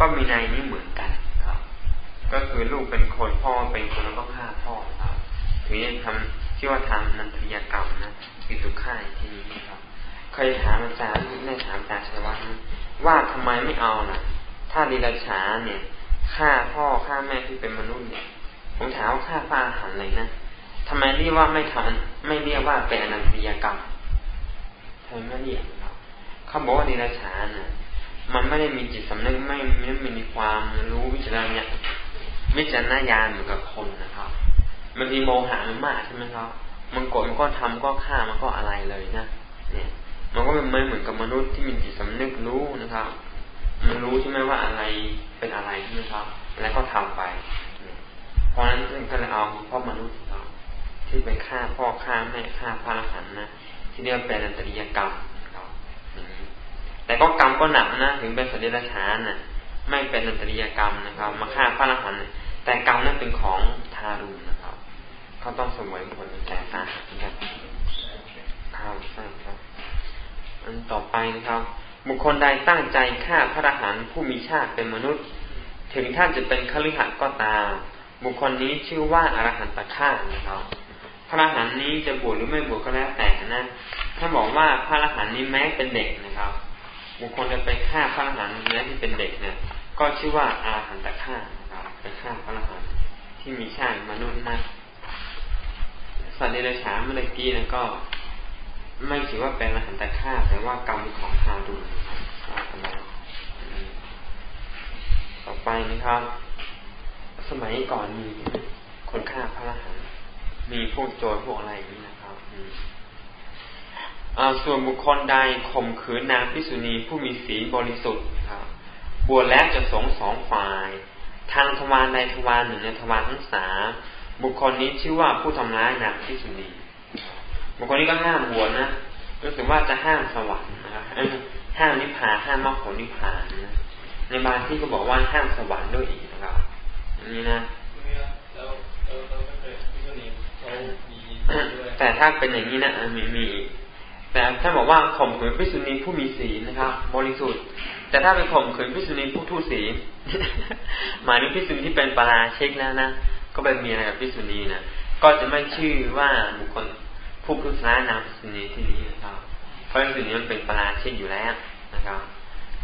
ก็มีในนี้เหมือนกันครับ ก็คือลูกเป็นคนพ่อเป็นคนแล้วก็ฆ่าพ่อครับถึงจะทำที่ว่าทำนันทยกรรมนะปิตุข่าที่นี้ครับ เคยถามอาจารย์แม่ถามอาจารย์ชัยวัฒน์ว่าทำไมไม่เอาล่ะ ถ้าดีราชาเนี่ยฆ่าพ่อฆ่าแม่ที่เป็นมนุษย์เนี่ยผมถามว่าฆ่าป้าหันเลยนะทำไมเรียกว่าไม่ทันไม่เรียกว่าเป็นอนันตยกรรมทำไมไม่เรียกครับเขาบอกว่าดีราชาน่ะมันไม่ได้มีจิตสำนึกไม่ไม่มีความรู้วิจารณญาณวิจารณญาณเหมือนกับคนนะครับมันมีโมหะมันมากใช่ไหมครับ มันโกรธมันก็ทำก็ฆ่ามันก็อะไรเลยนะ เนี่ย มันก็เป็นไม่เหมือนกับมนุษย์ที่มีจิตสำนึกรู้นะครับ มันรู้ใช่ไหมว่าอะไรเป็นอะไรใช่ไหมครับ แล้วก็ทำไป เพราะนั้นจึงก็เลยเอาพ่อมนุษย์ที่ไปฆ่าพ่อฆ่าแม่ฆ่าพระอรหันต์นะที่เรียกเป็นอันตริยกรรมครับแต่ก็กรรมก็หนักนะถึงเป็นสัตว์เดรัจฉานนะไม่เป็นอันตริยกรรมนะครับ มาฆ่าพระอรหันต์แต่กรรมนั้นเป็นของทารุณนะครับเขาต้องสมวยผลแก่ตาครับครับครับอันต่อไปนะครับ บุคคลใดตั้งใจฆ่าพระอรหันต์ผู้มีชาติเป็นมนุษย์ ถึงท่านจะเป็นคฤหัสถ์ก็ตาม บุคคลนี้ชื่อว่าอรหันตฆ่านะครับ พระอรหันต์นี้จะบวชหรือไม่บวชก็แล้วแต่นะ ถ้าบอกว่าพระอรหันต์นี้แม้เป็นเด็กนะครับ บุคคลจะไปฆ่าพระอรหันต์แม้ที่เป็นเด็กเนี่ย ก็ชื่อว่าอาหันตฆ่านะครับไปฆ่าพระอรหันต์ที่มีชาติมนุษย์นะสัตว์ในราชาเมื่อกี้นะก็ ไม่ถือว่าเป็นอรหันตฆ่าแต่ว่ากรรมของทาดุนะครับต่อไปนะครับ สมัยก่อนมีคนฆ่าพระอรหันต์มีพวกโจรพวกอะไรอย่างนี้นะครับส่วนบุคคลใดข่มขืนนางพิษุณีผู้มีสีลบริสุทธิ์ครับบวชแล้วจะสงสองฝ่าย ทางทวารใดทวารหนึ่งในทวารทั้งสามบุคคลนี้ชื่อว่าผู้ทำร้ายนางพิษุณี บุคคลนี้ก็ห้ามบวชนะรู้สึกว่าจะห้ามสวรรค์นะครับห้ามนิพพานห้ามมรรคผลนิพพานนะในบางที่ก็บอกว่าห้ามสวรรค์ด้วยอีกนะครับอันนี้นะแต่ถ้าเป็นอย่างนี้นะมีมีอีกแต่ถ้าบอกว่าข่มขืนพิสุนีผู้มีศีลนะครับ บริสุทธิ์ แต่ถ้าไปข่มขืนพิสุนีผู้ทุศีลหมายถึงพิสุนีที่เป็นปราเช็คแล้วนะก็เป็นมีอะไรกับพิสุนีนะก็จะไม่ชื่อว่าบุคคล ผู้พุทธะนามพิสุนีที่นี้นะครับเพราะพิสุนีมันเป็นปราเช็คอยู่แล้วนะครับ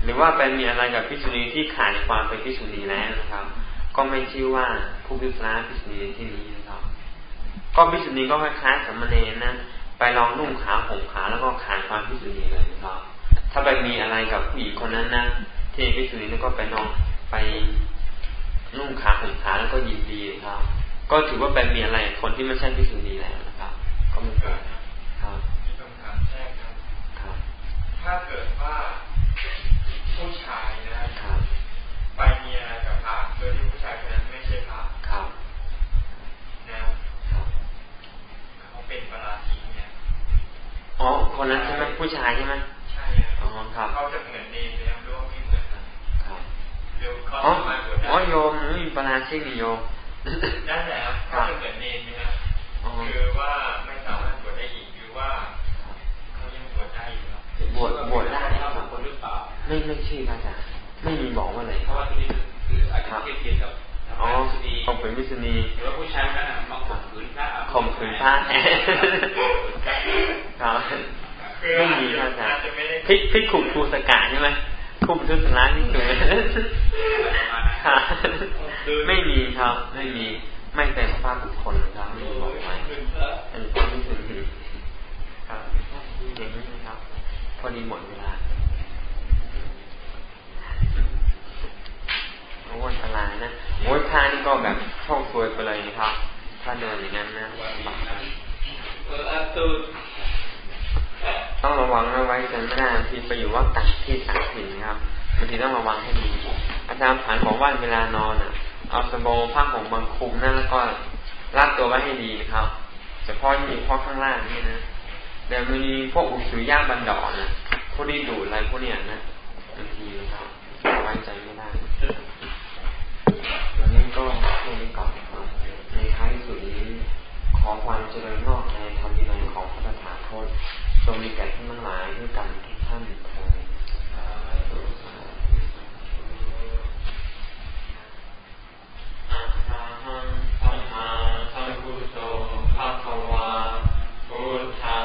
หรือว่าไปมีอะไรกับพิสุนีที่ขาดความเป็นพิสุนีแล้วนะครับ ก็ไม่ชื่อว่าผู้พุทธะพิสุนีที่นี้นะครับ ก็พิสุนีก็คล้ายๆสมมาเนนะไปลองนุ่งขาห่มขาแล้วก็ขาดความพิสุนีเลยนะครับ ถ้าไปมีอะไรกับผู้หญิงคนนั้นนะที่พิสุนีแล้วก็ไปนอนไปนุ่งขาห่มขาแล้วก็ยินดีครับ ก็ถือว่าเป็นมีอะไรคนที่ไม่ใช่พิสุนีแล้วนะ ก็ไม่เกิดครับมีคำถามแทรกครับครับ ถ้าเกิดว่าผู้ชายนะครับไปมีอะไรกับพระโดยที่ผู้ชายคนนั้นไม่ใช่พระครับนะครับเขาเป็นปราชิอ๋อคนนั้นใช่ไหมผู้ชายใช่ไหมใช่อ๋อครับเขาจะเหมือนเนรแล้วด้วยไม่เหมือนกันครับเดี๋ยวเขาจะมาบวชอ๋อโยมไม่มีปัญหาชื่อโยมนั่นแหละเขาจะเหมือนเนรนะครับคือว่า รือว่าเขายังบวชได้อยู่ครับบวชบวชได้ครับคนหรือเปล่าไม่ไม่ชื่ออาจารย์ไม่มีบอกว่าอะไรเพราะว่าที่นี่คืออาจจะเทียบกับอ๋อข่มขืนวิษณีหรือว่าผู้ชายนั้นมาข่มขืนพระข่มขืนพระครับไม่มีท่านอาจารย์พิกพิกขุมภูสกาใช่ไหมคุมทุสนานี่คือไม่มีครับ ไม่มี ไม่เป็นพระบุคคลครับไม่บอกไว้อันนี้ก็ไม่ถึงครับอ ย่างนี้นะครับ พอดีหมดเวลาโอ้อันตรายนะโอ้ยพานี่ก็แบบโชคซวยไปเลยนะครับ ถ้าเดินอย่างนั้นนะต้องระวังนะไว้จนไม่ได้ทีไปอยู่ว่าต่างที่ต่างถิ่นครับบางทีต้องระวังให้ดี อาจารย์ผ่านบอกว่าเวลานอนอะ เอาสบงผ้าห่มบางคุมนั่นแล้วก็รัดตัวไว้ให้ดีครับเฉพาะที่ข้อข้างล่างนี่นะ แต่มีพวกอุสุยาบันดอนนะพวกนี้ดูอะไรพวกเนี้ยนะบางทีครับไว้ใจไม่ได้แล้วนี้ก็ลงนี้ก่อนครับในท้ายสุดนี้ขอความเจริญนอกในธรรมวินัยของพระตถาคโทรงมีแก่ท่านทั้งหลายด้วยกันทุกท่านเทอธัมมาสัมพุทโธภะคะวาพุทธั